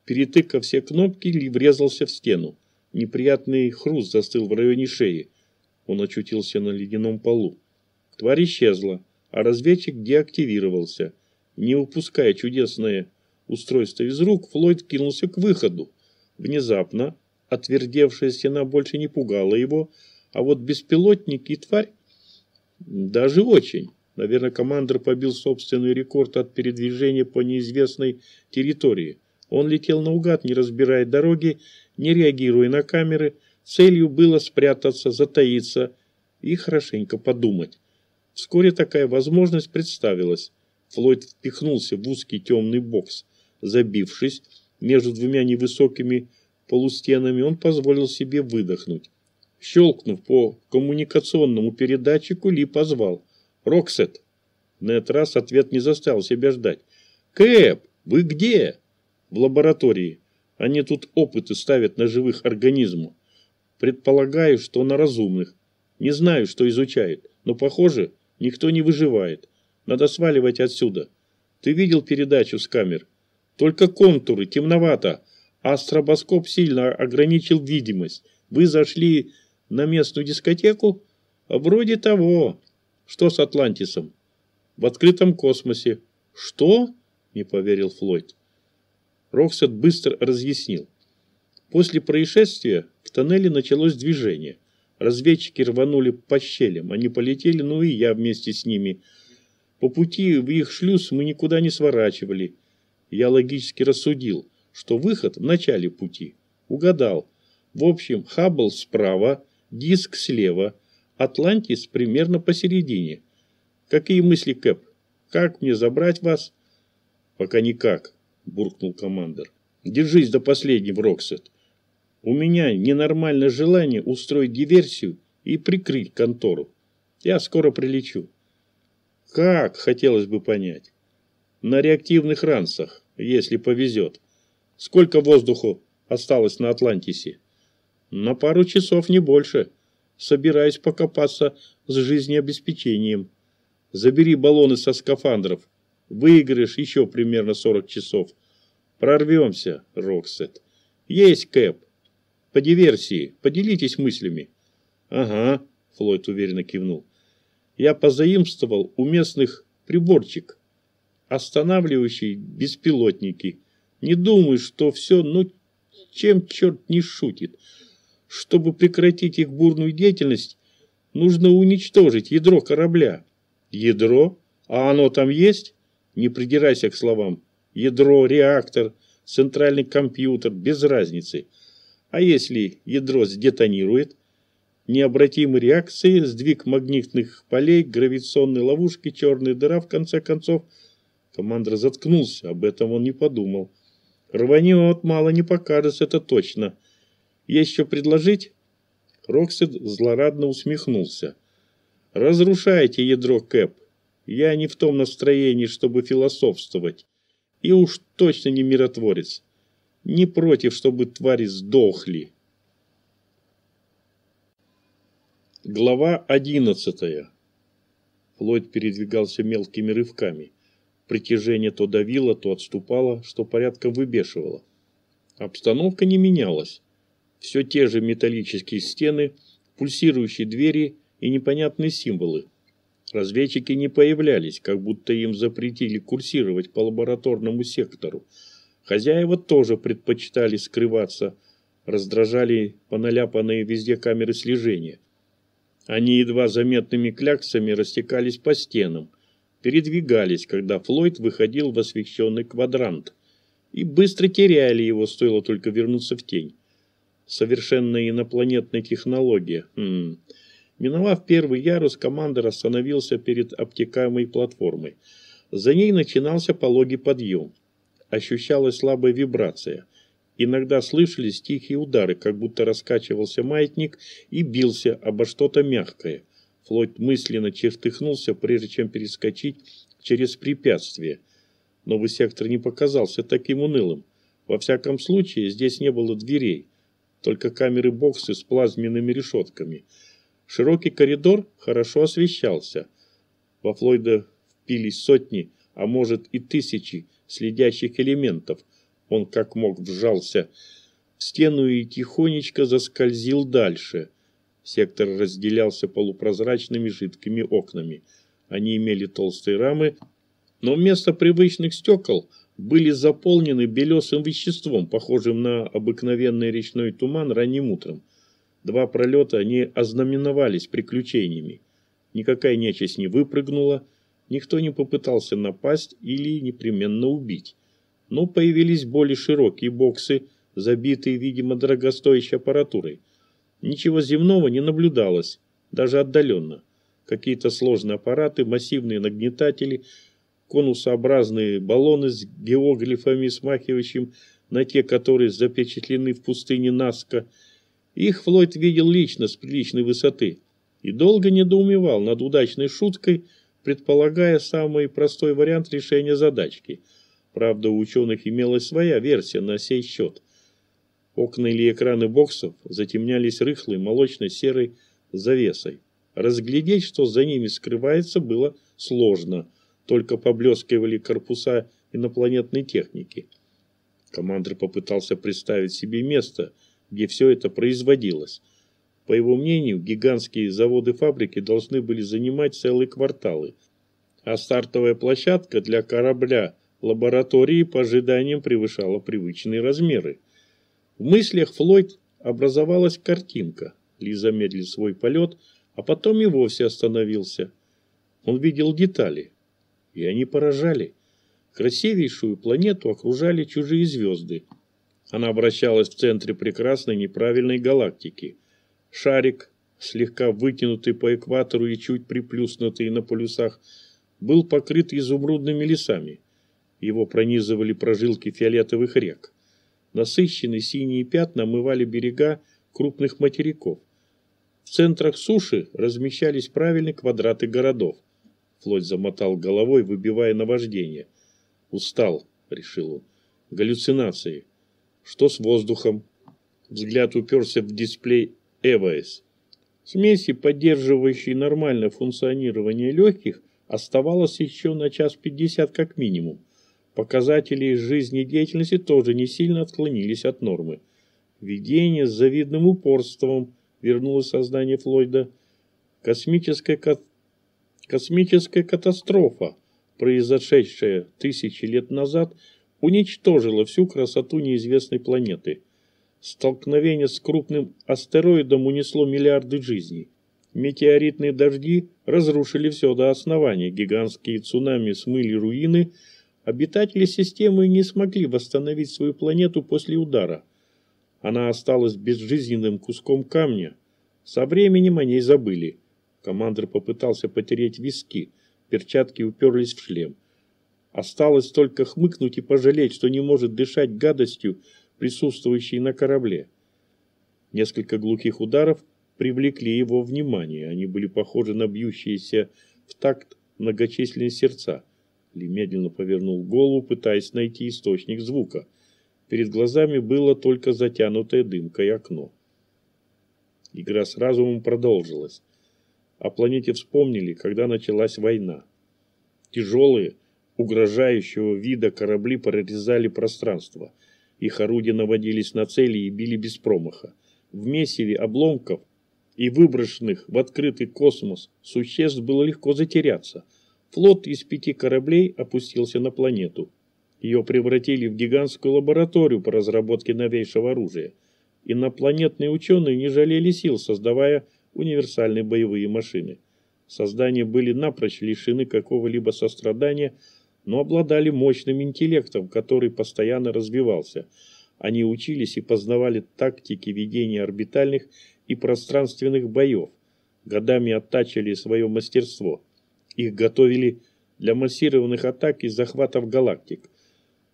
Перетыкав все кнопки, Ли врезался в стену. Неприятный хруст застыл в районе шеи. Он очутился на ледяном полу. Тварь исчезла, а разведчик деактивировался. Не упуская чудесное устройство из рук, Флойд кинулся к выходу. Внезапно отвердевшая стена больше не пугала его, а вот беспилотник и тварь даже очень. Наверное, командир побил собственный рекорд от передвижения по неизвестной территории. Он летел наугад, не разбирая дороги, не реагируя на камеры. Целью было спрятаться, затаиться и хорошенько подумать. Вскоре такая возможность представилась. Флойд впихнулся в узкий темный бокс. Забившись, между двумя невысокими полустенами он позволил себе выдохнуть. Щелкнув по коммуникационному передатчику, Ли позвал. «Роксет!» На этот раз ответ не заставил себя ждать. «Кэп, вы где?» «В лаборатории. Они тут опыты ставят на живых организмов. Предполагаю, что на разумных. Не знаю, что изучают, но, похоже, никто не выживает. Надо сваливать отсюда. Ты видел передачу с камер? Только контуры, темновато, а стробоскоп сильно ограничил видимость. Вы зашли на местную дискотеку? Вроде того. Что с Атлантисом? В открытом космосе. Что? Не поверил Флойд. Роксет быстро разъяснил. После происшествия в тоннеле началось движение. Разведчики рванули по щелям. Они полетели, ну и я вместе с ними. По пути в их шлюз мы никуда не сворачивали я логически рассудил, что выход в начале пути. Угадал. В общем, Хаббл справа, диск слева, Атлантис примерно посередине. Какие мысли, Кэп? Как мне забрать вас? Пока никак, буркнул командир. Держись до последнего, Роксет. У меня ненормальное желание устроить диверсию и прикрыть контору. Я скоро прилечу. Как, хотелось бы понять. На реактивных ранцах, если повезет. Сколько воздуху осталось на Атлантисе? На пару часов, не больше. Собираюсь покопаться с жизнеобеспечением. Забери баллоны со скафандров. Выиграешь еще примерно 40 часов. Прорвемся, Роксет. Есть, Кэп. По диверсии. Поделитесь мыслями. Ага, Флойд уверенно кивнул. Я позаимствовал у местных приборчик останавливающий беспилотники. Не думаю, что все, ну, чем черт не шутит. Чтобы прекратить их бурную деятельность, нужно уничтожить ядро корабля. Ядро? А оно там есть? Не придирайся к словам. Ядро, реактор, центральный компьютер, без разницы. А если ядро сдетонирует? Необратимые реакции, сдвиг магнитных полей, гравитационные ловушки, черная дыра, в конце концов. Командор заткнулся, об этом он не подумал. Рванет, мало не покажется, это точно. Есть что предложить? Роксид злорадно усмехнулся. «Разрушайте ядро, Кэп. Я не в том настроении, чтобы философствовать. И уж точно не миротворец. Не против, чтобы твари сдохли». Глава одиннадцатая. Флойд передвигался мелкими рывками. Притяжение то давило, то отступало, что порядком выбешивало. Обстановка не менялась. Все те же металлические стены, пульсирующие двери и непонятные символы. Разведчики не появлялись, как будто им запретили курсировать по лабораторному сектору. Хозяева тоже предпочитали скрываться, раздражали поналяпанные везде камеры слежения. Они едва заметными кляксами растекались по стенам, передвигались, когда Флойд выходил в освещенный квадрант, и быстро теряли его, стоило только вернуться в тень совершенно инопланетной технологии. Хм. Миновав первый ярус, командор остановился перед обтекаемой платформой. За ней начинался пологий подъем. Ощущалась слабая вибрация. Иногда слышались тихие удары, как будто раскачивался маятник и бился обо что-то мягкое. Флойд мысленно чертыхнулся, прежде чем перескочить через препятствие. Новый сектор не показался таким унылым. Во всяком случае, здесь не было дверей только камеры-боксы с плазменными решетками. Широкий коридор хорошо освещался. Во Флойда впились сотни, а может и тысячи следящих элементов. Он как мог вжался в стену и тихонечко заскользил дальше. Сектор разделялся полупрозрачными жидкими окнами. Они имели толстые рамы, но вместо привычных стекол были заполнены белесым веществом, похожим на обыкновенный речной туман ранним утром. Два пролета они ознаменовались приключениями. Никакая нечисть не выпрыгнула, никто не попытался напасть или непременно убить. Но появились более широкие боксы, забитые, видимо, дорогостоящей аппаратурой. Ничего земного не наблюдалось, даже отдаленно. Какие-то сложные аппараты, массивные нагнетатели – конусообразные баллоны с геоглифами, смахивающим на те, которые запечатлены в пустыне Наска. Их Флойд видел лично с приличной высоты и долго недоумевал над удачной шуткой, предполагая самый простой вариант решения задачки. Правда, у ученых имелась своя версия на сей счет. Окна или экраны боксов затемнялись рыхлой молочно-серой завесой. Разглядеть, что за ними скрывается, было сложно – только поблескивали корпуса инопланетной техники. Командир попытался представить себе место, где все это производилось. По его мнению, гигантские заводы-фабрики должны были занимать целые кварталы, а стартовая площадка для корабля лаборатории по ожиданиям превышала привычные размеры. В мыслях Флойд образовалась картинка. Ли замедлил свой полет, а потом и вовсе остановился. Он видел детали и они поражали. Красивейшую планету окружали чужие звезды. Она обращалась в центре прекрасной неправильной галактики. Шарик, слегка вытянутый по экватору и чуть приплюснутый на полюсах, был покрыт изумрудными лесами. Его пронизывали прожилки фиолетовых рек. Насыщенные синие пятна омывали берега крупных материков. В центрах суши размещались правильные квадраты городов – Флойд замотал головой, выбивая наваждение. «Устал», — решил он. «Галлюцинации. Что с воздухом?» Взгляд уперся в дисплей ЭВС. Смеси, поддерживающей нормальное функционирование легких, оставалось еще на час пятьдесят как минимум. Показатели жизнедеятельности тоже не сильно отклонились от нормы. Видение с завидным упорством вернулось сознание Флойда. Космическая Космическая катастрофа, произошедшая тысячи лет назад, уничтожила всю красоту неизвестной планеты. Столкновение с крупным астероидом унесло миллиарды жизней. Метеоритные дожди разрушили все до основания, гигантские цунами смыли руины, Обитатели системы не смогли восстановить свою планету после удара. Она осталась безжизненным куском камня. Со временем о ней забыли. Командир попытался потереть виски. Перчатки уперлись в шлем. Осталось только хмыкнуть и пожалеть, что не может дышать гадостью, присутствующей на корабле. Несколько глухих ударов привлекли его внимание. Они были похожи на бьющиеся в такт многочисленные сердца. Ли медленно повернул голову, пытаясь найти источник звука. Перед глазами было только затянутое дымкой окно. Игра с разумом продолжилась. О планете вспомнили, когда началась война. Тяжелые, угрожающего вида корабли прорезали пространство. Их орудия наводились на цели и били без промаха. В месиве обломков и выброшенных в открытый космос существ было легко затеряться. Флот из пяти кораблей опустился на планету. Ее превратили в гигантскую лабораторию по разработке новейшего оружия. Инопланетные ученые не жалели сил, создавая универсальные боевые машины. Создания были напрочь лишены какого-либо сострадания, но обладали мощным интеллектом, который постоянно развивался. Они учились и познавали тактики ведения орбитальных и пространственных боев, годами оттачивали свое мастерство. Их готовили для массированных атак и захватов галактик.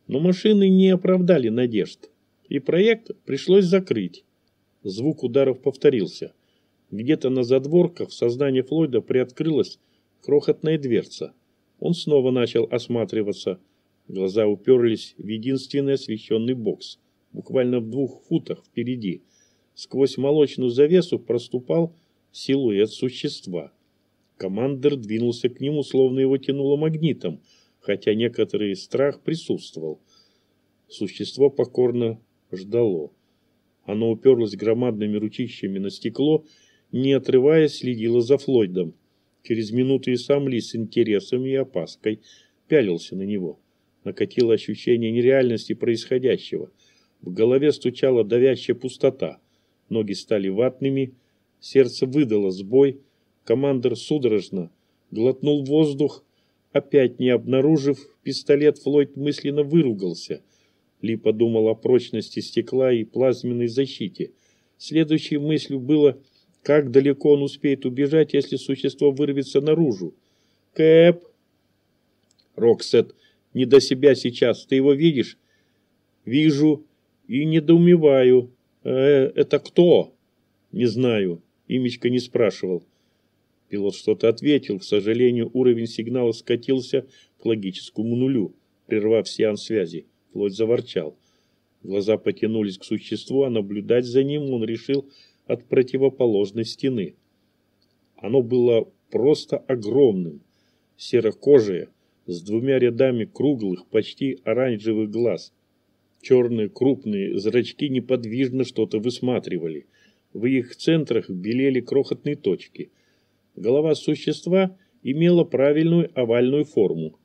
Но машины не оправдали надежд, и проект пришлось закрыть. Звук ударов повторился. Где-то на задворках в сознании Флойда приоткрылась крохотная дверца. Он снова начал осматриваться. Глаза уперлись в единственный освещенный бокс, буквально в двух футах впереди – Сквозь молочную завесу проступал силуэт существа. Командир двинулся к нему, словно его тянуло магнитом, хотя некоторый страх присутствовал. Существо покорно ждало. Оно уперлось громадными ручищами на стекло, не отрываясь, следило за Флойдом. Через минуту и сам Ли с интересом и опаской пялился на него. Накатило ощущение нереальности происходящего. В голове стучала давящая пустота. Ноги стали ватными, сердце выдало сбой, командир судорожно глотнул воздух, опять не обнаружив пистолет, Флойд мысленно выругался. Ли подумал о прочности стекла и плазменной защите. Следующей мыслью было, как далеко он успеет убежать, если существо вырвется наружу. «Кэп!» «Роксет, не до себя сейчас, ты его видишь?» «Вижу и недоумеваю. «Э, это кто?» «Не знаю. Имечка не спрашивал». Пилот что-то ответил. К сожалению, уровень сигнала скатился к логическому нулю, прервав сеанс связи. Флот заворчал. Глаза потянулись к существу, а наблюдать за ним он решил от противоположной стены. Оно было просто огромным, серокожее, с двумя рядами круглых, почти оранжевых глаз. Черные крупные зрачки неподвижно что-то высматривали. В их центрах белели крохотные точки. Голова существа имела правильную овальную форму.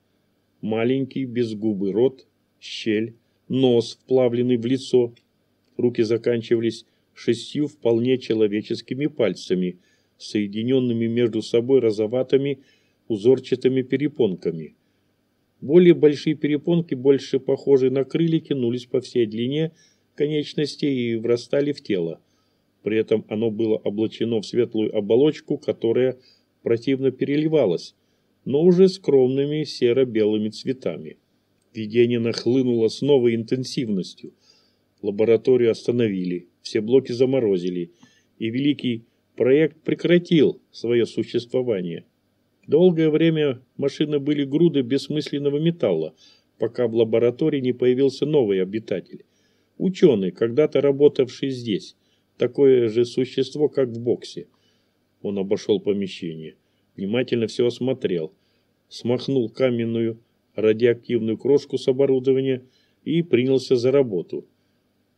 Маленький безгубый рот, щель, нос, вплавленный в лицо. Руки заканчивались шестью вполне человеческими пальцами, соединенными между собой розоватыми узорчатыми перепонками. Более большие перепонки, больше похожие на крылья, тянулись по всей длине конечностей и врастали в тело. При этом оно было облачено в светлую оболочку, которая противно переливалась, но уже скромными серо-белыми цветами. Видение нахлынуло с новой интенсивностью. Лабораторию остановили, все блоки заморозили, и великий проект прекратил свое существование. Долгое время машины были груды бессмысленного металла, пока в лаборатории не появился новый обитатель. Ученый, когда-то работавший здесь. Такое же существо, как в боксе. Он обошел помещение. Внимательно все осмотрел. Смахнул каменную радиоактивную крошку с оборудования и принялся за работу.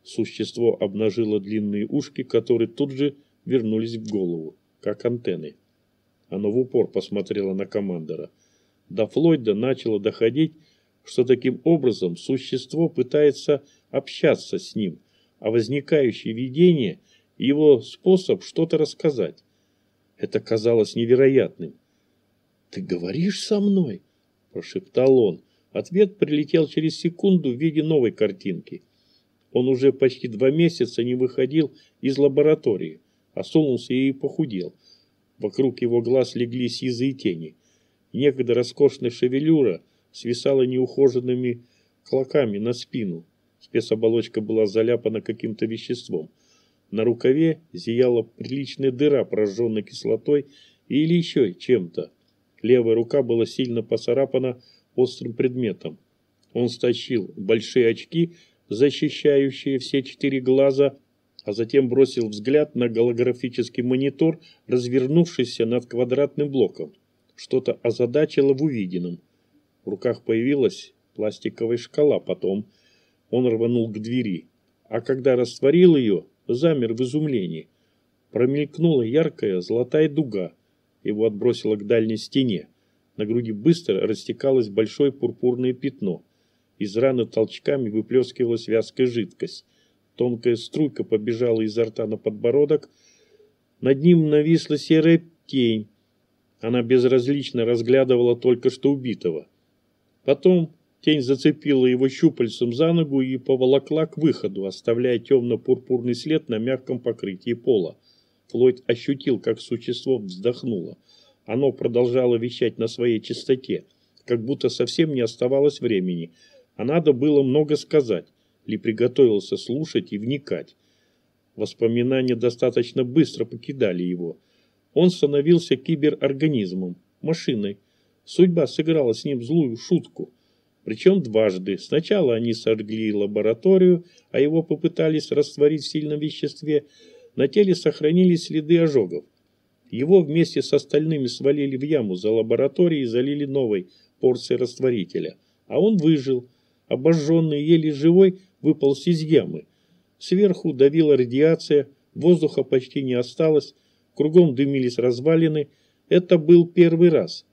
Существо обнажило длинные ушки, которые тут же вернулись в голову, как антенны. Оно в упор посмотрело на командора. До Флойда начало доходить, что таким образом существо пытается общаться с ним, а возникающее видение – его способ что-то рассказать. Это казалось невероятным. «Ты говоришь со мной?» – прошептал он. Ответ прилетел через секунду в виде новой картинки. Он уже почти два месяца не выходил из лаборатории, осунулся и похудел. Вокруг его глаз легли сизые тени. Некогда роскошная шевелюра свисала неухоженными клоками на спину. Спецоболочка была заляпана каким-то веществом. На рукаве зияла приличная дыра, прожженная кислотой или еще чем-то. Левая рука была сильно поцарапана острым предметом. Он стащил большие очки, защищающие все четыре глаза, а затем бросил взгляд на голографический монитор, развернувшийся над квадратным блоком. Что-то озадачило в увиденном. В руках появилась пластиковая шкала, потом он рванул к двери. А когда растворил ее, замер в изумлении. Промелькнула яркая золотая дуга. Его отбросило к дальней стене. На груди быстро растекалось большое пурпурное пятно. Из раны толчками выплескивалась вязкая жидкость. Тонкая струйка побежала изо рта на подбородок. Над ним нависла серая тень. Она безразлично разглядывала только что убитого. Потом тень зацепила его щупальцем за ногу и поволокла к выходу, оставляя темно-пурпурный след на мягком покрытии пола. Флойд ощутил, как существо вздохнуло. Оно продолжало вещать на своей частоте, как будто совсем не оставалось времени, а надо было много сказать, ли приготовился слушать и вникать. Воспоминания достаточно быстро покидали его. Он становился киберорганизмом, машиной. Судьба сыграла с ним злую шутку. Причем дважды. Сначала они сожгли лабораторию, а его попытались растворить в сильном веществе. На теле сохранились следы ожогов. Его вместе с остальными свалили в яму за лабораторией и залили новой порцией растворителя. А он выжил. Обожженный, еле живой, выполз из ямы. Сверху давила радиация, воздуха почти не осталось, кругом дымились развалины. Это был первый раз.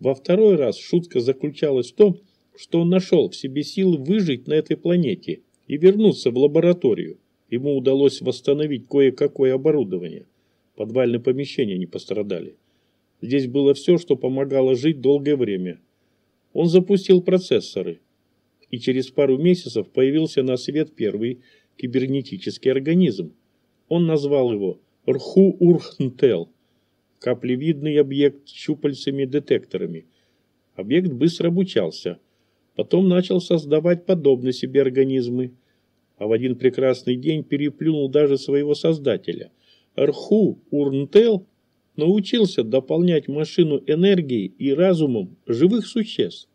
Во второй раз шутка заключалась в том, что он нашел в себе силы выжить на этой планете и вернуться в лабораторию. Ему удалось восстановить кое-какое оборудование. Подвальные помещения не пострадали. Здесь было все, что помогало жить долгое время. Он запустил процессоры, и через пару месяцев появился на свет первый кибернетический организм. Он назвал его Рху-Урхнтел, каплевидный объект с щупальцами-детекторами. Объект быстро обучался, потом начал создавать подобные себе организмы, а в один прекрасный день переплюнул даже своего создателя – Арху Урнтел научился дополнять машину энергией и разумом живых существ.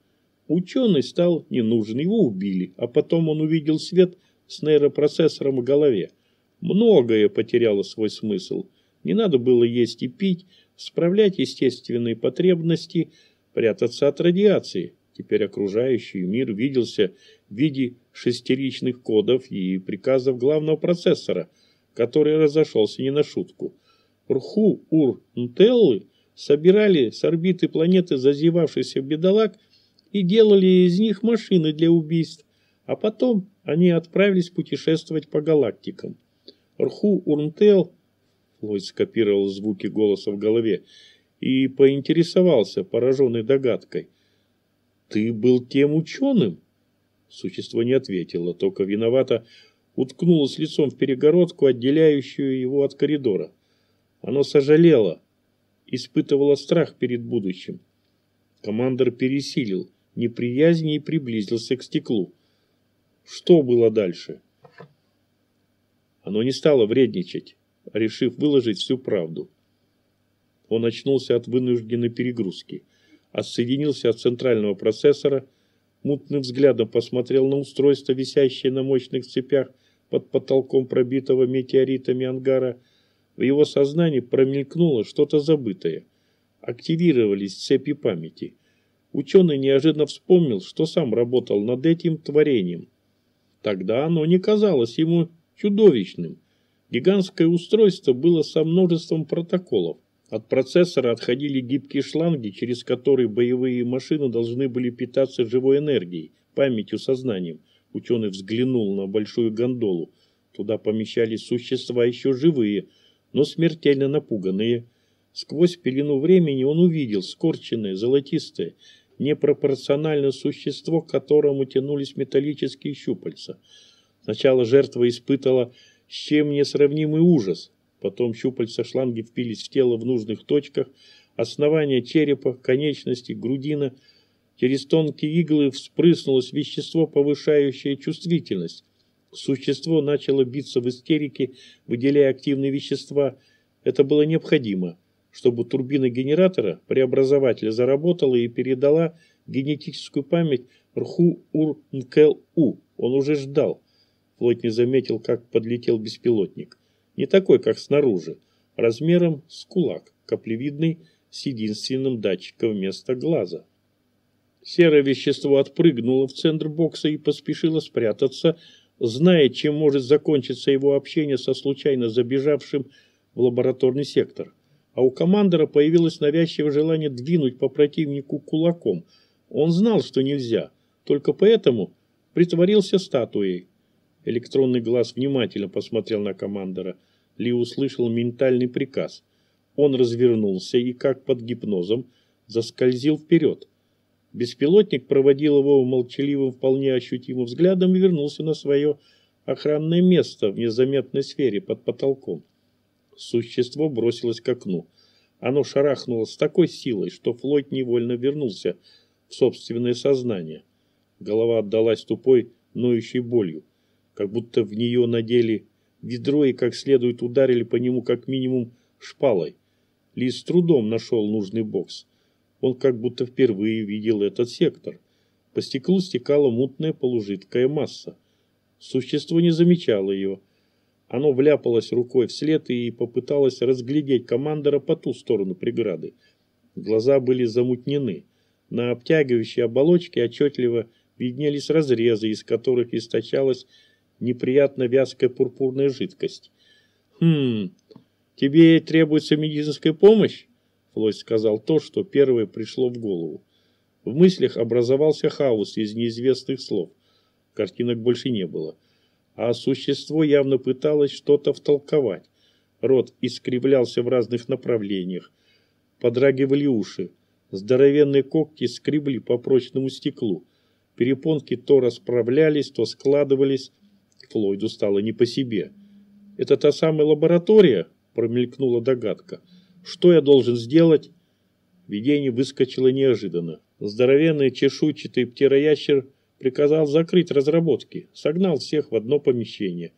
Ученый стал не его убили, а потом он увидел свет с нейропроцессором в голове. Многое потеряло свой смысл. Не надо было есть и пить, справлять естественные потребности, прятаться от радиации. Теперь окружающий мир виделся в виде шестеричных кодов и приказов главного процессора – который разошелся не на шутку. Рху-Ур-Нтеллы собирали с орбиты планеты зазевавшихся бедолаг и делали из них машины для убийств, а потом они отправились путешествовать по галактикам. Рху-Урнтел, Флойд скопировал звуки голоса в голове, и поинтересовался, пораженной догадкой. «Ты был тем ученым?» Существо не ответило, только виновато уткнулось лицом в перегородку, отделяющую его от коридора. Оно сожалело, испытывало страх перед будущим. Командор пересилил неприязнь и приблизился к стеклу. Что было дальше? Оно не стало вредничать, решив выложить всю правду. Он очнулся от вынужденной перегрузки, отсоединился от центрального процессора, мутным взглядом посмотрел на устройство, висящее на мощных цепях, под потолком пробитого метеоритами ангара, в его сознании промелькнуло что-то забытое. Активировались цепи памяти. Ученый неожиданно вспомнил, что сам работал над этим творением. Тогда оно не казалось ему чудовищным. Гигантское устройство было со множеством протоколов. От процессора отходили гибкие шланги, через которые боевые машины должны были питаться живой энергией, памятью, сознанием. Ученый взглянул на большую гондолу. Туда помещались существа еще живые, но смертельно напуганные. Сквозь пелену времени он увидел скорченное, золотистое, непропорционально существо, к которому тянулись металлические щупальца. Сначала жертва испытала с чем несравнимый ужас, потом щупальца шланги впились в тело в нужных точках, основание черепа, конечности, грудина. Через тонкие иглы вспрыснулось вещество, повышающее чувствительность. Существо начало биться в истерике, выделяя активные вещества. Это было необходимо чтобы турбина генератора преобразователя заработала и передала генетическую память Рху-Ур-Нкел-У. Он уже ждал. Флойд не заметил, как подлетел беспилотник. Не такой, как снаружи, размером с кулак, каплевидный, с единственным датчиком вместо глаза. Серое вещество отпрыгнуло в центр бокса и поспешило спрятаться, зная, чем может закончиться его общение со случайно забежавшим в лабораторный сектор а у командора появилось навязчивое желание двинуть по противнику кулаком. Он знал, что нельзя, только поэтому притворился статуей. Электронный глаз внимательно посмотрел на командора. Ли услышал ментальный приказ. Он развернулся и, как под гипнозом, заскользил вперед. Беспилотник проводил его молчаливым, вполне ощутимым взглядом и вернулся на свое охранное место в незаметной сфере под потолком существо бросилось к окну. Оно шарахнуло с такой силой, что Флойд невольно вернулся в собственное сознание. Голова отдалась тупой, ноющей болью, как будто в нее надели ведро и как следует ударили по нему как минимум шпалой. Ли с трудом нашел нужный бокс. Он как будто впервые видел этот сектор. По стеклу стекала мутная полужидкая масса. Существо не замечало ее, оно вляпалось рукой вслед и попыталось разглядеть командора по ту сторону преграды. Глаза были замутнены. На обтягивающей оболочке отчетливо виднелись разрезы, из которых источалась неприятно вязкая пурпурная жидкость. «Хм, тебе требуется медицинская помощь?» Флойд сказал то, что первое пришло в голову. В мыслях образовался хаос из неизвестных слов. Картинок больше не было а существо явно пыталось что-то втолковать. Рот искривлялся в разных направлениях. Подрагивали уши. Здоровенные когти скребли по прочному стеклу. Перепонки то расправлялись, то складывались. Флойду стало не по себе. «Это та самая лаборатория?» – промелькнула догадка. «Что я должен сделать?» Видение выскочило неожиданно. Здоровенный чешуйчатый птероящер – приказал закрыть разработки, согнал всех в одно помещение.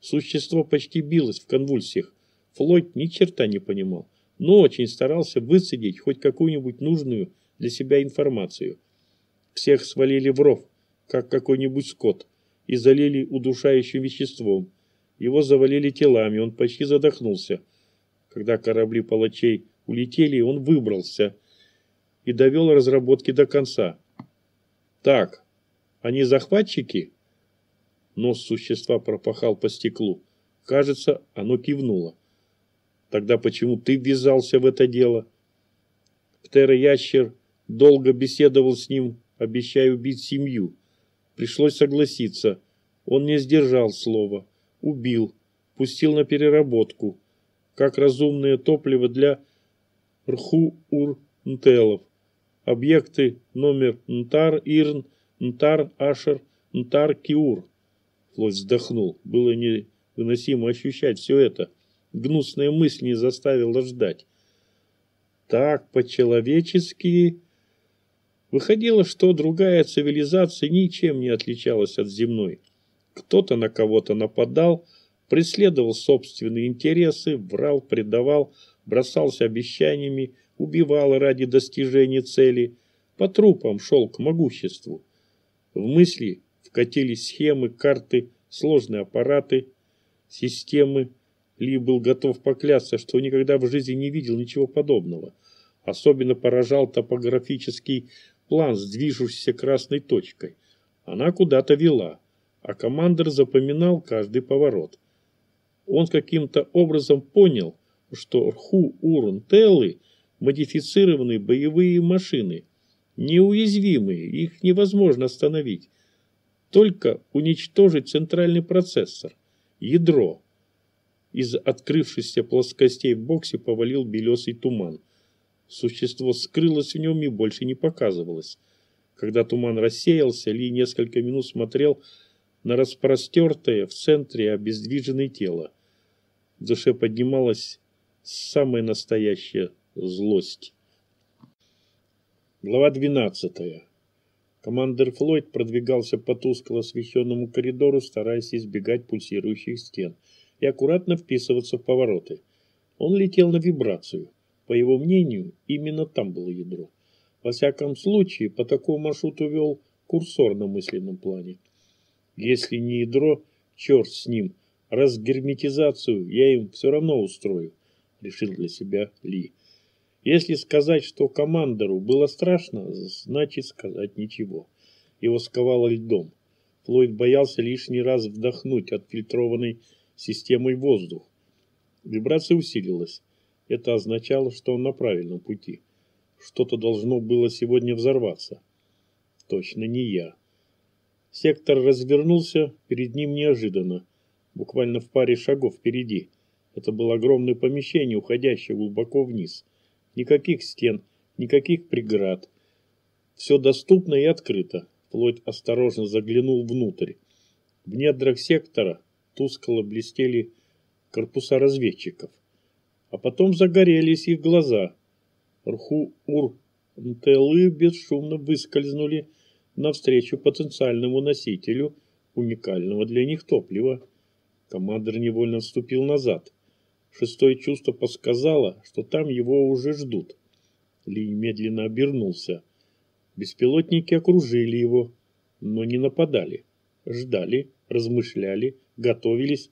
Существо почти билось в конвульсиях. Флойд ни черта не понимал, но очень старался высадить хоть какую-нибудь нужную для себя информацию. Всех свалили в ров, как какой-нибудь скот, и залили удушающим веществом. Его завалили телами, он почти задохнулся. Когда корабли палачей улетели, он выбрался и довел разработки до конца. Так, они захватчики? Нос существа пропахал по стеклу. Кажется, оно кивнуло. Тогда почему ты ввязался в это дело? Птера-ящер долго беседовал с ним, обещая убить семью. Пришлось согласиться. Он не сдержал слова. Убил. Пустил на переработку. Как разумное топливо для рху-ур-нтелов. Объекты номер Нтар-Ирн – Нтар Ашер, Нтар Киур. Флойд вздохнул. Было невыносимо ощущать все это. Гнусная мысль не заставила ждать. Так, по-человечески... Выходило, что другая цивилизация ничем не отличалась от земной. Кто-то на кого-то нападал, преследовал собственные интересы, врал, предавал, бросался обещаниями, убивал ради достижения цели, по трупам шел к могуществу. В мысли вкатились схемы, карты, сложные аппараты, системы. Ли был готов поклясться, что никогда в жизни не видел ничего подобного. Особенно поражал топографический план с движущейся красной точкой. Она куда-то вела, а командир запоминал каждый поворот. Он каким-то образом понял, что Рху-Урун-Теллы – модифицированные боевые машины, неуязвимые, их невозможно остановить. Только уничтожить центральный процессор, ядро. Из открывшихся плоскостей в боксе повалил белесый туман. Существо скрылось в нем и больше не показывалось. Когда туман рассеялся, Ли несколько минут смотрел на распростертое в центре обездвиженное тело. В душе поднималась самая настоящая злость. Глава 12. Командир Флойд продвигался по тускло освещенному коридору, стараясь избегать пульсирующих стен и аккуратно вписываться в повороты. Он летел на вибрацию. По его мнению, именно там было ядро. Во всяком случае, по такому маршруту вел курсор на мысленном плане. Если не ядро, черт с ним. Раз герметизацию я им все равно устрою, решил для себя Ли. Если сказать, что командору было страшно, значит сказать ничего. Его сковало льдом. Флойд боялся лишний раз вдохнуть отфильтрованный системой воздух. Вибрация усилилась. Это означало, что он на правильном пути. Что-то должно было сегодня взорваться. Точно не я. Сектор развернулся перед ним неожиданно, буквально в паре шагов впереди. Это было огромное помещение, уходящее глубоко вниз – Никаких стен, никаких преград. Все доступно и открыто. Флойд осторожно заглянул внутрь. В недрах сектора тускло блестели корпуса разведчиков. А потом загорелись их глаза. Рху-Ур-Нтелы бесшумно выскользнули навстречу потенциальному носителю уникального для них топлива. Командир невольно вступил назад. Шестое чувство подсказало, что там его уже ждут. Ли медленно обернулся. Беспилотники окружили его, но не нападали. Ждали, размышляли, готовились.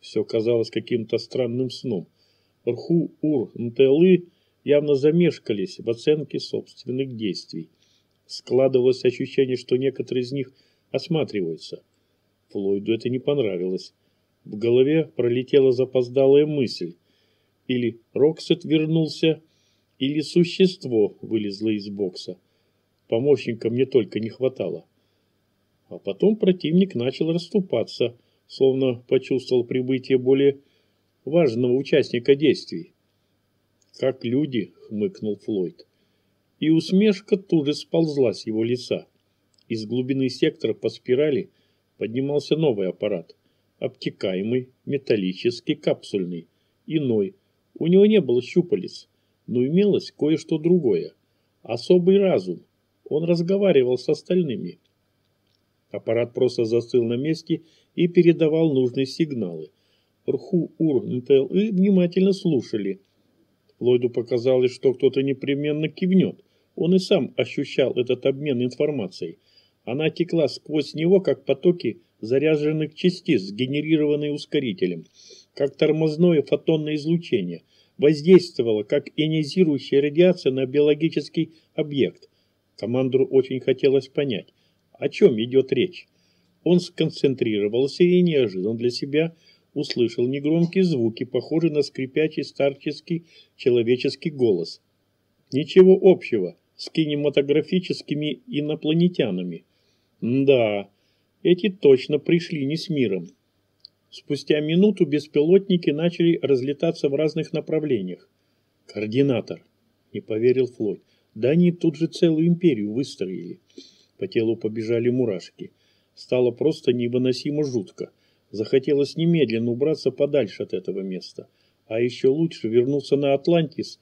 Все казалось каким-то странным сном. Рху, Ур, Нтелы явно замешкались в оценке собственных действий. Складывалось ощущение, что некоторые из них осматриваются. Флойду это не понравилось. В голове пролетела запоздалая мысль. Или Роксет вернулся, или существо вылезло из бокса. Помощника мне только не хватало. А потом противник начал расступаться, словно почувствовал прибытие более важного участника действий. «Как люди», — хмыкнул Флойд. И усмешка тут же сползла с его лица. Из глубины сектора по спирали поднимался новый аппарат обтекаемый, металлический, капсульный, иной. У него не было щупалец, но имелось кое-что другое. Особый разум. Он разговаривал с остальными. Аппарат просто застыл на месте и передавал нужные сигналы. Рху, Ур, НТЛ и внимательно слушали. Ллойду показалось, что кто-то непременно кивнет. Он и сам ощущал этот обмен информацией. Она текла сквозь него, как потоки заряженных частиц, сгенерированные ускорителем, как тормозное фотонное излучение, воздействовало как ионизирующая радиация на биологический объект. Командору очень хотелось понять, о чем идет речь. Он сконцентрировался и неожиданно для себя услышал негромкие звуки, похожие на скрипячий старческий человеческий голос. Ничего общего с кинематографическими инопланетянами. Да, эти точно пришли не с миром. Спустя минуту беспилотники начали разлетаться в разных направлениях. «Координатор», — не поверил Флойд. «Да они тут же целую империю выстроили». По телу побежали мурашки. Стало просто невыносимо жутко. Захотелось немедленно убраться подальше от этого места. А еще лучше вернуться на Атлантис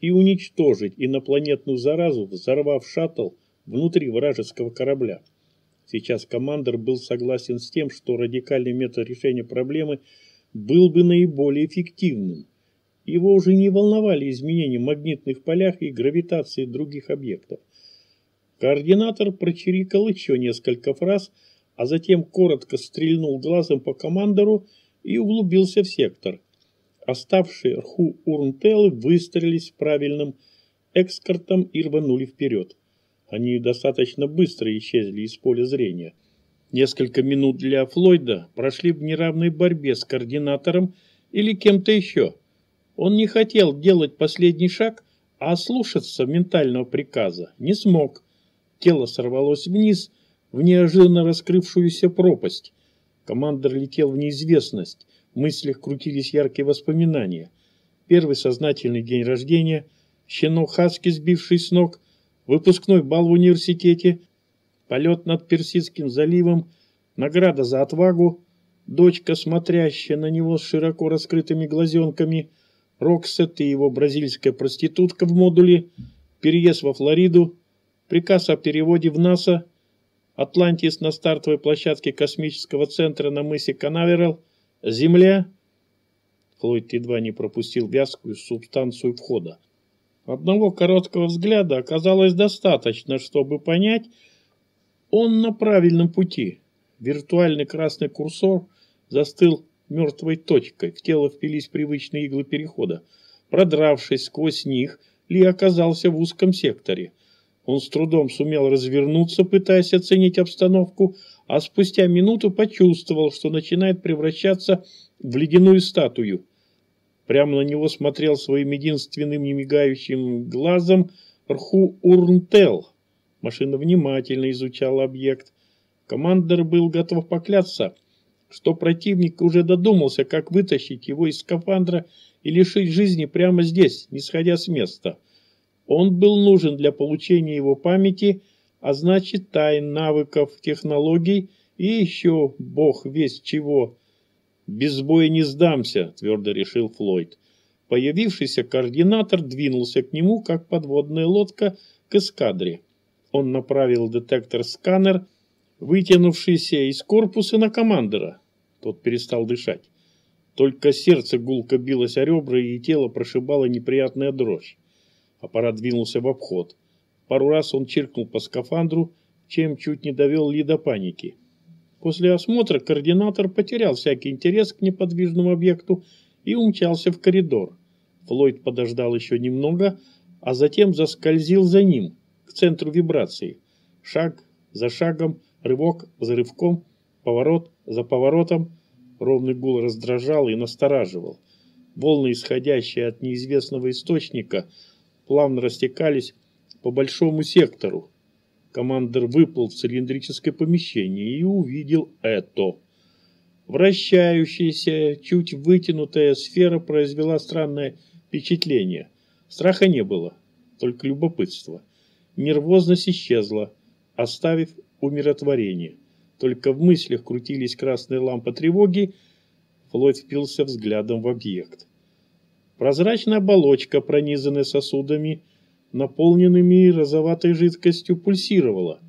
и уничтожить инопланетную заразу, взорвав шаттл внутри вражеского корабля. Сейчас командир был согласен с тем, что радикальный метод решения проблемы был бы наиболее эффективным. Его уже не волновали изменения в магнитных полях и гравитации других объектов. Координатор прочирикал еще несколько фраз, а затем коротко стрельнул глазом по командору и углубился в сектор. Оставшие Рху Урнтелы выстрелились правильным экскортом и рванули вперед. Они достаточно быстро исчезли из поля зрения. Несколько минут для Флойда прошли в неравной борьбе с координатором или кем-то еще. Он не хотел делать последний шаг, а слушаться ментального приказа не смог. Тело сорвалось вниз, в неожиданно раскрывшуюся пропасть. Командор летел в неизвестность, в мыслях крутились яркие воспоминания. Первый сознательный день рождения, щенок Хаски, сбивший с ног, выпускной бал в университете, полет над Персидским заливом, награда за отвагу, дочка, смотрящая на него с широко раскрытыми глазенками, Роксет и его бразильская проститутка в модуле, переезд во Флориду, приказ о переводе в НАСА, Атлантис на стартовой площадке космического центра на мысе Канаверал, Земля. Флойд едва не пропустил вязкую субстанцию входа. Одного короткого взгляда оказалось достаточно, чтобы понять, он на правильном пути. Виртуальный красный курсор застыл мертвой точкой. В тело впились привычные иглы перехода. Продравшись сквозь них, Ли оказался в узком секторе. Он с трудом сумел развернуться, пытаясь оценить обстановку, а спустя минуту почувствовал, что начинает превращаться в ледяную статую. Прямо на него смотрел своим единственным немигающим глазом Рху Урнтел. Машина внимательно изучала объект. Командор был готов поклясться, что противник уже додумался, как вытащить его из скафандра и лишить жизни прямо здесь, не сходя с места. Он был нужен для получения его памяти, а значит тайн, навыков, технологий и еще бог весь чего. «Без боя не сдамся», – твердо решил Флойд. Появившийся координатор двинулся к нему, как подводная лодка к эскадре. Он направил детектор-сканер, вытянувшийся из корпуса на командора. Тот перестал дышать. Только сердце гулко билось о ребра, и тело прошибало неприятная дрожь. Аппарат двинулся в обход. Пару раз он чиркнул по скафандру, чем чуть не довел Ли до паники. После осмотра координатор потерял всякий интерес к неподвижному объекту и умчался в коридор. Флойд подождал еще немного, а затем заскользил за ним, к центру вибрации. Шаг за шагом, рывок за рывком, поворот за поворотом. Ровный гул раздражал и настораживал. Волны, исходящие от неизвестного источника, плавно растекались по большому сектору. Командор выплыл в цилиндрическое помещение и увидел это. Вращающаяся, чуть вытянутая сфера произвела странное впечатление. Страха не было, только любопытство. Нервозность исчезла, оставив умиротворение. Только в мыслях крутились красные лампы тревоги, Флойд впился взглядом в объект. Прозрачная оболочка, пронизанная сосудами, наполненными розоватой жидкостью, пульсировала.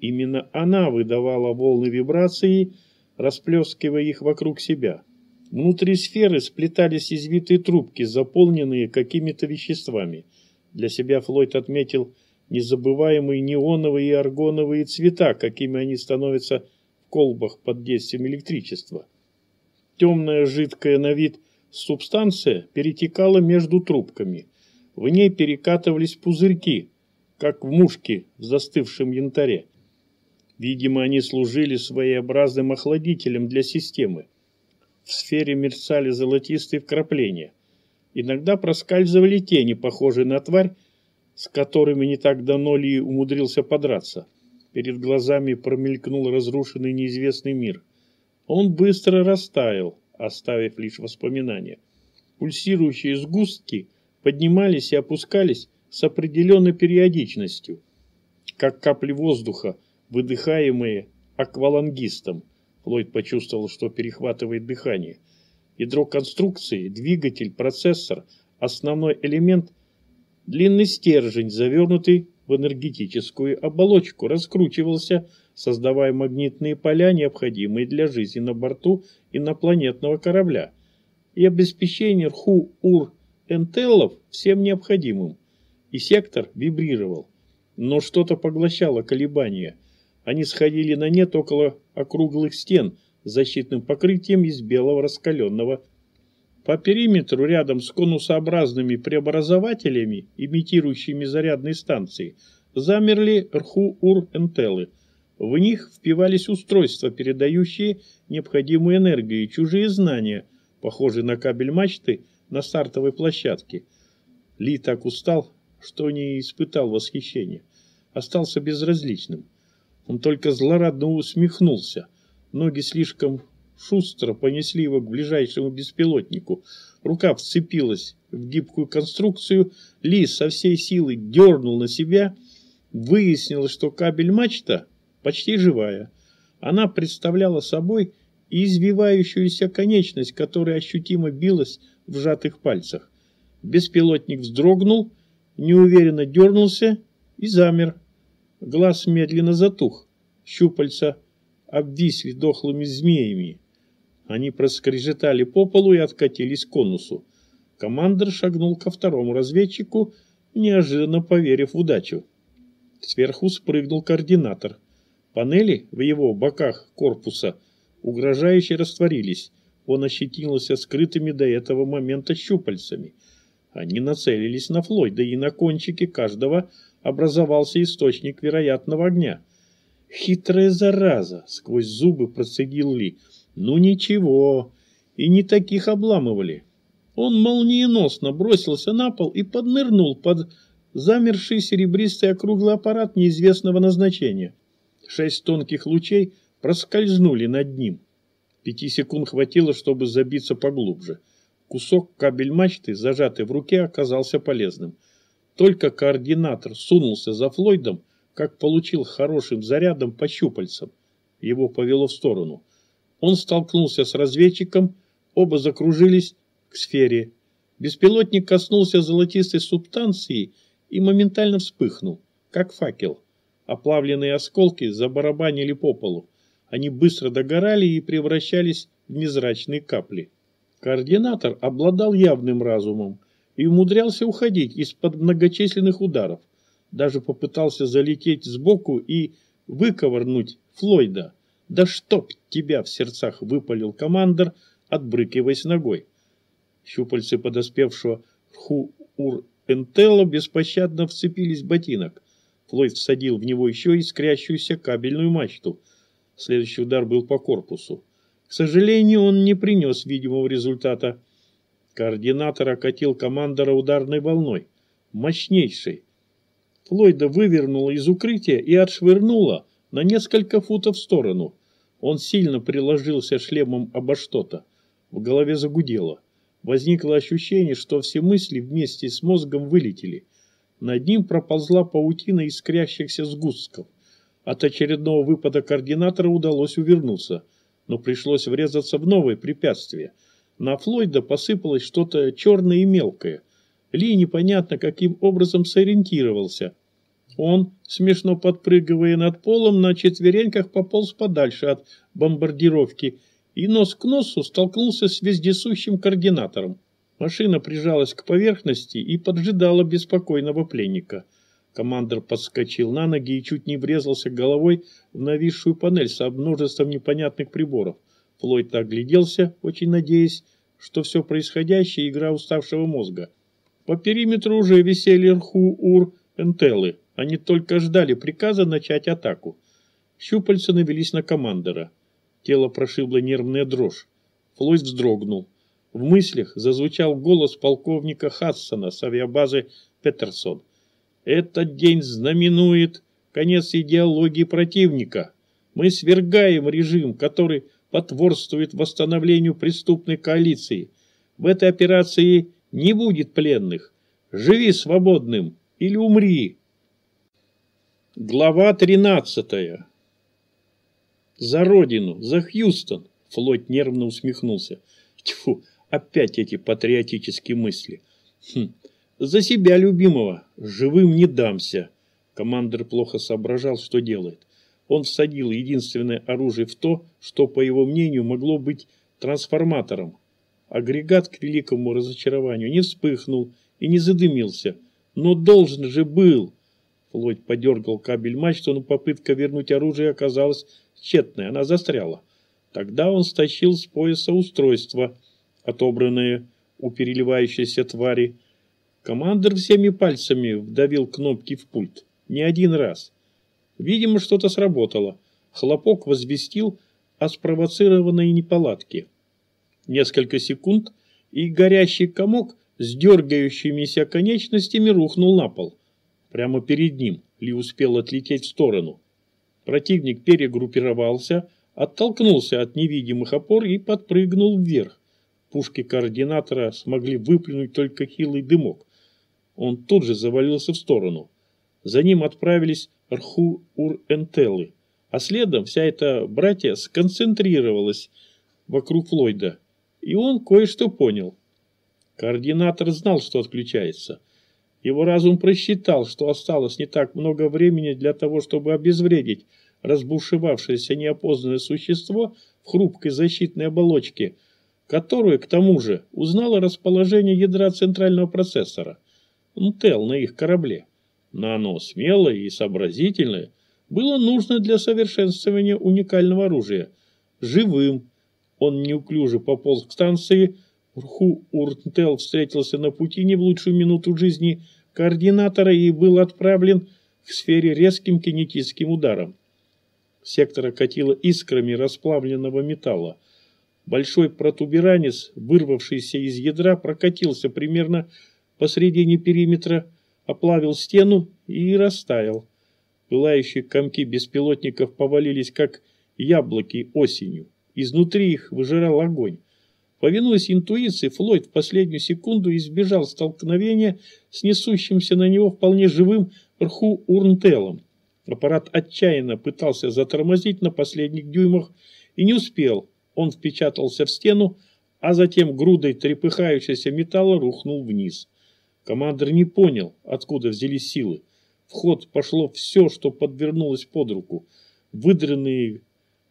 Именно она выдавала волны вибрации, расплескивая их вокруг себя. Внутри сферы сплетались извитые трубки, заполненные какими-то веществами. Для себя Флойд отметил незабываемые неоновые и аргоновые цвета, какими они становятся в колбах под действием электричества. Темная, жидкая на вид Субстанция перетекала между трубками. В ней перекатывались пузырьки, как в мушке в застывшем янтаре. Видимо, они служили своеобразным охладителем для системы. В сфере мерцали золотистые вкрапления. Иногда проскальзывали тени, похожие на тварь, с которыми не так давно Ли умудрился подраться. Перед глазами промелькнул разрушенный неизвестный мир. Он быстро растаял, оставив лишь воспоминания. Пульсирующие сгустки поднимались и опускались с определенной периодичностью, как капли воздуха, выдыхаемые аквалангистом. Флойд почувствовал, что перехватывает дыхание. Ядро конструкции, двигатель, процессор, основной элемент – длинный стержень, завернутый в энергетическую оболочку, раскручивался создавая магнитные поля, необходимые для жизни на борту инопланетного корабля, и обеспечение Рху-Ур-Энтеллов всем необходимым. И сектор вибрировал, но что-то поглощало колебания. Они сходили на нет около округлых стен с защитным покрытием из белого раскаленного по периметру рядом с конусообразными преобразователями, имитирующими зарядные станции, замерли Рху-Ур-Энтеллы – в них впивались устройства, передающие необходимую энергию и чужие знания, похожие на кабель мачты на стартовой площадке. Ли так устал, что не испытал восхищения. Остался безразличным. Он только злорадно усмехнулся. Ноги слишком шустро понесли его к ближайшему беспилотнику. Рука вцепилась в гибкую конструкцию, Ли со всей силы дернул на себя. Выяснилось, что кабель-мачта почти живая. Она представляла собой извивающуюся конечность, которая ощутимо билась в сжатых пальцах. Беспилотник вздрогнул, неуверенно дернулся и замер. Глаз медленно затух. Щупальца обвисли дохлыми змеями. Они проскрежетали по полу и откатились к конусу. Командор шагнул ко второму разведчику, неожиданно поверив в удачу. Сверху спрыгнул координатор. Панели в его боках корпуса угрожающе растворились. Он ощетинился скрытыми до этого момента щупальцами. Они нацелились на Флойда, и на кончике каждого образовался источник вероятного огня. «Хитрая зараза!» — сквозь зубы процедил Ли. «Ну ничего, и не таких обламывали». Он молниеносно бросился на пол и поднырнул под замерший серебристый округлый аппарат неизвестного назначения. Шесть тонких лучей проскользнули над ним. Пяти секунд хватило, чтобы забиться поглубже. Кусок кабель-мачты, зажатый в руке, оказался полезным. Только координатор сунулся за Флойдом, как получил хорошим зарядом по щупальцам. Его повело в сторону. Он столкнулся с разведчиком, оба закружились к сфере. Беспилотник коснулся золотистой субстанции и моментально вспыхнул, как факел. Оплавленные осколки забарабанили по полу. Они быстро догорали и превращались в незрачные капли. Координатор обладал явным разумом и умудрялся уходить из-под многочисленных ударов даже попытался залететь сбоку и выковырнуть Флойда. «Да чтоб тебя!» — в сердцах выпалил командор, отбрыкиваясь ногой. Щупальцы подоспевшего Ху-Ур-Энтелла беспощадно вцепились в ботинок. Флойд всадил в него еще искрящуюся кабельную мачту. Следующий удар был по корпусу. К сожалению, он не принес видимого результата. Координатор окатил командора ударной волной. Мощнейшей, Флойда вывернула из укрытия и отшвырнула на несколько футов в сторону. Он сильно приложился шлемом обо что-то. В голове загудело. Возникло ощущение, что все мысли вместе с мозгом вылетели. Над ним проползла паутина искрящихся сгустков. От очередного выпада координатора удалось увернуться, но пришлось врезаться в новое препятствие. На Флойда посыпалось что-то черное и мелкое. Ли непонятно каким образом сориентировался. Он, смешно подпрыгивая над полом, на четвереньках пополз подальше от бомбардировки и нос к носу столкнулся с вездесущим координатором. Машина прижалась к поверхности и поджидала беспокойного пленника. Командор подскочил на ноги и чуть не врезался головой в нависшую панель со множеством непонятных приборов. Флойд огляделся, очень надеясь, что все происходящее – игра уставшего мозга. По периметру уже висели рху-ур-энтеллы. Они только ждали приказа начать атаку. Щупальца навелись на командора. Тело прошибло нервная дрожь. Флойд вздрогнул. В мыслях зазвучал голос полковника Хассона с авиабазы Петерсон. «Этот день знаменует конец идеологии противника. Мы свергаем режим, который потворствует восстановлению преступной коалиции. В этой операции не будет пленных. Живи свободным или умри. Глава 13. За родину, за Хьюстон, Флойд нервно усмехнулся. Тьфу, опять эти патриотические мысли. Хм, за себя любимого, живым не дамся. Командир плохо соображал, что делает. Он всадил единственное оружие в то, что, по его мнению, могло быть трансформатором. Агрегат к великому разочарованию не вспыхнул и не задымился. Но должен же был. Флойд подергал кабель мачту, но попытка вернуть оружие оказалась тщетной. Она застряла. Тогда он стащил с пояса устройство, отобранное у переливающейся твари. Командир всеми пальцами вдавил кнопки в пульт. Не один раз. Видимо, что-то сработало. Хлопок возвестил о спровоцированной неполадке. Несколько секунд, и горящий комок с дергающимися конечностями рухнул на пол. Прямо перед ним Ли успел отлететь в сторону. Противник перегруппировался, оттолкнулся от невидимых опор и подпрыгнул вверх. Пушки координатора смогли выплюнуть только хилый дымок. Он тут же завалился в сторону. За ним отправились Рху-Ур-Энтеллы, а следом вся эта братья сконцентрировалась вокруг Флойда. И он кое-что понял. Координатор знал, что отключается. Его разум просчитал, что осталось не так много времени для того, чтобы обезвредить разбушевавшееся неопознанное существо в хрупкой защитной оболочке, которую, к тому же, узнало расположение ядра центрального процессора, НТЛ на их корабле. Но оно смелое и сообразительное было нужно для совершенствования уникального оружия. Живым. Он неуклюже пополз к станции, Рху Урнтел встретился на пути не в лучшую минуту жизни координатора и был отправлен к сфере резким кинетическим ударом. Сектор окатило искрами расплавленного металла. Большой протуберанец, вырвавшийся из ядра, прокатился примерно посредине периметра, оплавил стену и растаял. Пылающие комки беспилотников повалились, как яблоки осенью. Изнутри их выжирал огонь. Повинуясь интуиции, Флойд в последнюю секунду избежал столкновения с несущимся на него вполне живым рху Урнтелом. Аппарат отчаянно пытался затормозить на последних дюймах и не успел. Он впечатался в стену, а затем грудой трепыхающегося металла рухнул вниз. Командир не понял, откуда взялись силы. В ход пошло все, что подвернулось под руку. Выдренные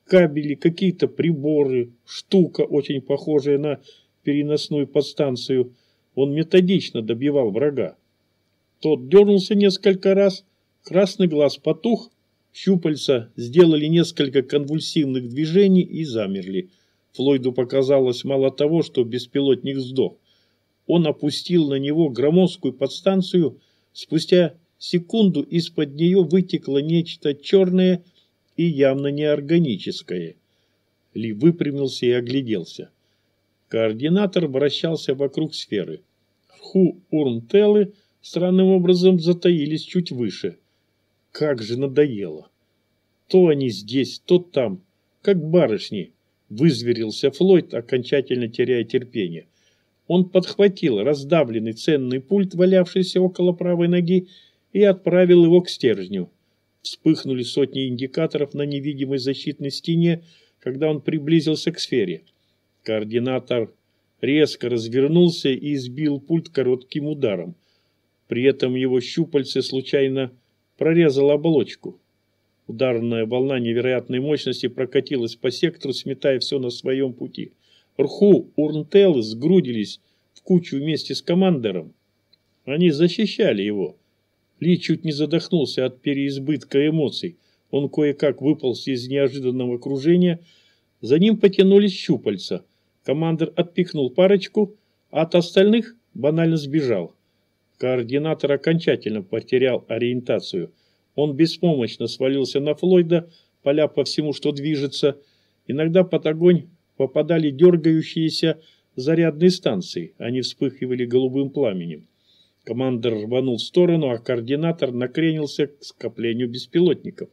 кабели, какие-то приборы, штука, очень похожая на переносную подстанцию. Он методично добивал врага. Тот дернулся несколько раз, красный глаз потух, щупальца сделали несколько конвульсивных движений и замерли. Флойду показалось мало того, что беспилотник сдох. Он опустил на него громоздкую подстанцию, спустя секунду из-под нее вытекло нечто черное и явно неорганическое. Ли выпрямился и огляделся. Координатор вращался вокруг сферы. Ху-Урнтеллы странным образом затаились чуть выше. Как же надоело! То они здесь, то там, как барышни. Вызверился Флойд, окончательно теряя терпение. Он подхватил раздавленный ценный пульт, валявшийся около правой ноги, и отправил его к стержню. Вспыхнули сотни индикаторов на невидимой защитной стене, когда он приблизился к сфере. Координатор резко развернулся и сбил пульт коротким ударом. При этом его щупальце случайно прорезало оболочку. Ударная волна невероятной мощности прокатилась по сектору, сметая все на своем пути. Рху Урнтеллы сгрудились в кучу вместе с командором. Они защищали его. Ли чуть не задохнулся от переизбытка эмоций. Он кое-как выполз из неожиданного окружения. За ним потянулись щупальца. Командир отпихнул парочку, а от остальных банально сбежал. Координатор окончательно потерял ориентацию. Он беспомощно свалился на Флойда, поля по всему, что движется. Иногда под огонь попадали дергающиеся зарядные станции. Они вспыхивали голубым пламенем. Командор рванул в сторону, а координатор накренился к скоплению беспилотников.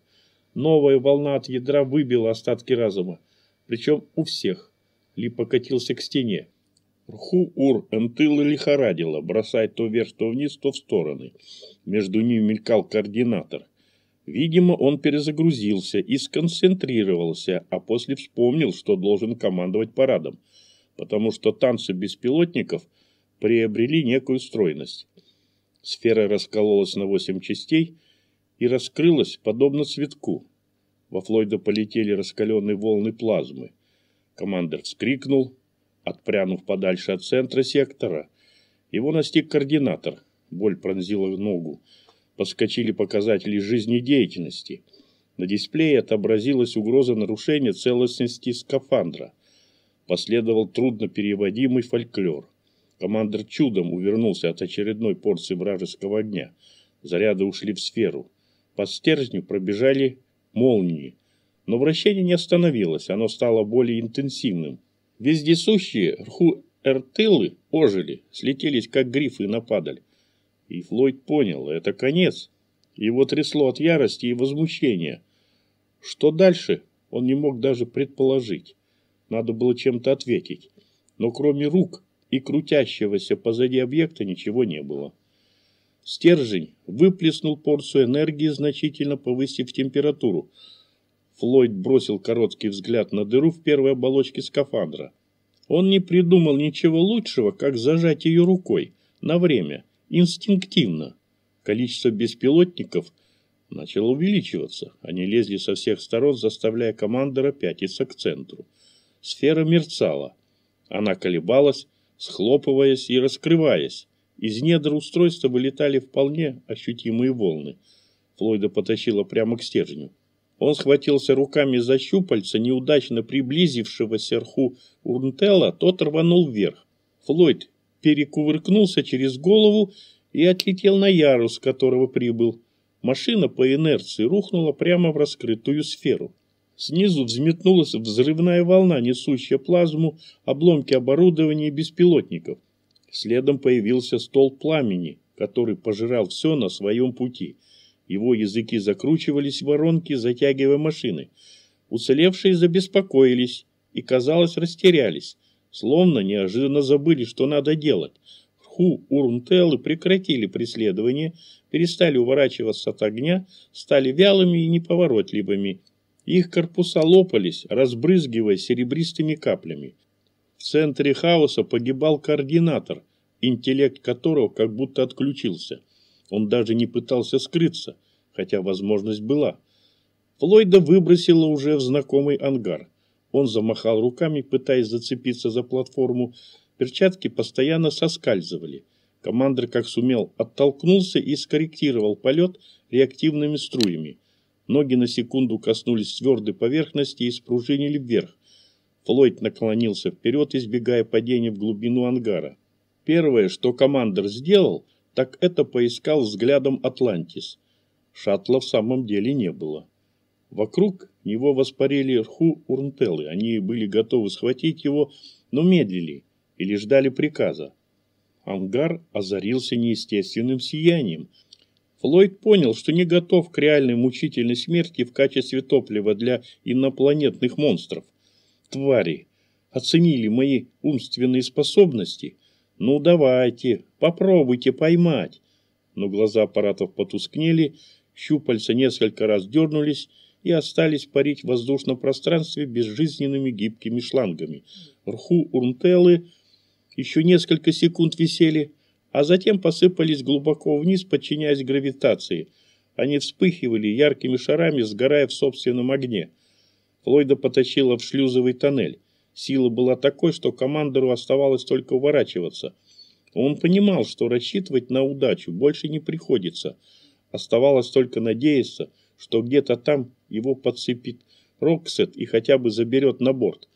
Новая волна от ядра выбила остатки разума. Причем у всех. Ли покатился к стене. Рху-Ур Энтыла лихорадила, бросая то вверх, то вниз, то в стороны. Между ними мелькал координатор. Видимо, он перезагрузился и сконцентрировался, а после вспомнил, что должен командовать парадом, потому что танцы беспилотников приобрели некую стройность. Сфера раскололась на восемь частей и раскрылась, подобно цветку. Во Флойда полетели раскаленные волны плазмы. Командир вскрикнул, отпрянув подальше от центра сектора. Его настиг координатор. Боль пронзила ногу. Подскочили показатели жизнедеятельности. На дисплее отобразилась угроза нарушения целостности скафандра. Последовал труднопереводимый фольклор. Командир чудом увернулся от очередной порции вражеского огня. Заряды ушли в сферу. По стержню пробежали молнии. Но вращение не остановилось, оно стало более интенсивным. Вездесущие рху-эртылы ожили, слетелись как грифы и нападали. И Флойд понял, это конец. Его трясло от ярости и возмущения. Что дальше, он не мог даже предположить. Надо было чем-то ответить. Но кроме рук и крутящегося позади объекта ничего не было. Стержень выплеснул порцию энергии, значительно повысив температуру. Флойд бросил короткий взгляд на дыру в первой оболочке скафандра. Он не придумал ничего лучшего, как зажать ее рукой, на время, инстинктивно. Количество беспилотников начало увеличиваться. Они лезли со всех сторон, заставляя командора пятиться к центру. Сфера мерцала. Она колебалась, схлопываясь и раскрываясь. Из недр устройства вылетали вполне ощутимые волны. Флойда потащила прямо к стержню. Он схватился руками за щупальца, неудачно приблизившегося рху Урнтелла, тот рванул вверх. Флойд перекувыркнулся через голову и отлетел на ярус, с которого прибыл. Машина по инерции рухнула прямо в раскрытую сферу. Снизу взметнулась взрывная волна, несущая плазму, обломки оборудования и беспилотников. Следом появился столб пламени, который пожирал все на своем пути. Его языки закручивались в воронки, затягивая машины. Уцелевшие забеспокоились и, казалось, растерялись, словно неожиданно забыли, что надо делать. Ху Урнтеллы прекратили преследование, перестали уворачиваться от огня, стали вялыми и неповоротливыми – их корпуса лопались, разбрызгивая серебристыми каплями. В центре хаоса погибал координатор, интеллект которого как будто отключился. Он даже не пытался скрыться, хотя возможность была. Флойда выбросила уже в знакомый ангар. Он замахал руками, пытаясь зацепиться за платформу. Перчатки постоянно соскальзывали. Командир, как сумел, оттолкнулся и скорректировал полет реактивными струями. Ноги на секунду коснулись твердой поверхности и спружинили вверх. Флойд наклонился вперед, избегая падения в глубину ангара. Первое, что командир сделал, так это поискал взглядом Атлантис. Шаттла в самом деле не было. Вокруг него воспарили рху урнтелы. Они были готовы схватить его, но медлили или ждали приказа. Ангар озарился неестественным сиянием – Флойд понял, что не готов к реальной мучительной смерти в качестве топлива для инопланетных монстров. Твари, оценили мои умственные способности? Ну давайте, попробуйте поймать. Но глаза аппаратов потускнели, щупальца несколько раз дернулись и остались парить в воздушном пространстве безжизненными гибкими шлангами. Рху Урнтеллы еще несколько секунд висели, а затем посыпались глубоко вниз, подчиняясь гравитации. Они вспыхивали яркими шарами, сгорая в собственном огне. Флойда потащила в шлюзовый тоннель. Сила была такой, что командору оставалось только уворачиваться. Он понимал, что рассчитывать на удачу больше не приходится. Оставалось только надеяться, что где-то там его подцепит Роксет и хотя бы заберет на борт.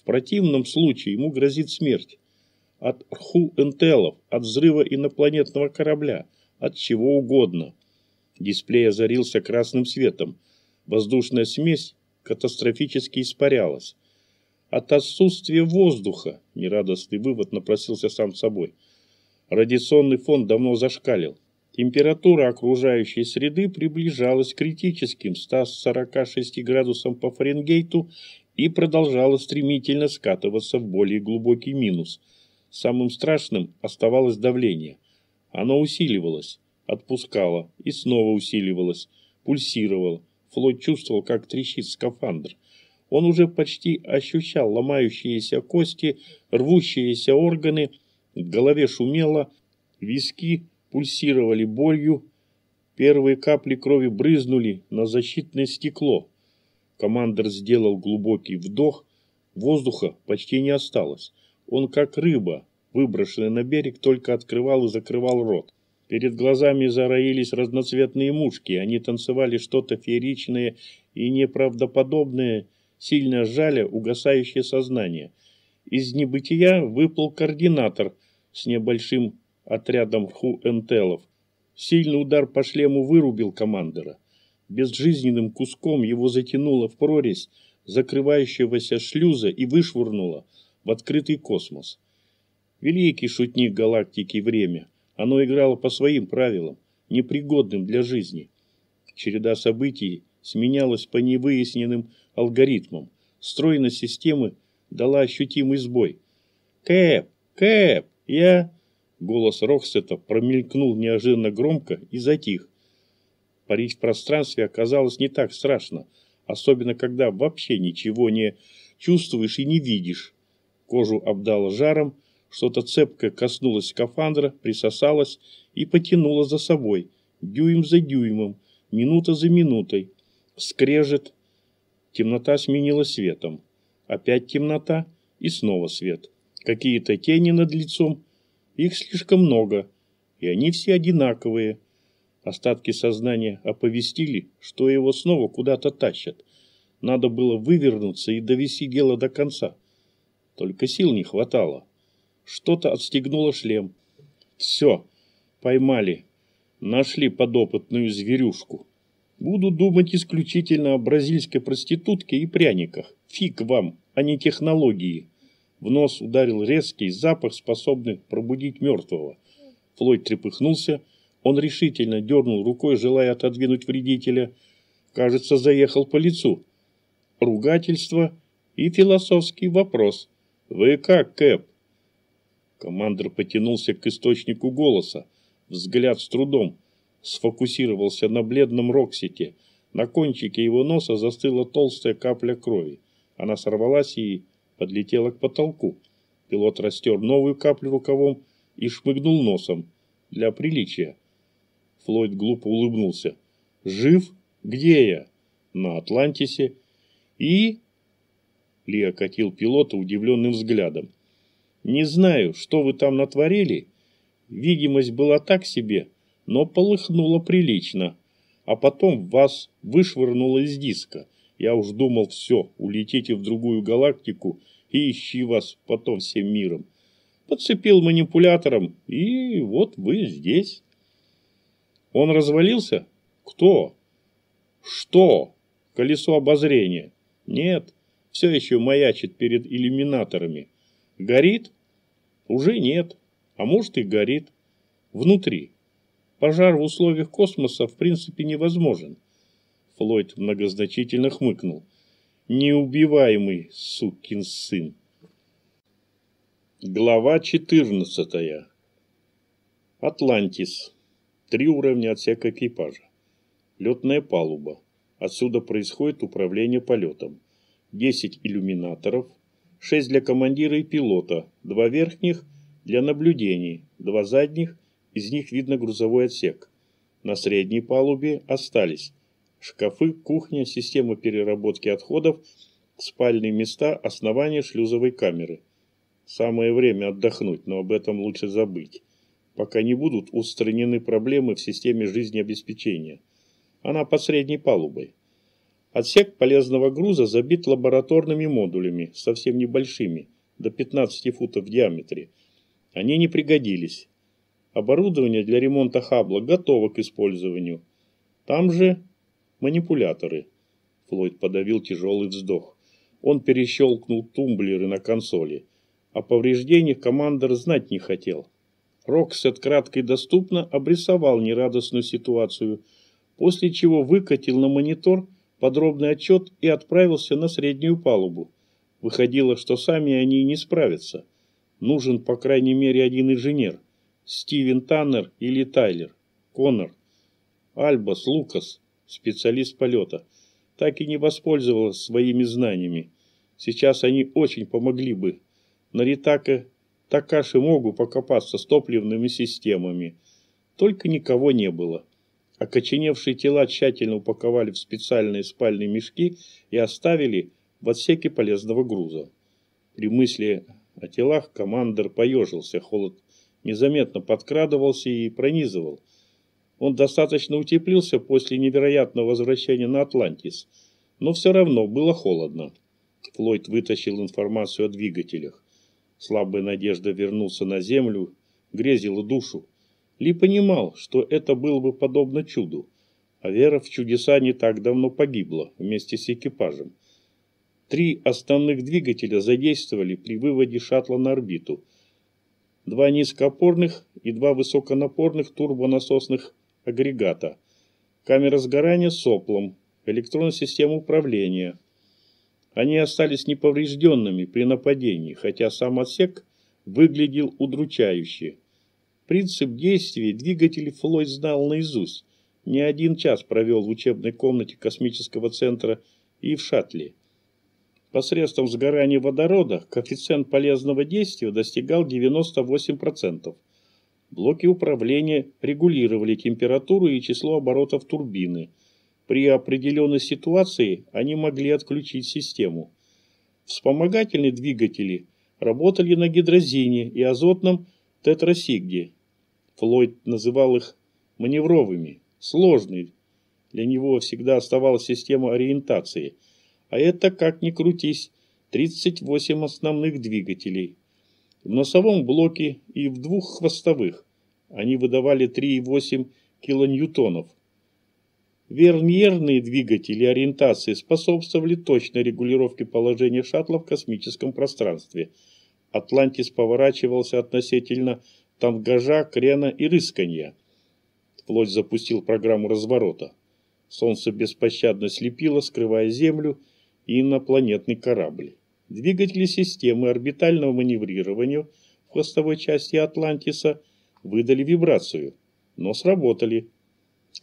В противном случае ему грозит смерть от Рху-Энтелов, от взрыва инопланетного корабля, от чего угодно. Дисплей озарился красным светом. Воздушная смесь катастрофически испарялась. От отсутствия воздуха, нерадостный вывод напросился сам собой. Радиационный фон давно зашкалил. Температура окружающей среды приближалась к критическим 146 градусам по Фаренгейту и продолжала стремительно скатываться в более глубокий минус – Самым страшным оставалось давление. Оно усиливалось, отпускало и снова усиливалось, пульсировало. Флойд чувствовал, как трещит скафандр. Он уже почти ощущал ломающиеся кости, рвущиеся органы, в голове шумело, виски пульсировали болью, первые капли крови брызнули на защитное стекло. Командор сделал глубокий вдох, воздуха почти не осталось. Он, как рыба, выброшенный на берег, только открывал и закрывал рот. Перед глазами зароились разноцветные мушки, они танцевали что-то фееричное и неправдоподобное, сильно сжали угасающее сознание. Из небытия выплыл координатор с небольшим отрядом ху-энтелов. Сильный удар по шлему вырубил командора. Безжизненным куском его затянуло в прорезь закрывающегося шлюза и вышвырнуло – в открытый космос. Великий шутник галактики время. Оно играло по своим правилам, непригодным для жизни. Череда событий сменялась по невыясненным алгоритмом. Стройность системы дала ощутимый сбой. «Кэп! Кэп! Я...» Голос Роксета промелькнул неожиданно громко и затих. Парить в пространстве оказалось не так страшно, особенно когда вообще ничего не чувствуешь и не видишь. Кожу обдало жаром, что-то цепкое коснулось скафандра, присосалось и потянуло за собой, дюйм за дюймом, минута за минутой. Скрежет. Темнота сменилась светом. Опять темнота и снова свет. Какие-то тени над лицом. Их слишком много, и они все одинаковые. Остатки сознания оповестили, что его снова куда-то тащат. Надо было вывернуться и довести дело до конца. Только сил не хватало. Что-то отстегнуло шлем. Все, поймали. Нашли подопытную зверюшку. Буду думать исключительно о бразильской проститутке и пряниках. Фиг вам, а не технологии. В нос ударил резкий запах, способный пробудить мертвого. Флойд трепыхнулся. Он решительно дернул рукой, желая отодвинуть вредителя. Кажется, заехал по лицу. Ругательство и философский вопрос. «Вы как, Кэп?» Командор потянулся к источнику голоса. Взгляд с трудом сфокусировался на бледном Роксите. На кончике его носа застыла толстая капля крови. Она сорвалась и подлетела к потолку. Пилот растер новую каплю рукавом и шмыгнул носом. Для приличия. Флойд глупо улыбнулся. «Жив? Где я?» «На Атлантисе». «И?» Ли окатил пилота удивленным взглядом. «Не знаю, что вы там натворили. Видимость была так себе, но полыхнуло прилично. А потом вас вышвырнуло из диска. Я уж думал, все, улетите в другую галактику и ищи вас потом всем миром. Подцепил манипулятором, и вот вы здесь. Он развалился? Кто? Что? Колесо обозрения? Нет, все еще маячит перед иллюминаторами. Горит? Уже нет. А может и горит. Внутри. Пожар в условиях космоса в принципе невозможен. Флойд многозначительно хмыкнул. Неубиваемый сукин сын. Глава 14. Атлантис. Три уровня отсека экипажа. Летная палуба. Отсюда происходит управление полетом. 10 иллюминаторов, 6 для командира и пилота, 2 верхних для наблюдений, 2 задних из них видно грузовой отсек. На средней палубе остались шкафы, кухня, система переработки отходов, спальные места, основание шлюзовой камеры. Самое время отдохнуть, но об этом лучше забыть, пока не будут устранены проблемы в системе жизнеобеспечения. Она под средней палубой. Отсек полезного груза забит лабораторными модулями, совсем небольшими, до 15 футов в диаметре. Они не пригодились. Оборудование для ремонта Хаббла готово к использованию. Там же манипуляторы. Флойд подавил тяжелый вздох. Он перещелкнул тумблеры на консоли. О повреждениях командор знать не хотел. Роксет кратко и доступно обрисовал нерадостную ситуацию, после чего выкатил на монитор подробный отчет и отправился на среднюю палубу. Выходило, что сами они не справятся. Нужен, по крайней мере, один инженер. Стивен Таннер или Тайлер, Коннор, Альбас, Лукас, специалист полета, так и не воспользовался своими знаниями. Сейчас они очень помогли бы. На Ритаке Такаши могу покопаться с топливными системами. Только никого не было. Окоченевшие тела тщательно упаковали в специальные спальные мешки и оставили в отсеке полезного груза. При мысли о телах командир поежился, холод незаметно подкрадывался и пронизывал. Он достаточно утеплился после невероятного возвращения на Атлантис, но все равно было холодно. Флойд вытащил информацию о двигателях. Слабая надежда вернулся на землю, грезила душу. Ли понимал, что это было бы подобно чуду, а вера в чудеса не так давно погибла вместе с экипажем. Три основных двигателя задействовали при выводе шаттла на орбиту – два низкоопорных и два высоконапорных турбонасосных агрегата, камера сгорания соплом, электронная система управления. Они остались неповрежденными при нападении, хотя сам отсек выглядел удручающе. Принцип действия двигателей Флойд знал наизусть. Не один час провел в учебной комнате космического центра и в шаттле. Посредством сгорания водорода коэффициент полезного действия достигал 98%. Блоки управления регулировали температуру и число оборотов турбины. При определенной ситуации они могли отключить систему. Вспомогательные двигатели работали на гидрозине и азотном тетрасигде. Флойд называл их маневровыми, сложной. Для него всегда оставалась система ориентации. А это, как ни крутись, 38 основных двигателей. В носовом блоке и в двух хвостовых. Они выдавали 3,8 килоньютонов. Верньерные двигатели ориентации способствовали точной регулировке положения шаттла в космическом пространстве. Атлантис поворачивался относительно тангажа, крена и рысканья. Флот запустил программу разворота. Солнце беспощадно слепило, скрывая Землю и инопланетный корабль. Двигатели системы орбитального маневрирования в хвостовой части Атлантиса выдали вибрацию, но сработали.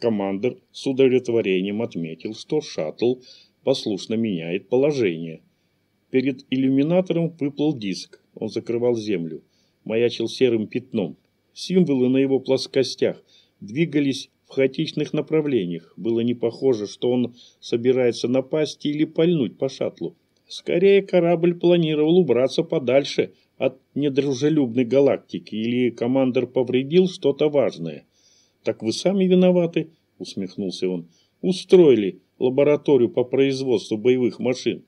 Командор с удовлетворением отметил, что шаттл послушно меняет положение. Перед иллюминатором выплыл диск. Он закрывал землю. Маячил серым пятном. Символы на его плоскостях двигались в хаотичных направлениях. Было не похоже, что он собирается напасть или пальнуть по шаттлу. Скорее, корабль планировал убраться подальше от недружелюбной галактики или командор повредил что-то важное. «Так вы сами виноваты», — усмехнулся он. «Устроили лабораторию по производству боевых машин».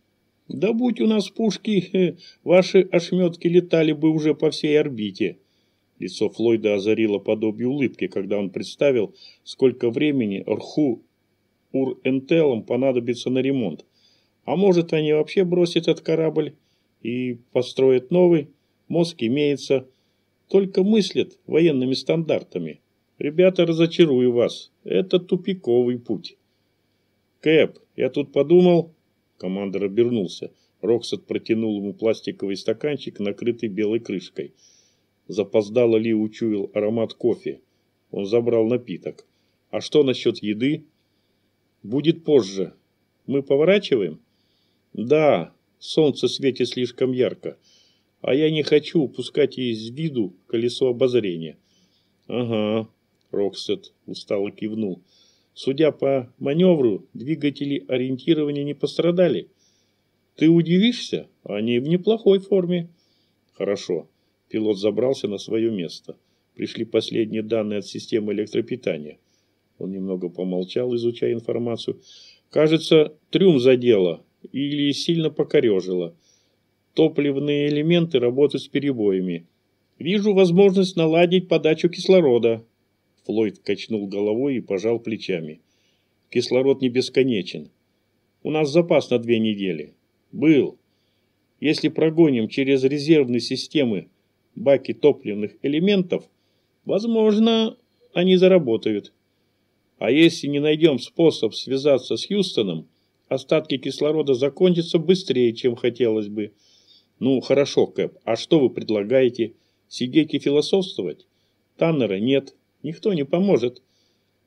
«Да будь у нас пушки, э, ваши ошметки летали бы уже по всей орбите». Лицо Флойда озарило подобие улыбки, когда он представил, сколько времени Рху Ур-Энтелам понадобится на ремонт. А может, они вообще бросят этот корабль и построят новый? Мозг имеется. Только мыслят военными стандартами. Ребята, разочарую вас. Это тупиковый путь. Кэп, я тут подумал... Командор обернулся. Роксет протянул ему пластиковый стаканчик, накрытый белой крышкой. Запоздало Ли учуял аромат кофе. Он забрал напиток. А что насчет еды? Будет позже. Мы поворачиваем? Да, солнце светит слишком ярко. А я не хочу упускать из виду колесо обозрения. Ага, Роксет устало кивнул. Судя по маневру, двигатели ориентирования не пострадали. Ты удивишься? Они в неплохой форме. Хорошо. Пилот забрался на свое место. Пришли последние данные от системы электропитания. Он немного помолчал, изучая информацию. Кажется, трюм задело или сильно покорежило. Топливные элементы работают с перебоями. Вижу возможность наладить подачу кислорода. Флойд качнул головой и пожал плечами. Кислород не бесконечен. У нас запас на две недели. Был. Если прогоним через резервные системы баки топливных элементов, возможно, они заработают. А если не найдем способ связаться с Хьюстоном, остатки кислорода закончатся быстрее, чем хотелось бы. Ну, хорошо, Кэп, а что вы предлагаете? Сидеть и философствовать? Таннера нет, никто не поможет.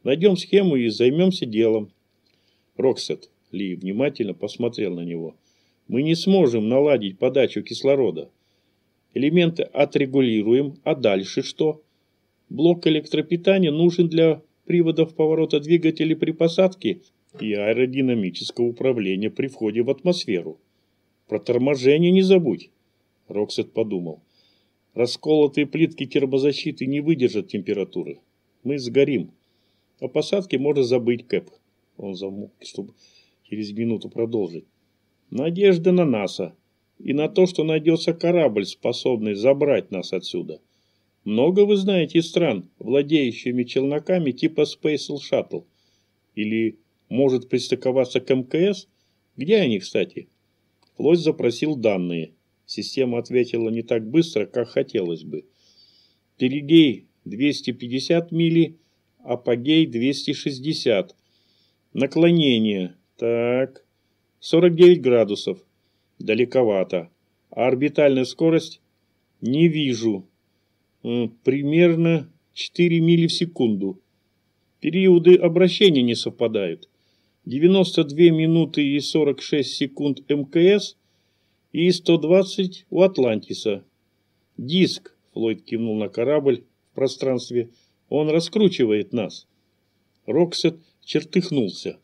Найдем схему и займемся делом. Роксет, Ли внимательно посмотрел на него. Мы не сможем наладить подачу кислорода. Элементы отрегулируем, а дальше что? Блок электропитания нужен для приводов поворота двигателей при посадке и аэродинамического управления при входе в атмосферу. Про торможение не забудь. Роксет подумал. Расколотые плитки термозащиты не выдержат температуры. Мы сгорим. О посадке можно забыть, Кэп. Он замолк, чтобы через минуту продолжить. Надежда на НАСА и на то, что найдется корабль, способный забрать нас отсюда. Много вы знаете стран, владеющими челноками типа Space Shuttle? Или может пристыковаться к МКС? Где они, кстати? Флойд запросил данные. Система ответила не так быстро, как хотелось бы. Перигей 250 мили, апогей 260. Наклонение. Так. 49 градусов. Далековато. А орбитальная скорость? Не вижу. Примерно 4 мили в секунду. Периоды обращения не совпадают. 92 минуты и 46 секунд МКС и 120 у Атлантиса. Диск, Флойд кивнул на корабль в пространстве, он раскручивает нас. Роксет чертыхнулся.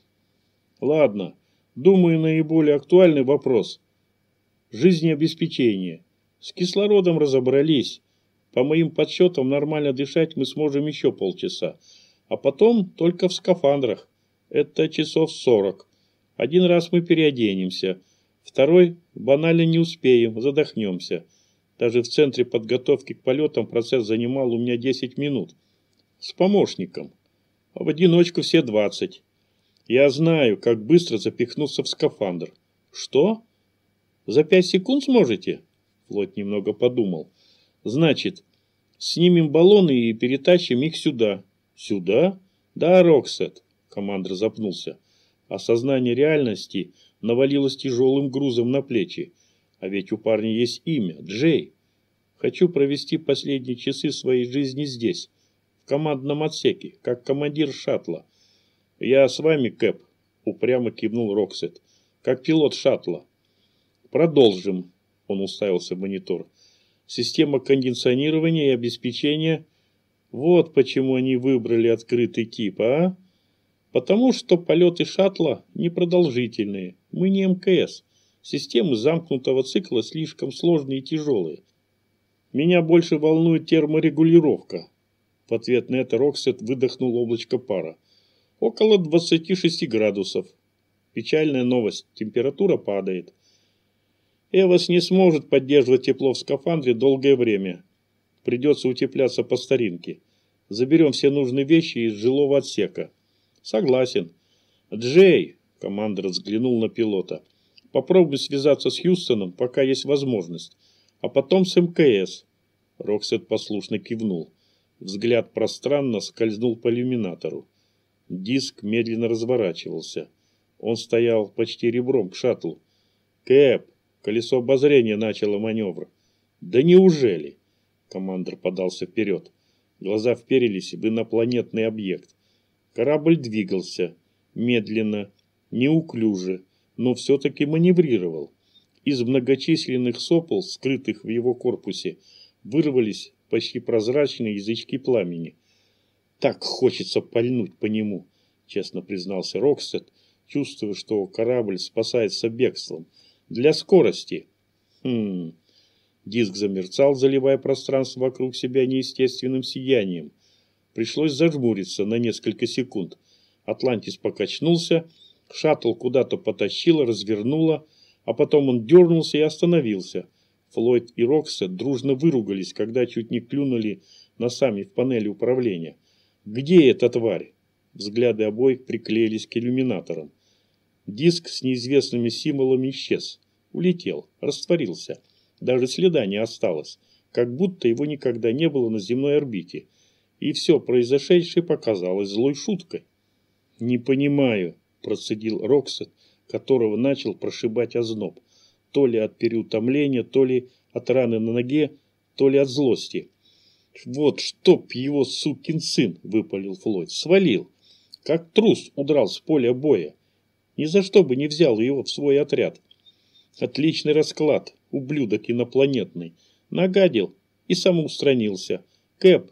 Ладно, думаю, наиболее актуальный вопрос. Жизнеобеспечение. С кислородом разобрались. По моим подсчетам, нормально дышать мы сможем еще полчаса. А потом только в скафандрах. Это часов сорок. Один раз мы переоденемся. Второй банально не успеем, задохнемся. Даже в центре подготовки к полетам процесс занимал у меня 10 минут. С помощником. А в одиночку все 20. Я знаю, как быстро запихнуться в скафандр. Что? За 5 секунд сможете? Флот немного подумал. Значит, снимем баллоны и перетащим их сюда. Сюда? Да, Роксет. Командор запнулся. Осознание реальности навалилось тяжелым грузом на плечи. А ведь у парня есть имя – Джей. Хочу провести последние часы своей жизни здесь, в командном отсеке, как командир шаттла. Я с вами, Кэп, упрямо кивнул Роксет, как пилот шаттла. Продолжим, он уставился в монитор. Система кондиционирования и обеспечения. Вот почему они выбрали открытый тип, а? Потому что полеты шаттла непродолжительные. Мы не МКС. Системы замкнутого цикла слишком сложные и тяжелые. Меня больше волнует терморегулировка. В ответ на это Роксет выдохнул облачко пара. Около 26 градусов. Печальная новость. Температура падает. Эвос не сможет поддерживать тепло в скафандре долгое время. Придется утепляться по старинке. Заберем все нужные вещи из жилого отсека. Согласен. Джей, командир взглянул на пилота, попробуй связаться с Хьюстоном, пока есть возможность. А потом с МКС. Роксет послушно кивнул. Взгляд пространно скользнул по иллюминатору. Диск медленно разворачивался. Он стоял почти ребром к шаттлу. «Кэп, Колесо обозрения начало маневр. «Да неужели?» Командор подался вперед. Глаза вперились в инопланетный объект. Корабль двигался. Медленно, неуклюже, но все-таки маневрировал. Из многочисленных сопол, скрытых в его корпусе, вырвались почти прозрачные язычки пламени. «Так хочется пальнуть по нему», — честно признался Роксет, чувствуя, что корабль спасается бегством — для скорости. Хм. Диск замерцал, заливая пространство вокруг себя неестественным сиянием. Пришлось зажмуриться на несколько секунд. Атлантис покачнулся, шаттл куда-то потащило, развернуло, а потом он дернулся и остановился. Флойд и Роксет дружно выругались, когда чуть не клюнули носами в панели управления. «Где эта тварь?» Взгляды обоих приклеились к иллюминаторам. Диск с неизвестными символами исчез. Улетел, растворился. Даже следа не осталось, как будто его никогда не было на земной орбите. И все произошедшее показалось злой шуткой. «Не понимаю», – процедил Роксет, которого начал прошибать озноб. То ли от переутомления, то ли от раны на ноге, то ли от злости. «Вот чтоб его сукин сын!» – выпалил Флойд. «Свалил! Как трус удрал с поля боя! Ни за что бы не взял его в свой отряд. Отличный расклад, ублюдок инопланетный. Нагадил и самоустранился. Кэп.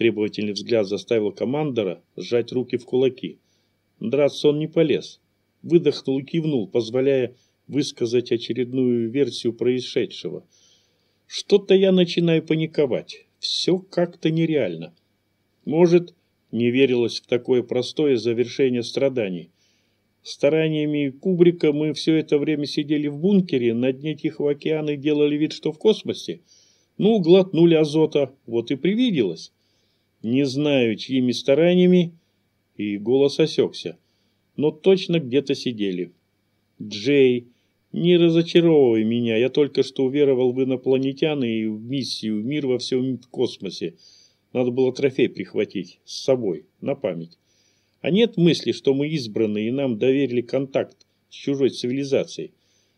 Требовательный взгляд заставил командора сжать руки в кулаки. Драться он не полез. Выдохнул и кивнул, позволяя высказать очередную версию происшедшего. Что-то я начинаю паниковать. Все как-то нереально. Может, не верилось в такое простое завершение страданий. Стараниями Кубрика мы все это время сидели в бункере на дне Тихого океана и делали вид, что в космосе. Ну, глотнули азота, вот и привиделось. Не знаю, чьими стараниями, и голос осекся, но точно где-то сидели. Джей, не разочаровывай меня, я только что уверовал в инопланетян и в миссию «Мир во всем космосе». Надо было трофей прихватить с собой, на память. А нет мысли, что мы избранные и нам доверили контакт с чужой цивилизацией.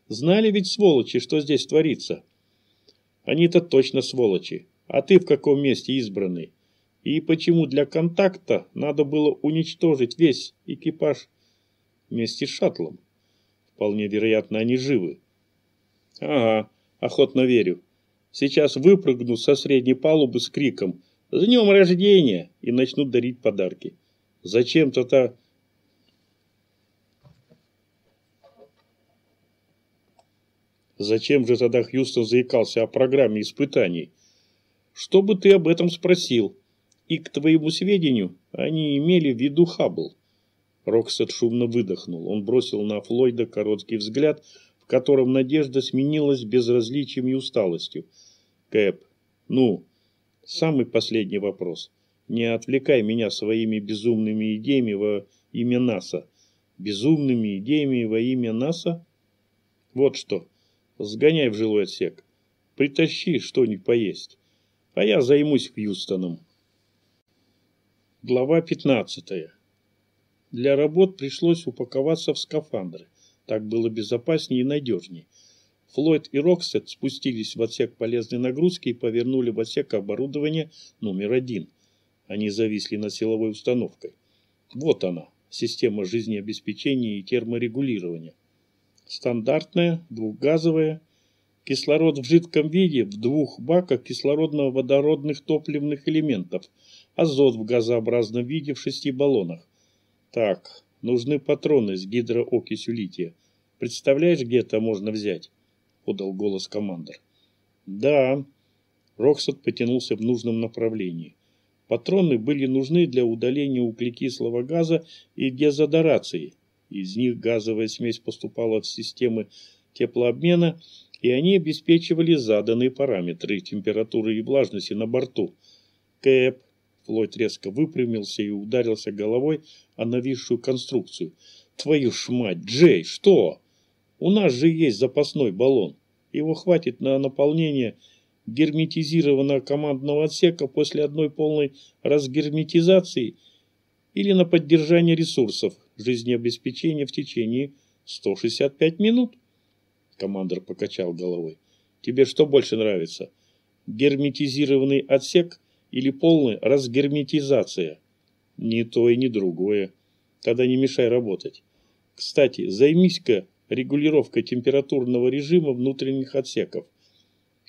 Знали ведь сволочи, что здесь творится. Они-то точно сволочи. А ты в каком месте избранный? И почему для контакта надо было уничтожить весь экипаж вместе с шаттлом? Вполне вероятно, они живы. Ага, охотно верю. Сейчас выпрыгну со средней палубы с криком «С днем рождения!» и начну дарить подарки. Зачем-то то Зачем же тогда Хьюстон заикался о программе испытаний? Что бы ты об этом спросил? И, к твоему сведению, они имели в виду Хаббл. Роксет шумно выдохнул. Он бросил на Флойда короткий взгляд, в котором надежда сменилась безразличием и усталостью. Кэп, ну, самый последний вопрос. Не отвлекай меня своими безумными идеями во имя НАСА. Безумными идеями во имя НАСА? Вот что. Сгоняй в жилой отсек. Притащи что-нибудь поесть. А я займусь Хьюстоном. Глава 15. Для работ пришлось упаковаться в скафандры. Так было безопаснее и надежнее. Флойд и Роксет спустились в отсек полезной нагрузки и повернули в отсек оборудования номер один. Они зависли над силовой установкой. Вот она, система жизнеобеспечения и терморегулирования. Стандартная, двухгазовая, кислород в жидком виде в двух баках кислородно-водородных топливных элементов, азот в газообразном виде в шести баллонах. Так, нужны патроны с гидроокисью лития. Представляешь, где это можно взять? Подал голос командир. Да. Роксот потянулся в нужном направлении. Патроны были нужны для удаления углекислого газа и дезодорации. Из них газовая смесь поступала в системы теплообмена, и они обеспечивали заданные параметры температуры и влажности на борту. Кэп. Флойд резко выпрямился и ударился головой о нависшую конструкцию. «Твою ж мать, Джей, что? У нас же есть запасной баллон. Его хватит на наполнение герметизированного командного отсека после одной полной разгерметизации или на поддержание ресурсов жизнеобеспечения в течение 165 минут. Командор покачал головой. Тебе что больше нравится? Герметизированный отсек или полная разгерметизация? Ни то и ни другое. Тогда не мешай работать. Кстати, займись-ка регулировкой температурного режима внутренних отсеков.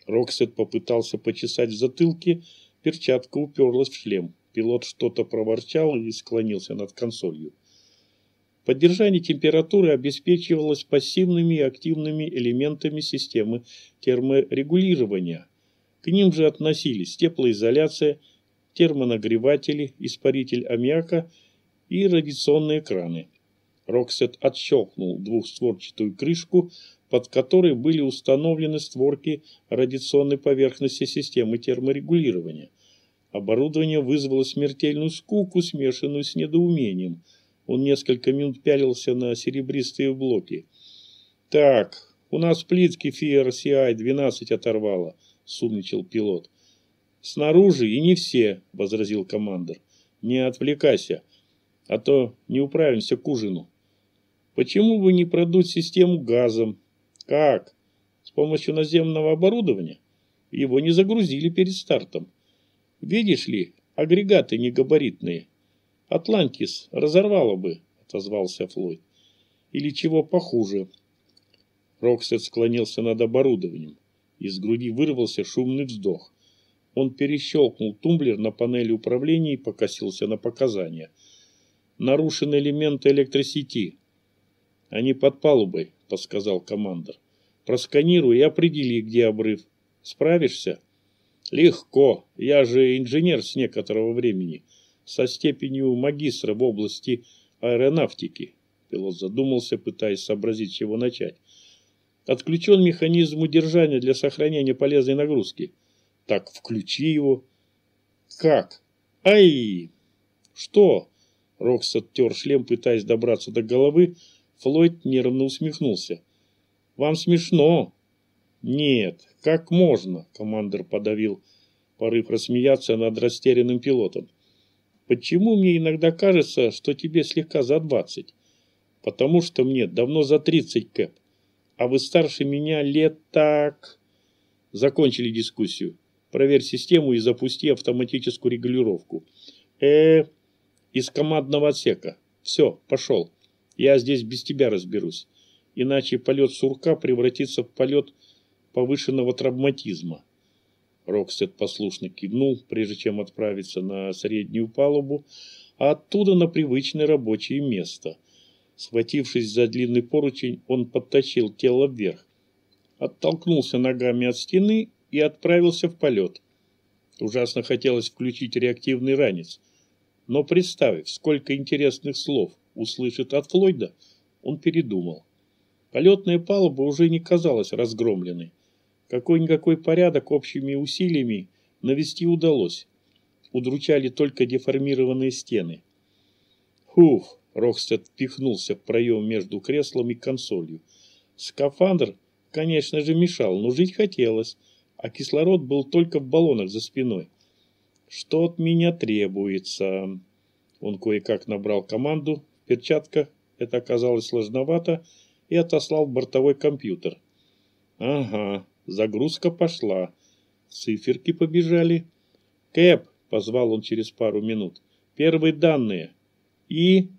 Роксет попытался почесать в затылке, перчатка уперлась в шлем. Пилот что-то проворчал и склонился над консолью. Поддержание температуры обеспечивалось пассивными и активными элементами системы терморегулирования. К ним же относились теплоизоляция, термонагреватели, испаритель аммиака и радиационные краны. Роксет отщелкнул двухстворчатую крышку, под которой были установлены створки радиационной поверхности системы терморегулирования. Оборудование вызвало смертельную скуку, смешанную с недоумением – он несколько минут пялился на серебристые блоки. «Так, у нас плитки FRCI-12 оторвало», — сумничал пилот. «Снаружи и не все», — возразил командир. «Не отвлекайся, а то не управимся к ужину». «Почему бы не продуть систему газом?» «Как? С помощью наземного оборудования?» Его не загрузили перед стартом. Видишь ли, агрегаты негабаритные. Атлантис разорвало бы, отозвался Флойд. Или чего похуже. Роксет склонился над оборудованием. Из груди вырвался шумный вздох. Он перещелкнул тумблер на панели управления и покосился на показания. Нарушены элементы электросети. Они под палубой, подсказал командор. Просканируй и определи, где обрыв. Справишься? Легко. Я же инженер с некоторого времени со степенью магистра в области аэронавтики. Пилот задумался, пытаясь сообразить, с чего начать. Отключен механизм удержания для сохранения полезной нагрузки. Так включи его. Как? Ай! Что? Рокс оттер шлем, пытаясь добраться до головы. Флойд нервно усмехнулся. Вам смешно? Нет, как можно? Командир подавил порыв рассмеяться над растерянным пилотом. Почему мне иногда кажется, что тебе слегка за двадцать? Потому что мне давно за тридцать, Кэп. А вы старше меня лет так... Закончили дискуссию. Проверь систему и запусти автоматическую регулировку. Э, из командного отсека. Все, пошел. Я здесь без тебя разберусь. Иначе полет сурка превратится в полет повышенного травматизма. Роксет послушно кивнул, прежде чем отправиться на среднюю палубу, а оттуда на привычное рабочее место. Схватившись за длинный поручень, он подтащил тело вверх, оттолкнулся ногами от стены и отправился в полет. Ужасно хотелось включить реактивный ранец, но представив, сколько интересных слов услышит от Флойда, он передумал. Полетная палуба уже не казалась разгромленной. Какой-никакой порядок общими усилиями навести удалось. Удручали только деформированные стены. Хух, Рокстед впихнулся в проем между креслом и консолью. Скафандр, конечно же, мешал, но жить хотелось, а кислород был только в баллонах за спиной. Что от меня требуется? Он кое-как набрал команду, в перчатках это оказалось сложновато, и отослал в бортовой компьютер. Ага, Загрузка пошла. Циферки побежали. «Кэп!» – позвал он через пару минут. «Первые данные. И...»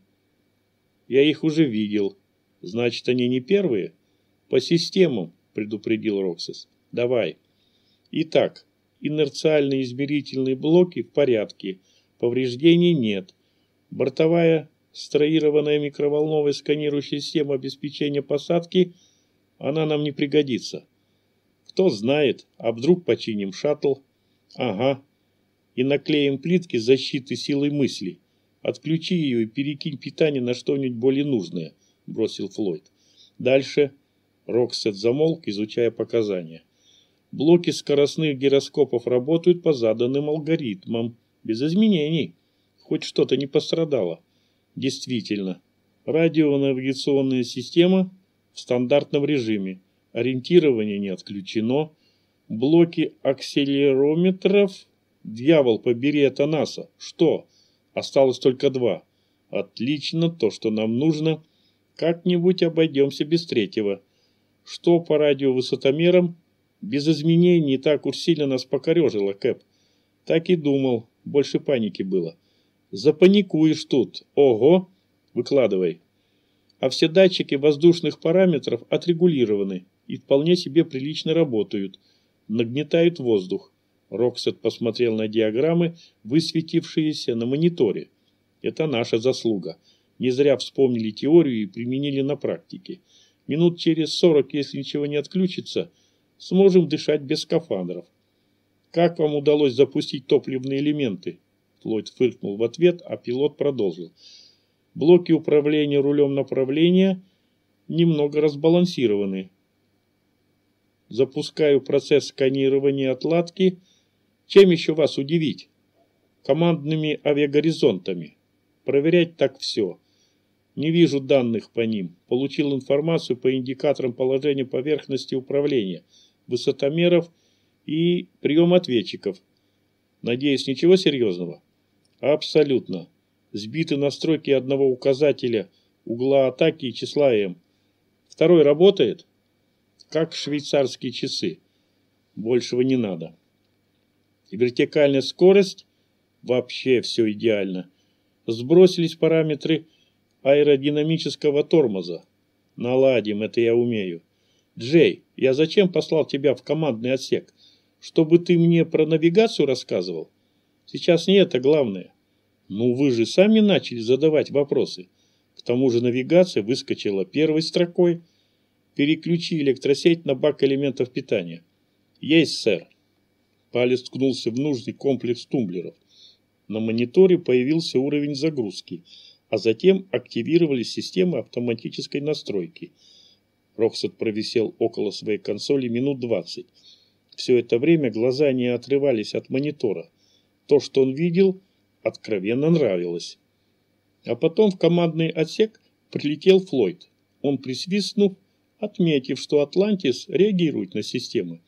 «Я их уже видел. Значит, они не первые?» «По системам», – предупредил Роксис. «Давай». Итак, инерциальные измерительные блоки в порядке. Повреждений нет. Бортовая строированная микроволновая сканирующая система обеспечения посадки, она нам не пригодится. Кто знает, а вдруг починим шаттл? Ага. И наклеим плитки защиты силой мысли. Отключи ее и перекинь питание на что-нибудь более нужное, бросил Флойд. Дальше. Роксет замолк, изучая показания. Блоки скоростных гироскопов работают по заданным алгоритмам, без изменений. Хоть что-то не пострадало. Действительно, радионавигационная система в стандартном режиме. Ориентирование не отключено. Блоки акселерометров. Дьявол, побери это НАСА. Что? Осталось только два. Отлично, то, что нам нужно. Как-нибудь обойдемся без третьего. Что по радиовысотомерам? Без изменений не так уж сильно нас покорежило, Кэп. Так и думал. Больше паники было. Запаникуешь тут. Ого! Выкладывай. А все датчики воздушных параметров отрегулированы и вполне себе прилично работают, нагнетают воздух. Роксет посмотрел на диаграммы, высветившиеся на мониторе. Это наша заслуга. Не зря вспомнили теорию и применили на практике. Минут через сорок, если ничего не отключится, сможем дышать без скафандров. Как вам удалось запустить топливные элементы? Флойд фыркнул в ответ, а пилот продолжил. Блоки управления рулем направления немного разбалансированы. Запускаю процесс сканирования отладки. Чем еще вас удивить? Командными авиагоризонтами. Проверять так все. Не вижу данных по ним. Получил информацию по индикаторам положения поверхности управления, высотомеров и прием ответчиков. Надеюсь, ничего серьезного? Абсолютно. Сбиты настройки одного указателя угла атаки и числа М. Второй работает? как швейцарские часы. Большего не надо. Вертикальная скорость вообще все идеально. Сбросились параметры аэродинамического тормоза. Наладим, это я умею. Джей, я зачем послал тебя в командный отсек? Чтобы ты мне про навигацию рассказывал? Сейчас не это главное. Ну вы же сами начали задавать вопросы. К тому же навигация выскочила первой строкой – Переключи электросеть на бак элементов питания. Есть, сэр. Палец ткнулся в нужный комплекс тумблеров. На мониторе появился уровень загрузки, а затем активировались системы автоматической настройки. Роксет провисел около своей консоли минут двадцать. Все это время глаза не отрывались от монитора. То, что он видел, откровенно нравилось. А потом в командный отсек прилетел Флойд. Он, присвистнув, отметив, что Атлантис реагирует на системы.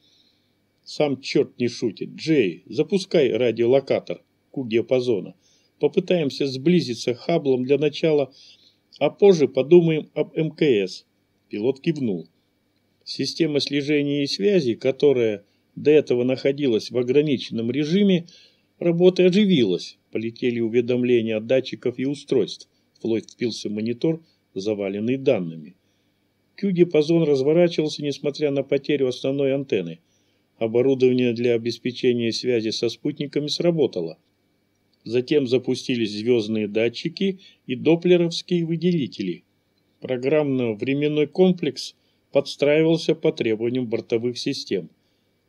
Сам черт не шутит. Джей, запускай радиолокатор Q-диапазона. Попытаемся сблизиться Хаблом для начала, а позже подумаем об МКС. Пилот кивнул. Система слежения и связи, которая до этого находилась в ограниченном режиме, работы оживилась. Полетели уведомления от датчиков и устройств. Флойд впился в монитор, заваленный данными. Q-диапазон разворачивался, несмотря на потерю основной антенны. Оборудование для обеспечения связи со спутниками сработало. Затем запустились звездные датчики и доплеровские выделители. Программно-временной комплекс подстраивался по требованиям бортовых систем.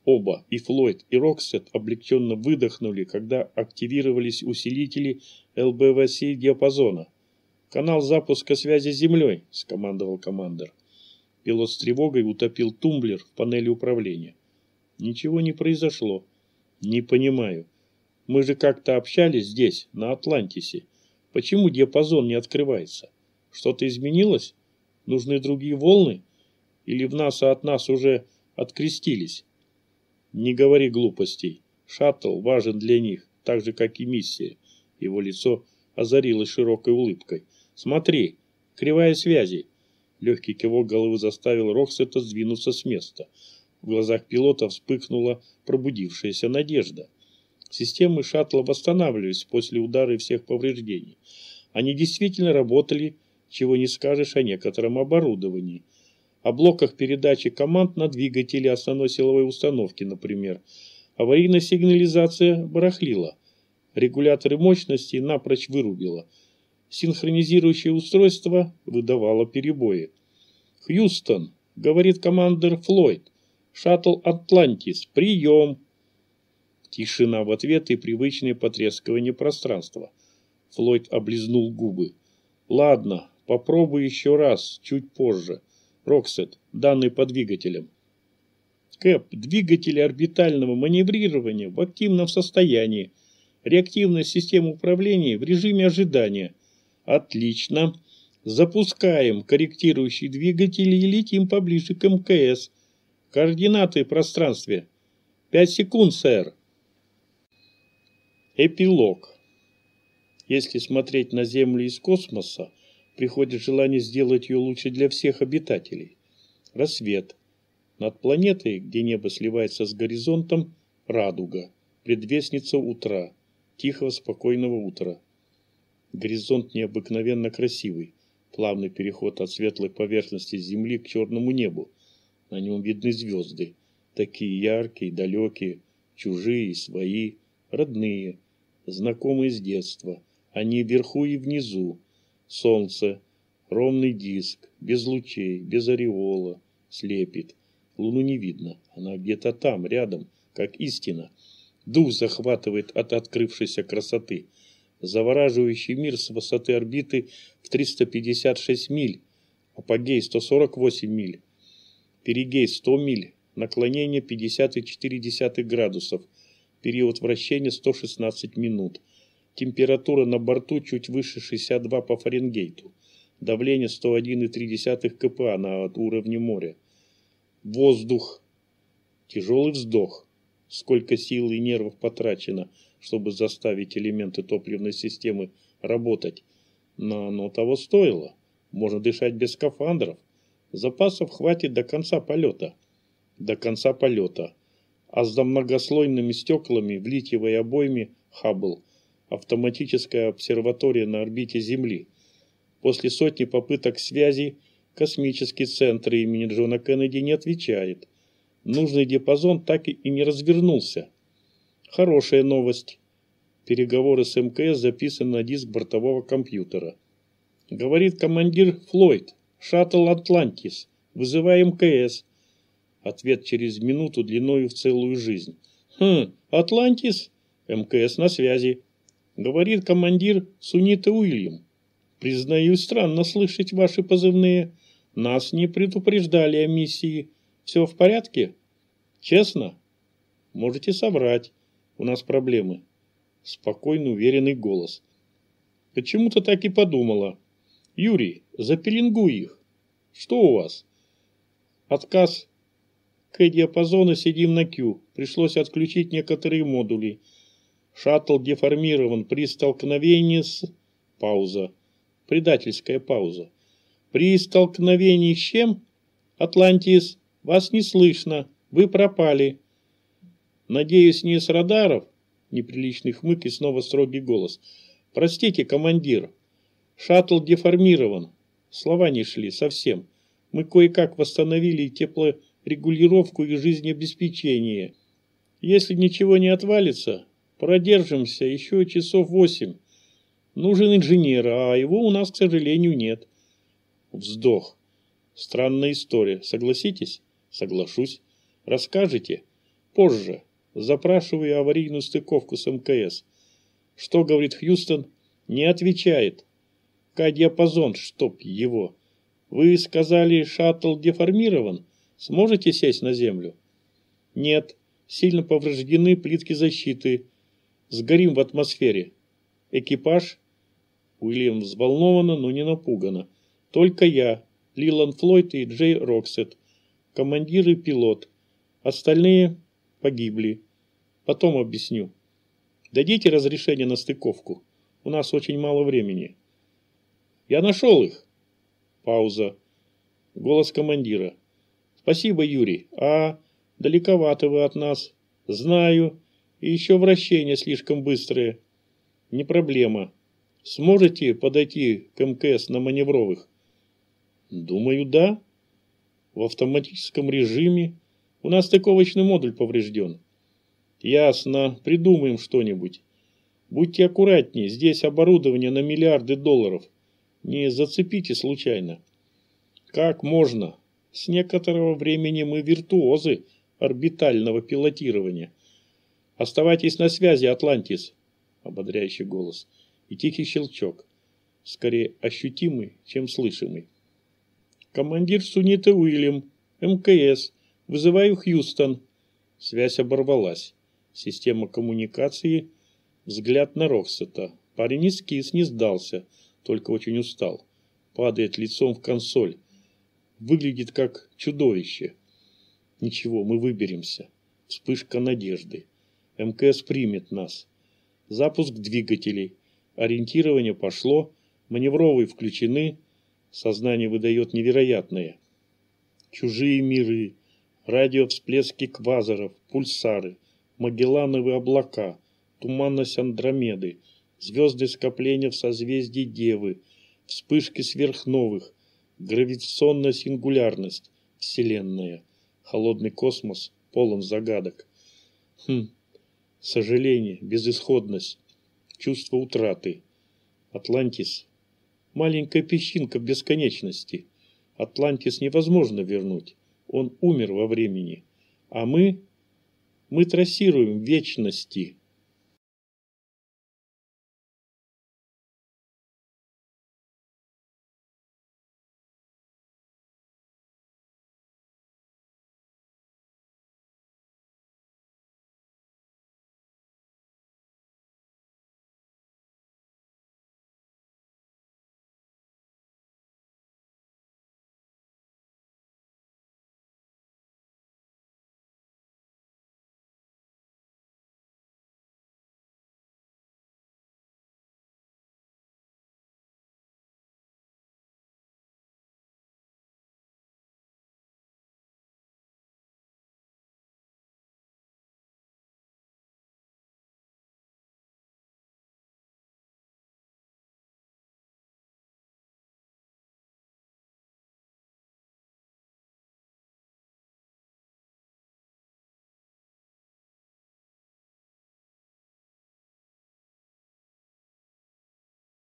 Оба, и Флойд, и Роксет, облегченно выдохнули, когда активировались усилители ЛБВС диапазона. «Канал запуска связи с Землей», – скомандовал командир. Пилот с тревогой утопил тумблер в панели управления. Ничего не произошло. Не понимаю. Мы же как-то общались здесь, на Атлантисе. Почему диапазон не открывается? Что-то изменилось? Нужны другие волны? Или в нас и от нас уже открестились? Не говори глупостей. Шаттл важен для них, так же, как и миссия. Его лицо озарилось широкой улыбкой. Смотри, кривая связи. Легкий кивок головы заставил Роксета сдвинуться с места. В глазах пилота вспыхнула пробудившаяся надежда. Системы шаттла восстанавливались после удара и всех повреждений. Они действительно работали, чего не скажешь о некотором оборудовании. О блоках передачи команд на двигатели основной силовой установки, например. Аварийная сигнализация барахлила. Регуляторы мощности напрочь вырубила – синхронизирующее устройство выдавало перебои. «Хьюстон», — говорит командир Флойд, — «шаттл Атлантис, прием!» Тишина в ответ и привычное потрескивание пространства. Флойд облизнул губы. «Ладно, попробуй еще раз, чуть позже. Роксет, данные по двигателям». Кэп, двигатели орбитального маневрирования в активном состоянии. Реактивная система управления в режиме ожидания. Отлично. Запускаем корректирующий двигатель и летим поближе к МКС. Координаты пространстве. Пять секунд, сэр. Эпилог. Если смотреть на Землю из космоса, приходит желание сделать ее лучше для всех обитателей. Рассвет. Над планетой, где небо сливается с горизонтом, радуга. Предвестница утра. Тихого, спокойного утра. Горизонт необыкновенно красивый. Плавный переход от светлой поверхности Земли к черному небу. На нем видны звезды. Такие яркие, далекие, чужие, свои, родные, знакомые с детства. Они вверху и внизу. Солнце, ровный диск, без лучей, без ореола, слепит. Луну не видно, она где-то там, рядом, как истина. Дух захватывает от открывшейся красоты – завораживающий мир с высоты орбиты в 356 миль, апогей 148 миль, перигей 100 миль, наклонение 50,4 градусов, период вращения 116 минут, температура на борту чуть выше 62 по Фаренгейту, давление 101,3 кпа над уровнем моря, воздух, тяжелый вздох, сколько сил и нервов потрачено – чтобы заставить элементы топливной системы работать. Но оно того стоило. Можно дышать без скафандров. Запасов хватит до конца полета. До конца полета. А за многослойными стеклами в литиевой обойме Хаббл автоматическая обсерватория на орбите Земли. После сотни попыток связи космический центр имени Джона Кеннеди не отвечает. Нужный диапазон так и не развернулся. Хорошая новость. Переговоры с МКС записаны на диск бортового компьютера. Говорит командир Флойд. Шаттл Атлантис. Вызывай МКС. Ответ через минуту длиною в целую жизнь. Хм, Атлантис? МКС на связи. Говорит командир Сунита Уильям. Признаюсь, странно слышать ваши позывные. Нас не предупреждали о миссии. Все в порядке? Честно? Можете соврать. У нас проблемы. Спокойный, уверенный голос. Почему-то так и подумала. Юрий, запеленгуй их. Что у вас? Отказ. К диапазона сидим на Q. Пришлось отключить некоторые модули. Шаттл деформирован при столкновении с... Пауза. Предательская пауза. При столкновении с чем? Атлантис. Вас не слышно. Вы пропали. Надеюсь, не с радаров? Неприличный хмык и снова строгий голос. Простите, командир. Шаттл деформирован. Слова не шли совсем. Мы кое-как восстановили теплорегулировку и жизнеобеспечение. Если ничего не отвалится, продержимся еще часов восемь. Нужен инженер, а его у нас, к сожалению, нет. Вздох. Странная история. Согласитесь? Соглашусь. Расскажете? Позже. Запрашиваю аварийную стыковку с МКС. Что говорит Хьюстон? Не отвечает. К-диапазон, чтоб его. Вы сказали, шаттл деформирован? Сможете сесть на землю? Нет. Сильно повреждены плитки защиты. Сгорим в атмосфере. Экипаж? Уильям взволнованно, но не напуганно. Только я, Лилан Флойд и Джей Роксет. Командир и пилот. Остальные погибли. Потом объясню. Дадите разрешение на стыковку. У нас очень мало времени. Я нашел их. Пауза. Голос командира. Спасибо, Юрий. А далековато вы от нас. Знаю. И еще вращения слишком быстрые. Не проблема. Сможете подойти к МКС на маневровых? Думаю, да. В автоматическом режиме. У нас стыковочный модуль поврежден. Ясно. Придумаем что-нибудь. Будьте аккуратнее. Здесь оборудование на миллиарды долларов. Не зацепите случайно. Как можно? С некоторого времени мы виртуозы орбитального пилотирования. Оставайтесь на связи, Атлантис. Ободряющий голос. И тихий щелчок. Скорее ощутимый, чем слышимый. Командир Сунита Уильям. МКС. Вызываю Хьюстон. Связь оборвалась. Система коммуникации. Взгляд на Роксета. Парень не не сдался только очень устал. Падает лицом в консоль. Выглядит как чудовище. Ничего, мы выберемся. Вспышка надежды. МКС примет нас. Запуск двигателей. Ориентирование пошло. Маневровые включены. Сознание выдает невероятное. Чужие миры. Радиовсплески квазаров. Пульсары. Магеллановые облака. Туманность Андромеды звезды скопления в созвездии Девы, вспышки сверхновых, гравитационная сингулярность, Вселенная, холодный космос полон загадок. Хм, сожаление, безысходность, чувство утраты. Атлантис. Маленькая песчинка в бесконечности. Атлантис невозможно вернуть. Он умер во времени. А мы... Мы трассируем вечности.